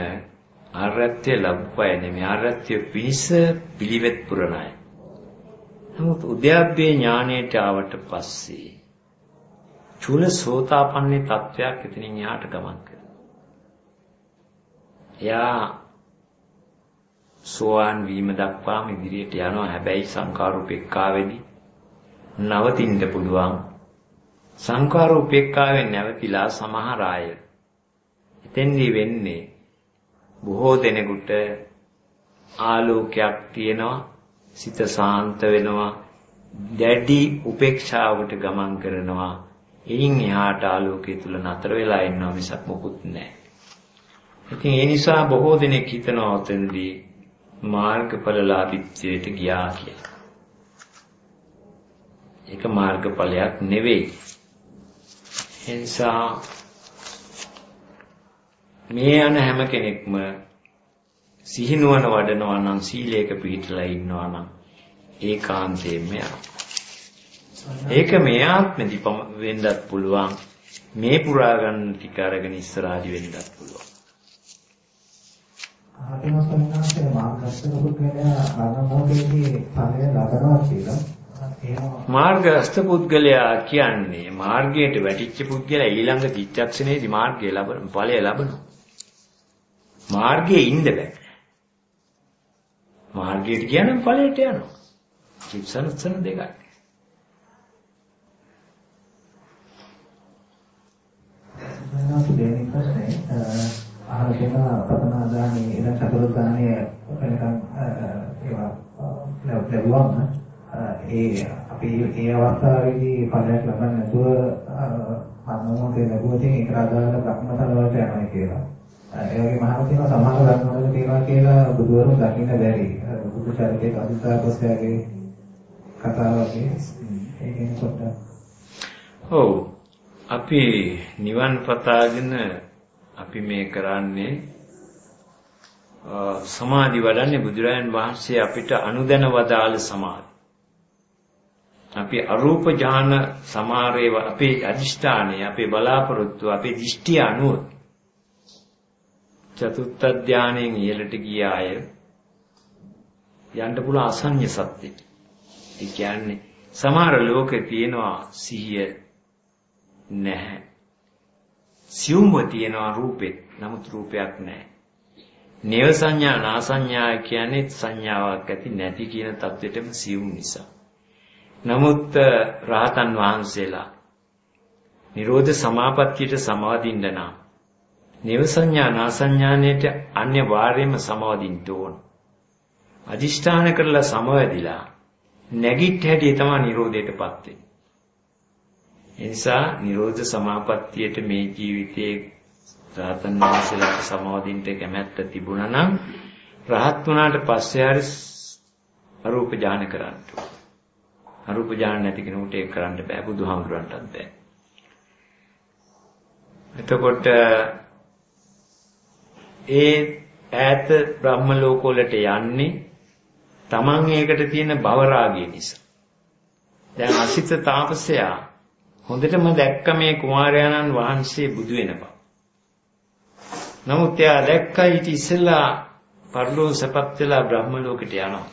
ආර්යත්වයේ ලැබුපය නෙමෙයි ආර්යත්වයේ පිණිස පිළිවෙත් පුරන අය. නමුත් උද්‍යප්පේ ඥාණයට ආවට පස්සේ චූල සෝතාපන්නේ තත්වයක් එතනින් එහාට ගමන් කරනවා. එයා සෝවාන් වීම දක්වාම ඉදිරියට යනවා. හැබැයි සංකාරූපෙක්කාවේදී නවතින්න පුළුවන්. සංකාරූපෙක්කාවෙන් නැවතිලා සමහර අය එතෙන්දී වෙන්නේ බොහෝ දෙනෙකුට ආලෝකයක් තියෙනවා සිත සාන්ත වෙනවා දැඩි උපේක්ෂාවකට ගමන් කරනවා එයින් එහාට ආලෝකය තුල නතර වෙලා ඉන්නවා මිසක් මොකුත් නැහැ. ඉතින් ඒ නිසා බොහෝ දෙනෙක් හිතනවා උතෙන්දී මාර්ගඵලලාභීත්වයට ගියා කියලා. ඒක මාර්ගඵලයක් නෙවෙයි. ඒ නිසා මේ යන හැම කෙනෙක්ම සිහිනුවන වඩනවා නම් සීලයක පිළිපදලා ඉන්නවා නම් ඒකාන්තයෙන්ම යනවා. ඒක මේ ආත්මෙදි වෙන්නත් පුළුවන්. මේ පුරා ගන්න ටික අරගෙන ඉස්සරහදි වෙන්නත් පුළුවන්. ආත්ම සංඥාවේ මාර්ගස්තක පුද්ගලයා අනමෝදේදී ඵලය ලබනවා කියලා. මාර්ගස්ත පුද්ගලයා කියන්නේ මාර්ගයට වැටිච්ච පුද්ගලයා ඊළඟ චිත්තක්ෂණයේදී මාර්ගය ලබන ඵලය ලබනවා. මාර්ගයේ ඉන්න බෑ. මාර්ගයට කියන්නේ ඵලයට යනවා. චිත්තසන දෙකයි. වෙනස් දෙන්නේ ප්‍රශ්නේ අහන කෙනා පතන දානේ ඉඳන් චතුර්ථානේ වෙනකන් ඒවා ලැබුවම ඒ අපි ඒ අවස්ථාවේදී ඵලයක් ලබන්න නැතුව අනුමෝදේ ලැබුවොත් ඒක ආදාළ බ්‍රහ්මතල වලට යනවා කියලා. ඒ වගේ මහා තියෙන සමාන ධර්මවල තියෙනවා කියලා බුදුවරුන් දකින්න බැරි. බුදු චරිතයේ අදුසාවස්යාගේ කතාව වගේ ඒකෙන් පොඩ්ඩක් ඔව් අපි නිවන් පතාගෙන අපි මේ කරන්නේ සමාධි වඩන්නේ බුදුරජාන් වහන්සේ අපිට අනුදැන වදාළ සමාධි. අපි අරූප ඥාන සමාරේව අපේ අදිෂ්ඨානය අපේ බලාපොරොත්තු අපේ දෘෂ්ටි අනුව චතුත්ථ ධානයෙන් ඉහළට ගිය අය යන්න පුළුවන් අසඤ්ඤ සත්‍යෙට. ඒ කියන්නේ සමහර ලෝකේ තියෙනවා සිහිය නැහැ. සියුම්ව තියෙනවා රූපෙත් නමුත් රූපයක් නැහැ නේව සංඥා නාසඤ්ඤා කියන්නේ සංඥාවක් ඇති නැති කියන தත්වෙටම සියුම් නිසා. නමුත් රාතන් වහන්සේලා නිරෝධ සමාපත්තියට සමාදින්න නම් නේව සංඥා නාසඤ්ඤාණයට අනිවාර්යයෙන්ම සමාදින්න ඕන. අදිෂ්ඨාන කරලා සමවැදිලා නැගිට හැටි තමයි නිරෝධයටපත් වෙන්නේ. ඒ නිසා නිරෝධ සමාපත්තියට මේ ජීවිතයේ රහතන් වහන්සේලාට සමාදින්න කැමැත්ත තිබුණා නම් රහත් වුණාට පස්සේ හරි සමාධියට සමාදින්න ඕන. අදිෂ්ඨාන කරලා සමවැදින්න ඕන. ඒ කියන්නේ නිරෝධ සමාපත්තියට. ඒ නිසා නිරෝධ සමාපත්තියට අරූප ඥාන කරන්න අරූප ඥාන නැති කෙනෙකුට ඒක කරන්න බෑ බුදුහාමුදුරන්ටත් බෑ එතකොට ඒ ඈත බ්‍රහ්ම ලෝක වලට යන්නේ Taman ඒකට තියෙන භව රාගය නිසා. දැන් අසිත තාපසයා හොඳටම දැක්ක මේ කුමාරයාණන් වහන්සේ බුදු වෙන බව. නමුත් එයා දැක්කා ඊට ඉස්සෙල්ලා පරලෝක සපත් වෙලා බ්‍රහ්ම ලෝකෙට යනවා.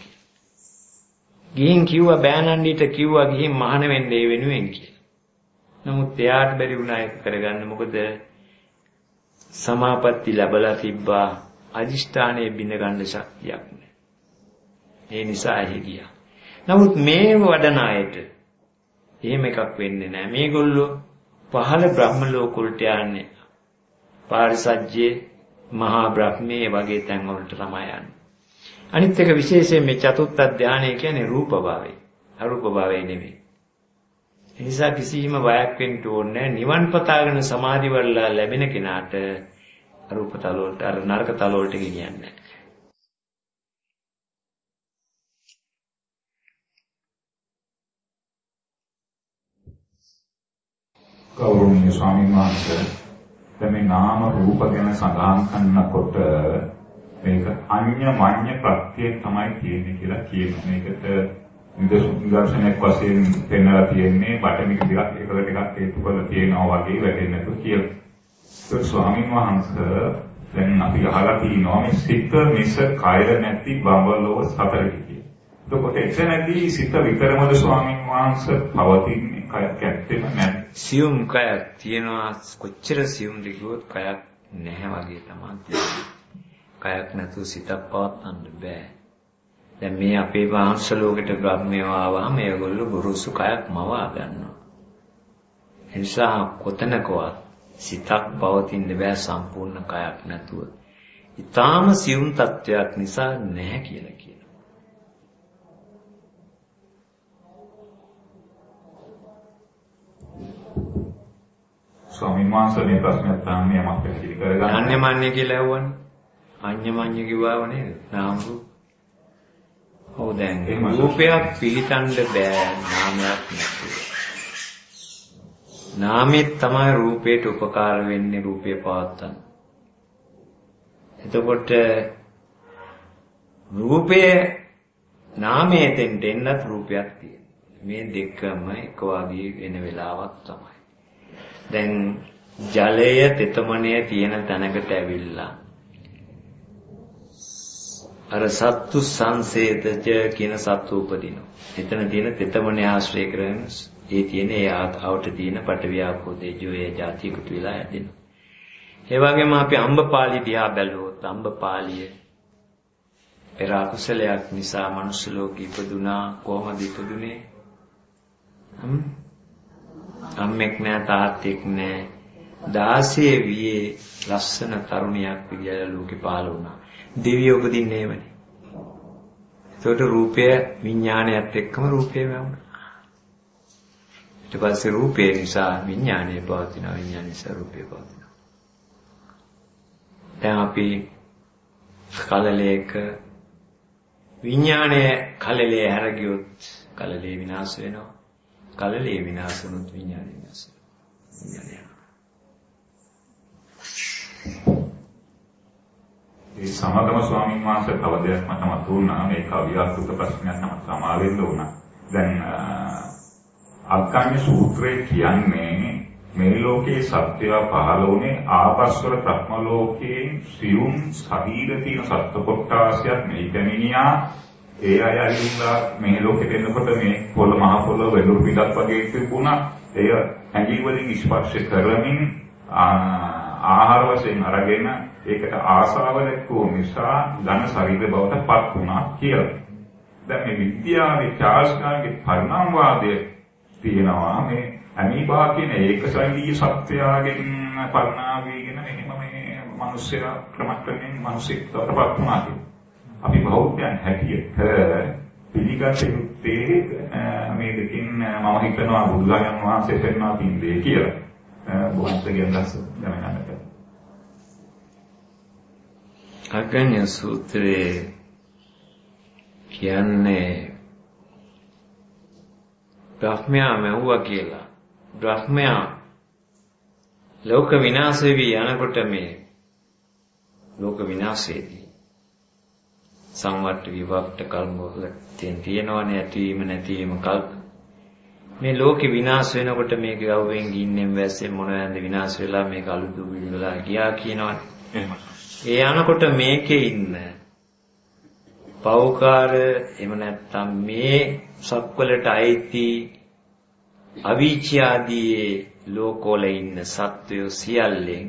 ගිහින් කිව්වා බෑනන්ඩිට කිව්වා ගිහින් මහාන වෙන්න ඒ වෙනුවෙන් කියලා. නමුත් එයාට බැරි වුණා ඒක කරගන්න මොකද සමාපatti ලැබලා තිබ්බා අදිෂ්ඨානයේ බිඳ ගන්න ශක්තියක් නැහැ. ඒ නිසා එහි ගියා. නමුත් මේ වඩන අයට එහෙම එකක් වෙන්නේ නැහැ. මේගොල්ලෝ පහළ බ්‍රහ්ම ලෝක වලට යන්නේ. පාරිසජ්ජේ මහා බ්‍රහ්මයේ වගේ තැන් වලට තමයි යන්නේ. අනිත් එක විශේෂයෙන් මේ චතුත්ථ ධානය කියන්නේ රූප භාවය. අරූප භාවය නෙමෙයි. ඒ නිසා කිසිම බයක් වෙන්න ඕනේ නිවන් පතාගෙන සමාධි වඩලා ලැබෙන කෙනාට රූප තල වලට අර නරක තල වලට ගෙනියන්නේ ගෞරවනීය ස්වාමීන් වහන්සේ දැන් මේ නාම රූප ගැන සඳහන් කරනකොට මේක අඤ්ඤ මඤ්ඤ ප්‍රත්‍යය තමයි තියෙන්නේ කියලා කියනවා. මේකට නිදර්ශනයක් වශයෙන් පෙන්වලා තියෙන්නේ බටමික ටිකක් එකකට එකක් හේතු කරලා තියෙනවා වගේ වැටෙන්නතු කියලා. ඒක ස්වාමීන් වහන්සේ දැන් අපි අහලා තියෙනවා මේ සිත මිස කය නැති බඹලෝ සතරයි කියලා. එතකොට එතනදී සිත විතරමද ස්වාමීන් වහන්සේ පවතින්නේ කයක් ඇත්තෙම නැහැ. සියුම් කයක් තියෙනවා කොච්චර සියුම්ද කිව්වොත් කයක් නැහැ වගේ තමයි තියෙන්නේ. කයක් නැතුව සිතක් පවත්වන්න බෑ. දැන් මේ අපේ වංශ ලෝකෙට බ්‍රහ්මයෝ ආවම මේගොල්ලෝ ගුරුසු කයක් මවා ගන්නවා. එනිසා කොතනකවත් සිතක් පවතින්න බෑ සම්පූර්ණ කයක් නැතුව. ඊටාම සියුම් තත්වයක් නිසා නැහැ කියලා කියනවා. ස්වාමීන් වහන්සේ මේ ප්‍රශ්නයක් තාන්නේ යමක් පැහැදිලි කරගන්න. අන්‍යමඤ්ඤ කියලා ඇහුවනේ. අන්‍යමඤ්ඤ කිව්වව නේද? නාම රූප. ඔව් දැන් රූපයක් පිළිතන්න බෑ නාමයක් නැතුව. නාමෙත් තමයි රූපයට උපකාර වෙන්නේ රූපය පවත්තන්න. එතකොට රූපය නාමයෙන් දෙන්නත් රූපයක් තියෙනවා. මේ දෙකම එක වගේ වෙන වෙලාවක් තමයි. දැන් ජලය තෙතමනය තියෙන තැනකට ඇවිල්ලා අර සත්තු සංසේතජ කියන සත්තු උපදිනවා. එතන තියෙන තෙතමනේ ආශ්‍රය කරගෙන ඒ තියෙන ඒ ආවට තියෙන පටවියාපෝ තේජෝ ඒ જાති එකතු වෙලා හැදෙනවා. ඒ වගේම අපි අම්බපාලි දිහා බැලුවොත් අම්බපාලිය පෙර අකුසලයක් නිසා මනුස්ස ලෝකෙ ඉපදුනා කොහොමද ඉපදුනේ? අම්මෙක් නෑ තාත්තෙක් නෑ 16 වියේ ලස්සන තරුණියක් විදියට ලෝකේ පහළ වුණා. දෙවියෝ උපදින්නේ එහෙමනේ. ඒකට රූපය විඥානයත් එක්කම රූපය වැවුණා. ඊට පස්සේ රූපය නිසා විඥානය පවතිනවා විඥානය නිසා රූපය පවතිනවා. දැන් අපි කලලයක විඥානය කලලේ හැර ගියොත් කලලේ විනාශ වෙනවා. කලලේ විනාශ වුණොත් විඥානය විනාශ වෙනවා. විඥානය ඒ සමගම ස්වාමීන් වහන්සේ තව දෙයක් මට මතුවුණා මේ කවියාත්මක ප්‍රශ්නයක් නම් සමාවෙන්න උනා. දැන් අග්ගඤ්ඤ සූත්‍රයේ කියන්නේ මේ ලෝකේ සත්‍යය පහළ වුණේ ආපස්වර ප්‍රඥ ලෝකයේ සියුම් ශරීර තියෙන සත්ව කොටාසියක් මේ කැමිනියා ඒ අය ඇවිල්ලා මේ ලෝකෙට එනකොට මේ පොළ මහ පොළ වෙලුරු පිටක් වගේ තිබුණා. එය ඇඟිලි වලින් ස්පර්ශ කරමින් ආහාර වශයෙන් අරගෙන ඒකට ආසාව දැක්වූ නිසා ඝන ශරීර බවට පත් වුණා කියලා. දැන් මේ විද්‍යාවේ චාල්ස් ඩාර්වින්ගේ පරිණාමවාදයේ තියෙනවා මේ ඇමීබා කියන ඒකසංගීය සත්වයාගෙන් පරිණාම වීගෙන එහෙම මේ මිනිස්සයා ක්‍රමක්‍රමයෙන් මිනිසෙක් බවට පත් වුණා කියලා. අපි බෞද්ධයන් හැටියට පිළිගත යුත්තේ මේ දෙකින් මම හිතනවා බුදුරජාණන් වහන්සේ පෙන්වා තින් දේ කියලා. බොහොමත්ගෙන් දැස දැනගන්නට. අග්ගඤ්ඤ සූත්‍රයේ කියන්නේ බ්‍රහ්මයා මැව්වා කියලා. බ්‍රහ්මයා ලෝක විනාශ වෙවි යනකොට මේ ලෝක විනාශයේදී සංවට්ට විවක්ත කල්මවල තියෙන තියෙනවනේ ඇතිවීම නැතිවීම කල්ප මේ ලෝකේ විනාශ වෙනකොට මේක ගව්වෙන් ගින්නෙන් වැස්සෙන් මොනවාද විනාශ වෙලා මේක අලුදු වෙලා ගියා කියනවනේ. ඒ යනකොට මේකේ ඉන්න පෞකාර එහෙම නැත්නම් මේ සක්වලට අයිති අවීච ආදී ලෝකවල ඉන්න සත්වයෝ සියල්ලෙන්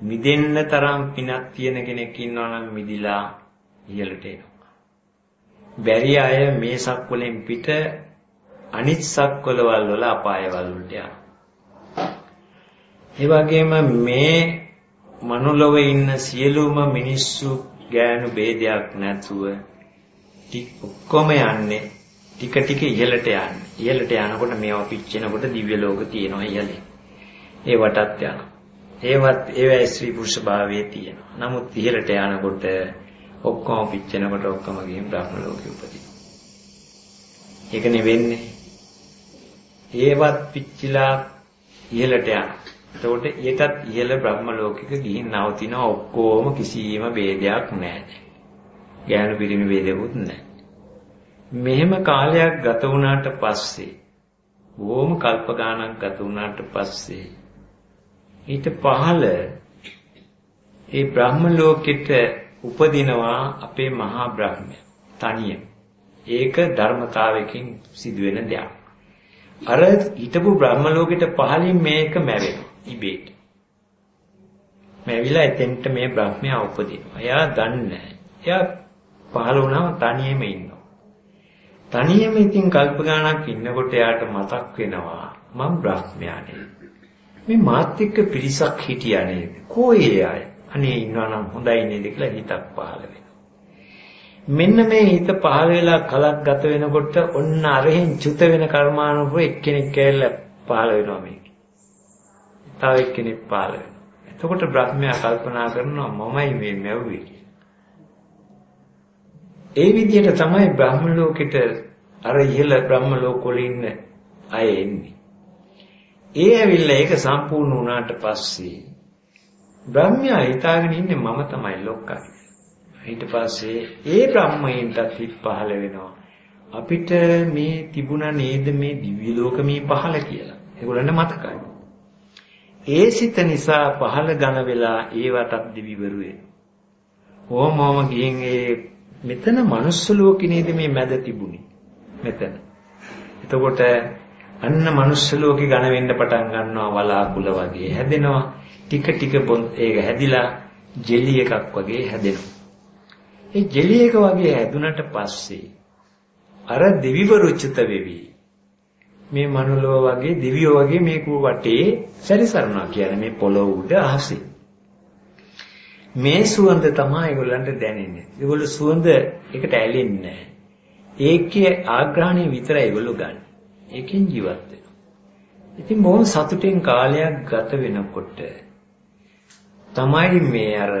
මිදෙන්න තරම් පිනක් තියෙන කෙනෙක් ඉන්නවා නම් මිදිලා ඉහළට එනවා. බැරි අය මේ සක්වලෙන් පිට අනිත් සක්වලවල් වල අපායවල වලට යනවා. ඒ වගේම මේ මනුලොව ඉන්න සියලුම මිනිස්සු ගෑනු ભેදයක් නැතුව ඔක්කොම යන්නේ ටික ටික ඉහළට යන්නේ. ඉහළට යනකොට මේවා පිච්චෙනකොට දිව්‍ය ලෝක තියෙනවා ඉහළේ. ඒ වටත් යනවා. ඒවත් ඒවැයි ශ්‍රී පුරුෂ භාවයේ තියෙනවා. නමුත් ඉහළට යනකොට ඔක්කොම පිච්චෙනකොට ඔක්කොම ගිහින් බ්‍රහ්ම ලෝකෙ උපදිනවා. ඒකනේ වෙන්නේ. ඒවත් පිච්චිලා ඉහළට යනවා. එතකොට ඊටත් ඉහළ බ්‍රහ්ම ලෝකික ගිහින් නවතින ඔක්කොම කිසියම් ભેදයක් නැහැ. ඥාන පිරිමි ભેදෙකුත් නැහැ. මෙහෙම කාලයක් ගත වුණාට පස්සේ බොහොම කල්ප ගාණක් ගත වුණාට පස්සේ ඊට පහළ ඒ බ්‍රහ්ම ලෝකෙට උපදිනවා අපේ මහා බ්‍රහ්මය තනියම. ඒක ධර්මතාවයකින් සිදුවෙන දෙයක්. අර හිටපු බ්‍රහ්ම ලෝකෙට පහළින් මේක මැවෙනවා ඉබේට. මැවිලා එතෙන්ට මේ බ්‍රහ්මයා උපදිනවා. එයා දන්නේ නැහැ. එයා පහළ වුණාම තනියම ඉන්නවා. තනියම ඉතින් කල්ප ගාණක් ඉන්නකොට එයාට මතක් වෙනවා මම බ්‍රහ්මයා නේද? මේ මාත් එක්ක පිරිසක් හිටියා නේද? කෝයේ අය? අනේ ඉන්නවා නම් හොඳයි නේද කියලා හිතක් පහළ වෙනවා. මෙන්න මේ හිත පහළ වෙලා කලක් ගත වෙනකොට ඔන්න අරහෙන් චුත වෙන කර්මානුකූල එක්කෙනෙක් කියලා පහළ වෙනවා මේක. තව එක්කෙනෙක් පහළ වෙනවා. එතකොට බ්‍රහ්මයා කල්පනා කරනවා මමයි මේ මැව්වේ කියලා. ඒ විදිහට තමයි බ්‍රහ්ම ලෝකෙට අර ඉහළ බ්‍රහ්ම ලෝකවල ඉන්න අය එන්නේ. ඒ ඇවිල්ලා ඒක සම්පූර්ණ වුණාට පස්සේ බ්‍රහ්මයා හිතාගෙන ඉන්නේ මම තමයි ලොක්කා ඊට පස්සේ ඒ බ්‍රහ්මයෙන්ටත් හිත් පහළ වෙනවා. අපිට මේ තිබුණා නේද මේ දිව්‍ය ලෝක මේ පහළ කියලා. ඒගොල්ලන්ට මතකයි. ඒ සිත නිසා පහළ ඝන වෙලා ඒවටත් දිවිවරු වෙනවා. ඕම ඕම ගිහින් ඒ මෙතන මනුස්ස ලෝකේ නේද මේ මැද තිබුණේ. මෙතන. එතකොට අන්න මනුස්ස ලෝකේ ඝන වෙන්න පටන් ගන්නවා වලාකුළ වගේ හැදෙනවා. ටික ටික ඒක හැදිලා ජෙලි එකක් වගේ හැදෙනවා. ඒ ජෙලි එක වගේ හැදුනට පස්සේ අර දෙවිවරු චුත වෙවි. මේ මනුලෝ වගේ දිව්‍යෝ වගේ මේක වටේ සැරිසරනවා කියන්නේ මේ පොළොව උඩ අහසේ. මේ සුවඳ තමයි ඒගොල්ලන්ට දැනෙන්නේ. ඒගොල්ලෝ සුවඳ එකට ඇලෙන්නේ නැහැ. ඒකේ ආග්‍රහණය විතරයි ඒගොල්ලෝ ගන්න. ඒකෙන් ජීවත් වෙනවා. ඉතින් බොහොම සතුටින් කාලයක් ගත වෙනකොට තමයි මේ අර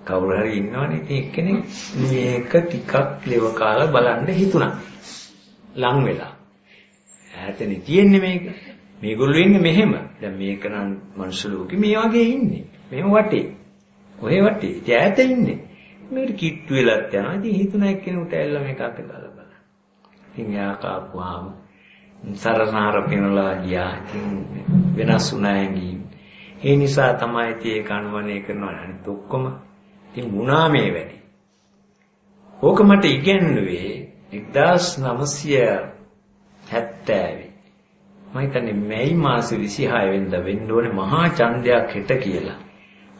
කවුරු හරි ඉන්නවනේ ඉතින් එක්කෙනෙක් මේක ටිකක් ලෙව කාලා බලන්න හිතුණා. ලං වෙලා. ඈතනේ තියෙන්නේ මේක. මේගොල්ලෝ ඉන්නේ මෙහෙම. දැන් මේක නම් මනුෂ්‍ය ලෝකෙ මේ වගේ ඉන්නේ. මෙහෙම වටේ. ඔය වටේ. ඉතින් ඈත ඉන්නේ. මේකට කිට්ටු වෙලත් යනවා. ඉතින් හිතුණ එක්කෙනෙකුට ඇල්ල මේක අත ගාලා බලන්න. ඉතින් එයා කාපුවාම සරණාර පිනලා ගියා. ඉතින් වෙනස් වුණා ඇඟි. ඒ නිසා තමයි ඉතින් ඒක අනුවණය කරනවා. අනිත් ඔක්කොම ඉතින් වුණා මේ වැඩි. ඕක මට ඉගෙනුවේ 1970 මම හිතන්නේ මැයි මාසේ 26 වෙනිදා වෙන්න ඕනේ මහා ඡන්දයක් හෙට කියලා.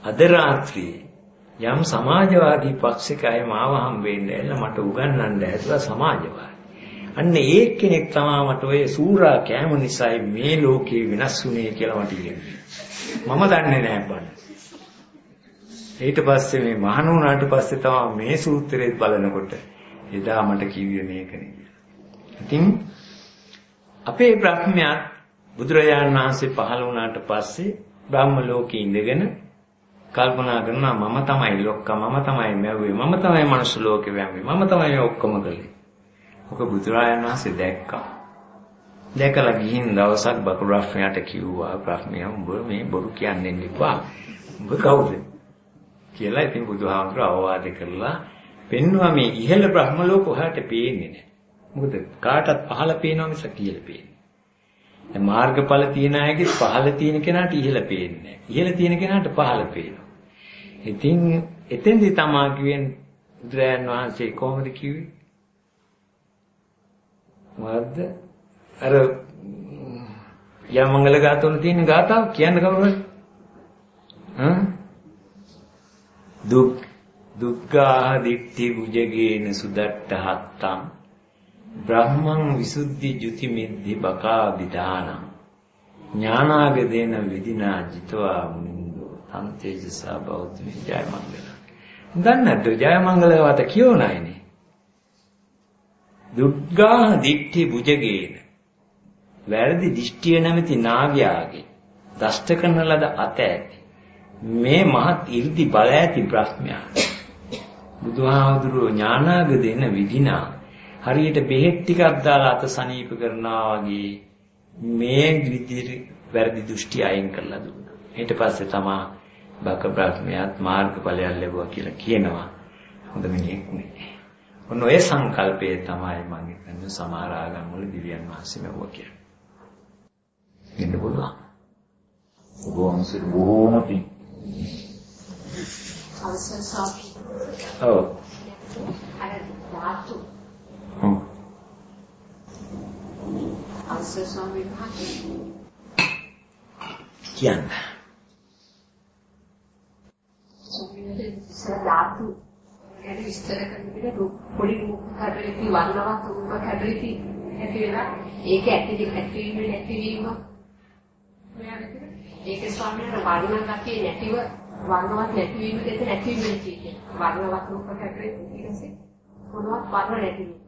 අද රාත්‍රියේ යම් සමාජවාදී පක්ෂික අය මාව හම්බෙන්න එන්න මට උගන්වන්න ඇතුළා සමාජවාදී. අන්න ඒ කෙනෙක් තමයි මට ඔය සූරා කෑම නිසායි මේ ලෝකේ වෙනස් වුනේ කියලා මට ඉගෙනුනේ. මම දන්නේ නැහැ බං. ඊට පස්සේ මේ මහණ වුණාට පස්සේ තමයි මේ සූත්‍රය බලනකොට එදා මට කිව්වේ මේකනේ. ඉතින් අපේ බ්‍රහ්මයා බුදුරජාණන් වහන්සේ පහළ වුණාට පස්සේ බ්‍රහ්ම ලෝකේ ඉඳගෙන කල්පනා කරනවා මම තමයි ලොක්කා මම තමයි මැව්වේ මම තමයි මනුස්ස ලෝකේ වැම්මේ මම තමයි ඔක්කොම කළේ. ඔක බුදුරජාණන් වහන්සේ දැක්කා. දැකලා ගිහින් දවසක් බකුරු රාත්‍රියට කිව්වා ප්‍රශ්නය උඹ මේ බොරු කියන්නේ ඉපා. උඹ කවුද? කියලා ඉතින් බුදුහාමුදුරුවෝ අවවාද කරලා පෙන්වුවා මේ ඉහළ බ්‍රහ්ම ලෝක ඔහාට පේන්නේ නැහැ. මොකද කාටත් පහළ පේනවා මිසක් ඉහළ පේන්නේ. දැන් මාර්ගඵල තියන අයගේ පහළ තියෙන කෙනාට ඉහළ පේන්නේ නැහැ. ඉහළ තියෙන කෙනාට පහළ පේනවා. ඉතින් එතෙන්දි තමා කිව්වෙන් බුදුරයන් වහන්සේ කොහොමද කිව්වේ? මොකද්ද? අර යමංගල ගාතවල තියෙන ගාතාව කියන්න කවුරුහරි? හ්ම්? දුක් දුක්ඛා දිට්ඨි බුජගේන සුදට්ඨ හත්තං බ්‍රහ්මං විසුද්ධි ජුති මිද්දි බකා විදානං ඥානාගදේන විදිනා ජිතවා මුනින්දෝ තන්තේජසා බෞද්ධ ජය මංගල දන්නද ජය මංගල වට කියෝනයිනේ දුක්ඛා දිට්ඨි බුජගේන වැරදි දිෂ්ටිය නැමැති නාගයාගේ දෂ්ට කරන ලද අත ඇති මේ මහත් 이르දි බල ඇති බ්‍රහ්මයා බුදුහාමුදුරුවෝ ඥානාග දෙන විදිනා හරියට බෙහෙත් ටිකක් දාලා අත සනීප කරනවා වගේ මේ විදිහට වැරදි දෘෂ්ටි අයින් කරලා දුන්නා. ඊට පස්සේ තමා බක බ්‍රහ්මයාත් මාර්ගඵලයක් ලැබුවා කියලා කියනවා. හොඳ මිනිහෙක් නේ. ඔන්න ඔය සංකල්පය තමයි මම හිතන්නේ සමහර ආගම් වල දිව්‍යන් වහන්සේ මෙවුවා කියලා. ඉන්න පුළුවන්. ඔබ වහන්සේ බොහෝම පිං. අවසන් සාපි. ඔව්. අර ධාතු ඔව්. අවසන් වහන්සේ කියන්න. ධාතු ගැන විස්තර කරනකොට රූප පොඩි රූප කඩලිති වර්ණවත් රූප කඩලිති ඇති වෙලා ඒක ඇති ඇතිවීම නැතිවීම ඒක ස්වාමීන් වහන්සේ වර්ණ ගතිය නැතිව වර්ණවත් නැතිවීම දෙත නැතිවීම කියන්නේ වර්ණවත් රූප කඩලිති ඊටසේ මොනවත් වර්ණ නැතිවීම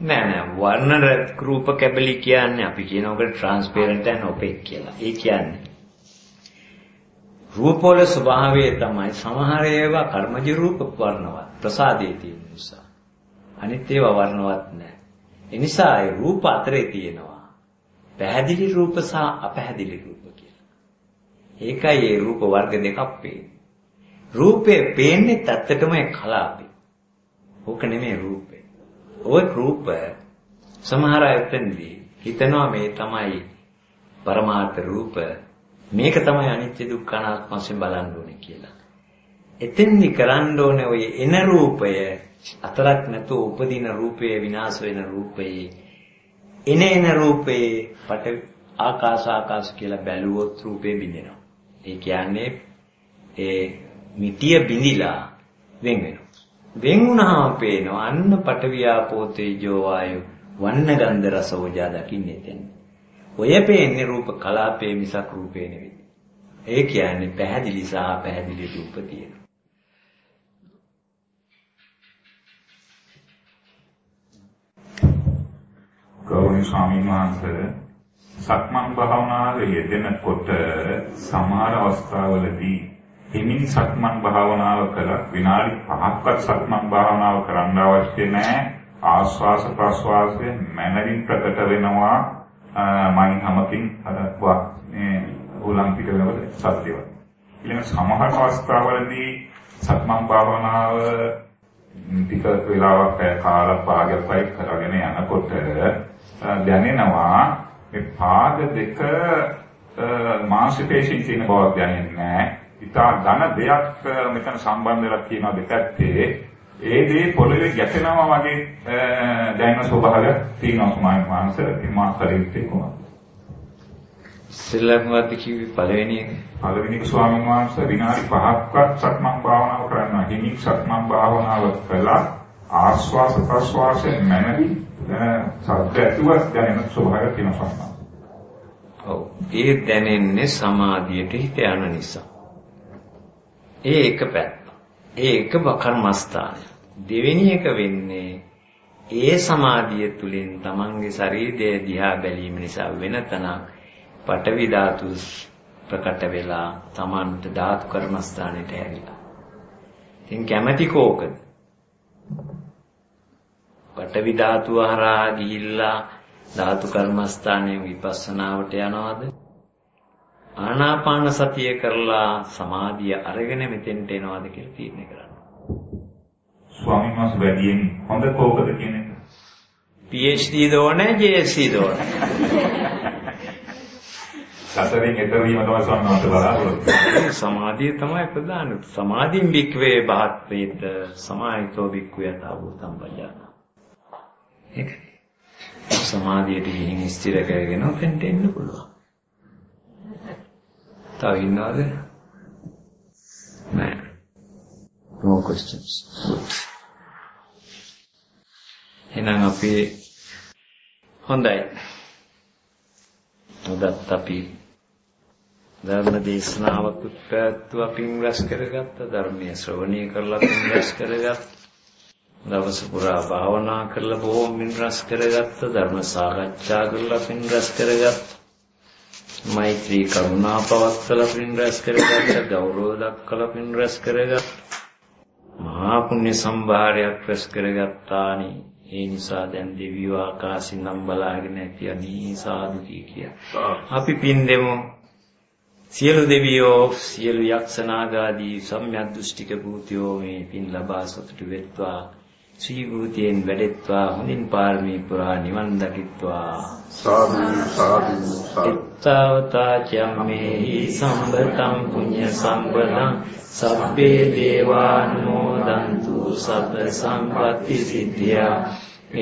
නෑ නෑ වර්ණ රූප කැබලි කියන්නේ අපි කියන ඔකට ට්‍රාන්ස්පරන්ට් and opaque කියලා. ඒ කියන්නේ රූපවල ස්වභාවය තමයි සමහර ඒවා කර්මජ රූප වර්ණවත් ප්‍රසාදයේ තියෙන නිසා. අනිත් ඒවා වර්ණවත් නෑ. ඒ නිසා ඒ රූප අතරේ තියෙනවා පැහැදිලි රූප සහ අපැහැදිලි රූප කියලා. ඒකයි ඒ රූප වර්ග දෙකක් පේන්නේ. රූපේ පේන්නේ ඇත්තටම ඒ කලාපේ. ඕක නෙමෙයි රූපේ. ওই රූප සමහර අය එතනදී හිතනවා මේ තමයි පරමාර්ථ රූප මේක තමයි අනිත්‍ය දුක්ඛ අනාත්ම වශයෙන් බලන්න ඕනේ කියලා. එතෙන්දි කරන්න ඕනේ ඔය එන රූපය අතරක් නැතුව උපදින රූපයේ විනාශ වෙන රූපයේ එන එන රූපයේ පට ආකාශ ආකාශ කියලා බැලුවොත් රූපේ බිඳෙනවා. ඒ කියන්නේ ඒ මිටිය බිඳිලා වෙන් වෙනවා. වෙන් වුණාම පේනවා අන්න පටවියාපෝ තේජෝ වායු වන්න ගන්ධ රස ඕජා දකින්නේ එතෙන්. ඔය පේන්නේ රූප කලාපේ මිසක් රූපේ නෙවෙයි. ඒ කියන්නේ පැහැදිලි සහ පැහැදිලි රූප තියෙනවා. ගෞරවනීය ස්වාමීන් වහන්සේ සක්මන් භාවනාවේ යෙදෙනකොට සමහර අවස්ථාවලදී හිමින් සක්මන් භාවනාව කළා. විනාඩි 5ක්වත් සක්මන් භාවනාව කරන්න අවශ්‍ය නැහැ. ආස්වාස ප්‍රස්වාසය මනරින් ප්‍රකට වෙනවා. මයින් හැමකින් අර මේ උලංකිත වෙනකොට සත්‍යවත් ඊළඟ සමහර අවස්ථාවලදී සක්මන් භාවනාව ටික වෙලාවක් කාලක් භාගයක් වයි කරගෙන යනකොට දැනෙනවා මේ පාද දෙක මාංශපේශීන් තියෙන බවක් දැනෙන්නේ නැහැ. ඉතා ඝන දෙයක් මෙතන සම්බන්ධ වෙලා තියෙනවා දෙපැත්තේ. ඒ දේ පොළවේ ගැටෙනවා වගේ දැනෙන ස්වභාවයක් තියෙනවා සමාන මානසික මා පරිවිතේ කොහොමද? ඉස්සෙල්ලාමවත් කිව්වේ පළවෙනි එක. පළවෙනි එක ස්වාමීන් වහන්සේ විනාඩි 5ක්වත් සක්මන් භාවනාව කරන්න හිමින් සක්මන් භාවනාව කළා. ආස්වාස ප්‍රස්වාසයෙන් මැනවි සද්ද ඇතුව දැනෙන ස්වභාවයක් තියෙනවා ඔව් ඒ දැනෙන්නේ සමාධියට හිත යන නිසා ඒ එක පැත්ත. ඒ එක කර්මස්ථානය. දෙවෙනි එක වෙන්නේ ඒ සමාධිය තුලින් තමන්ගේ ශරීරය දිහා බැලීම නිසා වෙන තනක් පටවි ධාතු ප්‍රකට වෙලා Tamanට ධාතු කර්මස්ථානෙට හැරිලා. ඉතින් කැමැති කෝකද? පඨවි ධාතුව හරහා ගිහිල්ලා ධාතු කර්මස්ථානයේ විපස්සනාවට යනවද? ආනාපාන සතිය කරලා සමාධිය අරගෙන මෙතෙන්ට එනවද කියලා තීරණය කරන්න. ස්වාමීන් වහන්සේ වැඩියෙන් හොඳ කෝකද කියන එක? PhD දෝනේ JSc දෝනේ. සතරෙන් ඈතර වීම තමයි වහන්සේ බලාපොරොත්තු සමාධිය තමයි ප්‍රධාන. සමාධින් වික්වේ බහත්වේත සමාහිතෝ වික්වේ යථාභූතම් පජාන. ඒක සමාධියට ගිහින් ස්ථිර කරගෙන ඔතෙන්ට එන්න පුළුවන්. තව ඉන්නවද? නෑ. No questions. එහෙනම් අපි හොඳයි. උදත් අපි ධර්ම දේශනාවක් පැවැත්වුවා පින් රැස් කරගත්ත ධර්මයේ ශ්‍රවණය කරලා පින් රැස් කරගත්ත දවස පුරා භාවනා කරලා බොහෝ පින් රැස් කරගත්ත ධර්ම සාකච්ඡා කරලා පින් රැස් කරගත්ත මෛත්‍රී කරුණා පවත්වලා පින් රැස් කරගත්ත ගෞරව දක්වලා පින් රැස් කරගත්ත මහා පුණ්‍ය සම්භාරයක් රැස් කරගත්තානි. ඒ නිසා දැන් දෙවියෝ ආකාශින් නම් බලාගෙන ඇති අනී සාදු කිය. අපි පින් දෙමු. සියලු දෙවියෝ සියලු යක්ෂනාගාදී සම්‍යක් දෘෂ්ටික භූතයෝ මේ පින් ලබා සතුටු වෙත්වා. ශ්‍රී භූතයෙන් වැඩෙත්වා හොඳින් පාරමී පුරා නිවන් දකිත්වා. සාදු සාදු සාවතා චම්මේහි සම්බතං පුඤ්ඤ සම්පදං සබ්බේ දේවානුමෝදන්තු සබ්බ සම්පatti සිද්ධියා.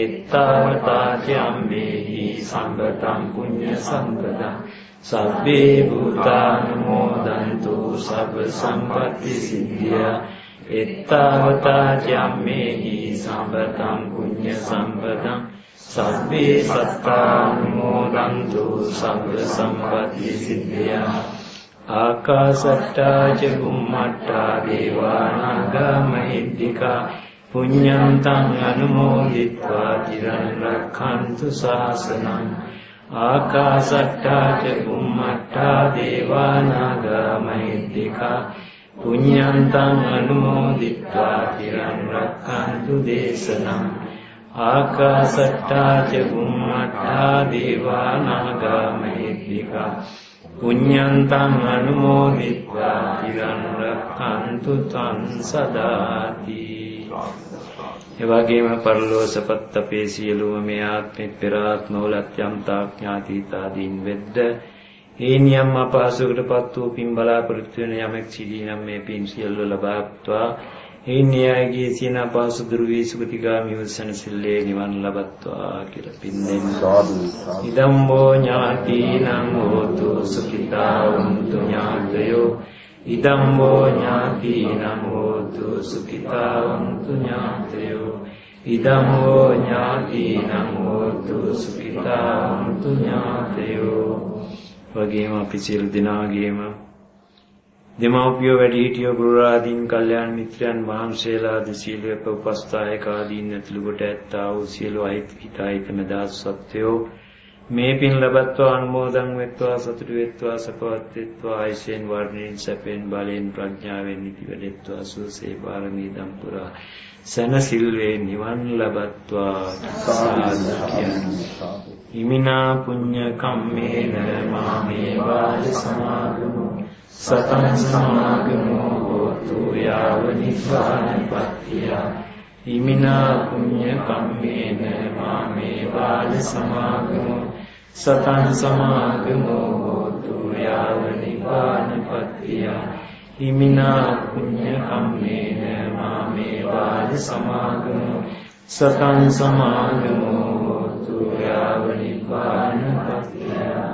එත්තාවතා චම්මේහි සම්බතං පුඤ්ඤ සම්පදං සබ්බේ භූතානුමෝදන්තු සබ්බ සම්පatti සිද්ධියා එත්තාවතා ජම්මේහි සම්පතං කුඤ්ඤ සම්පතං සබ්බේ සත්තානුමෝදන්තු සබ්බ සම්පatti සිද්ධියා ආකාසට්ටා ච බුම්මට්ටා දේවා නාග මහිද්దికා පුඤ්ඤන්තං අනුමෝදිත්වා තිරන් රක්ඛන්තු ශාසනං ආකාසට්ටා ච බුම්මට්ටා දේවා නාග මහිද්దికා පුඤ්ඤන්තං අනුමෝදිත්වා චිරන් රක්ඛන්තු දේශනං. ආකාසට්ටා ච බුම්මට්ටා දේවානාගා මහිද්దికා පුඤ්ඤන්තං අනුමෝදිත්වා චිරන් රක්ඛන්තු තං සදාති. එවැගේම පරලෝසපත් අපේ සියලුම මේ ආත්මෙ පෙර ආත්මවලත් යම් තාක් ඥාතිතාදීන් වෙද්ද ඒ නියම් අපහසුකටපත් වූ පින් බලාපොරොත්තු වෙන යමෙක් සිටී නම් මේ පින් සියල්ල ලබාත්වා. ඒ න්‍යායගේ සියන අපහසු දුරු වී සුගතිගාමී වසනසිල්ලේ නිවන් ලබත්වා කියලා පින් දෙන්න. සාදු ඉදම්බෝ ඥාතිනම් හෝතු සුඛිතා වന്തു ඥාතයෝ. ඉදම්බෝ ඥාතිනම් හෝතු සුඛිතා වന്തു ඥාතයෝ. ඉදම්බෝ ඥාතිනම් හෝතු සුඛිතා වന്തു ඥාතයෝ. වගේම අපි සියලු දෙනාගේම දෙමාපියෝ වැඩිහිටියෝ ගුරුරාදීන් කල්යාණ මිත්‍රයන් වහන්සේලාද සීලයක උපස්ථායක ආදීන් ඇතුළු කොට ඇත්තා වූ සියලු අහිත හිතයිත මෙදාස් සත්‍යෝ මේ පින් ලබත්වා අනුමෝදන් වෙත්වා සතුටු වෙත්වා සපවත් වෙත්වා ආයසෙන් වර්ණයෙන් සැපෙන් බලෙන් ප්‍රඥාවෙන් නිති වැඩෙත්වා සුවසේ පාරමී දම් පුරා සනසිල්වේ නිවන් ලබත්වා සාදු. කියන්නේ හිමිනා පුඤ්ඤ කම්මේන මාමේ වාද සමාගමු. සතං සමාගමෝ හෝතු යාව නිපානපත්තිය හිමිනා පුඤ්ඤ කම්මේන මාමේ වාද සමාගමෝ. සතං සමාගමෝ හෝතු යාව නිපානපත්තිය හිමිනා පුඤ්ඤ කම්මේන මාමේ වාද සමාගමෝ සතං සමාගමෝ හෝතු යාව නිපානපත්තිය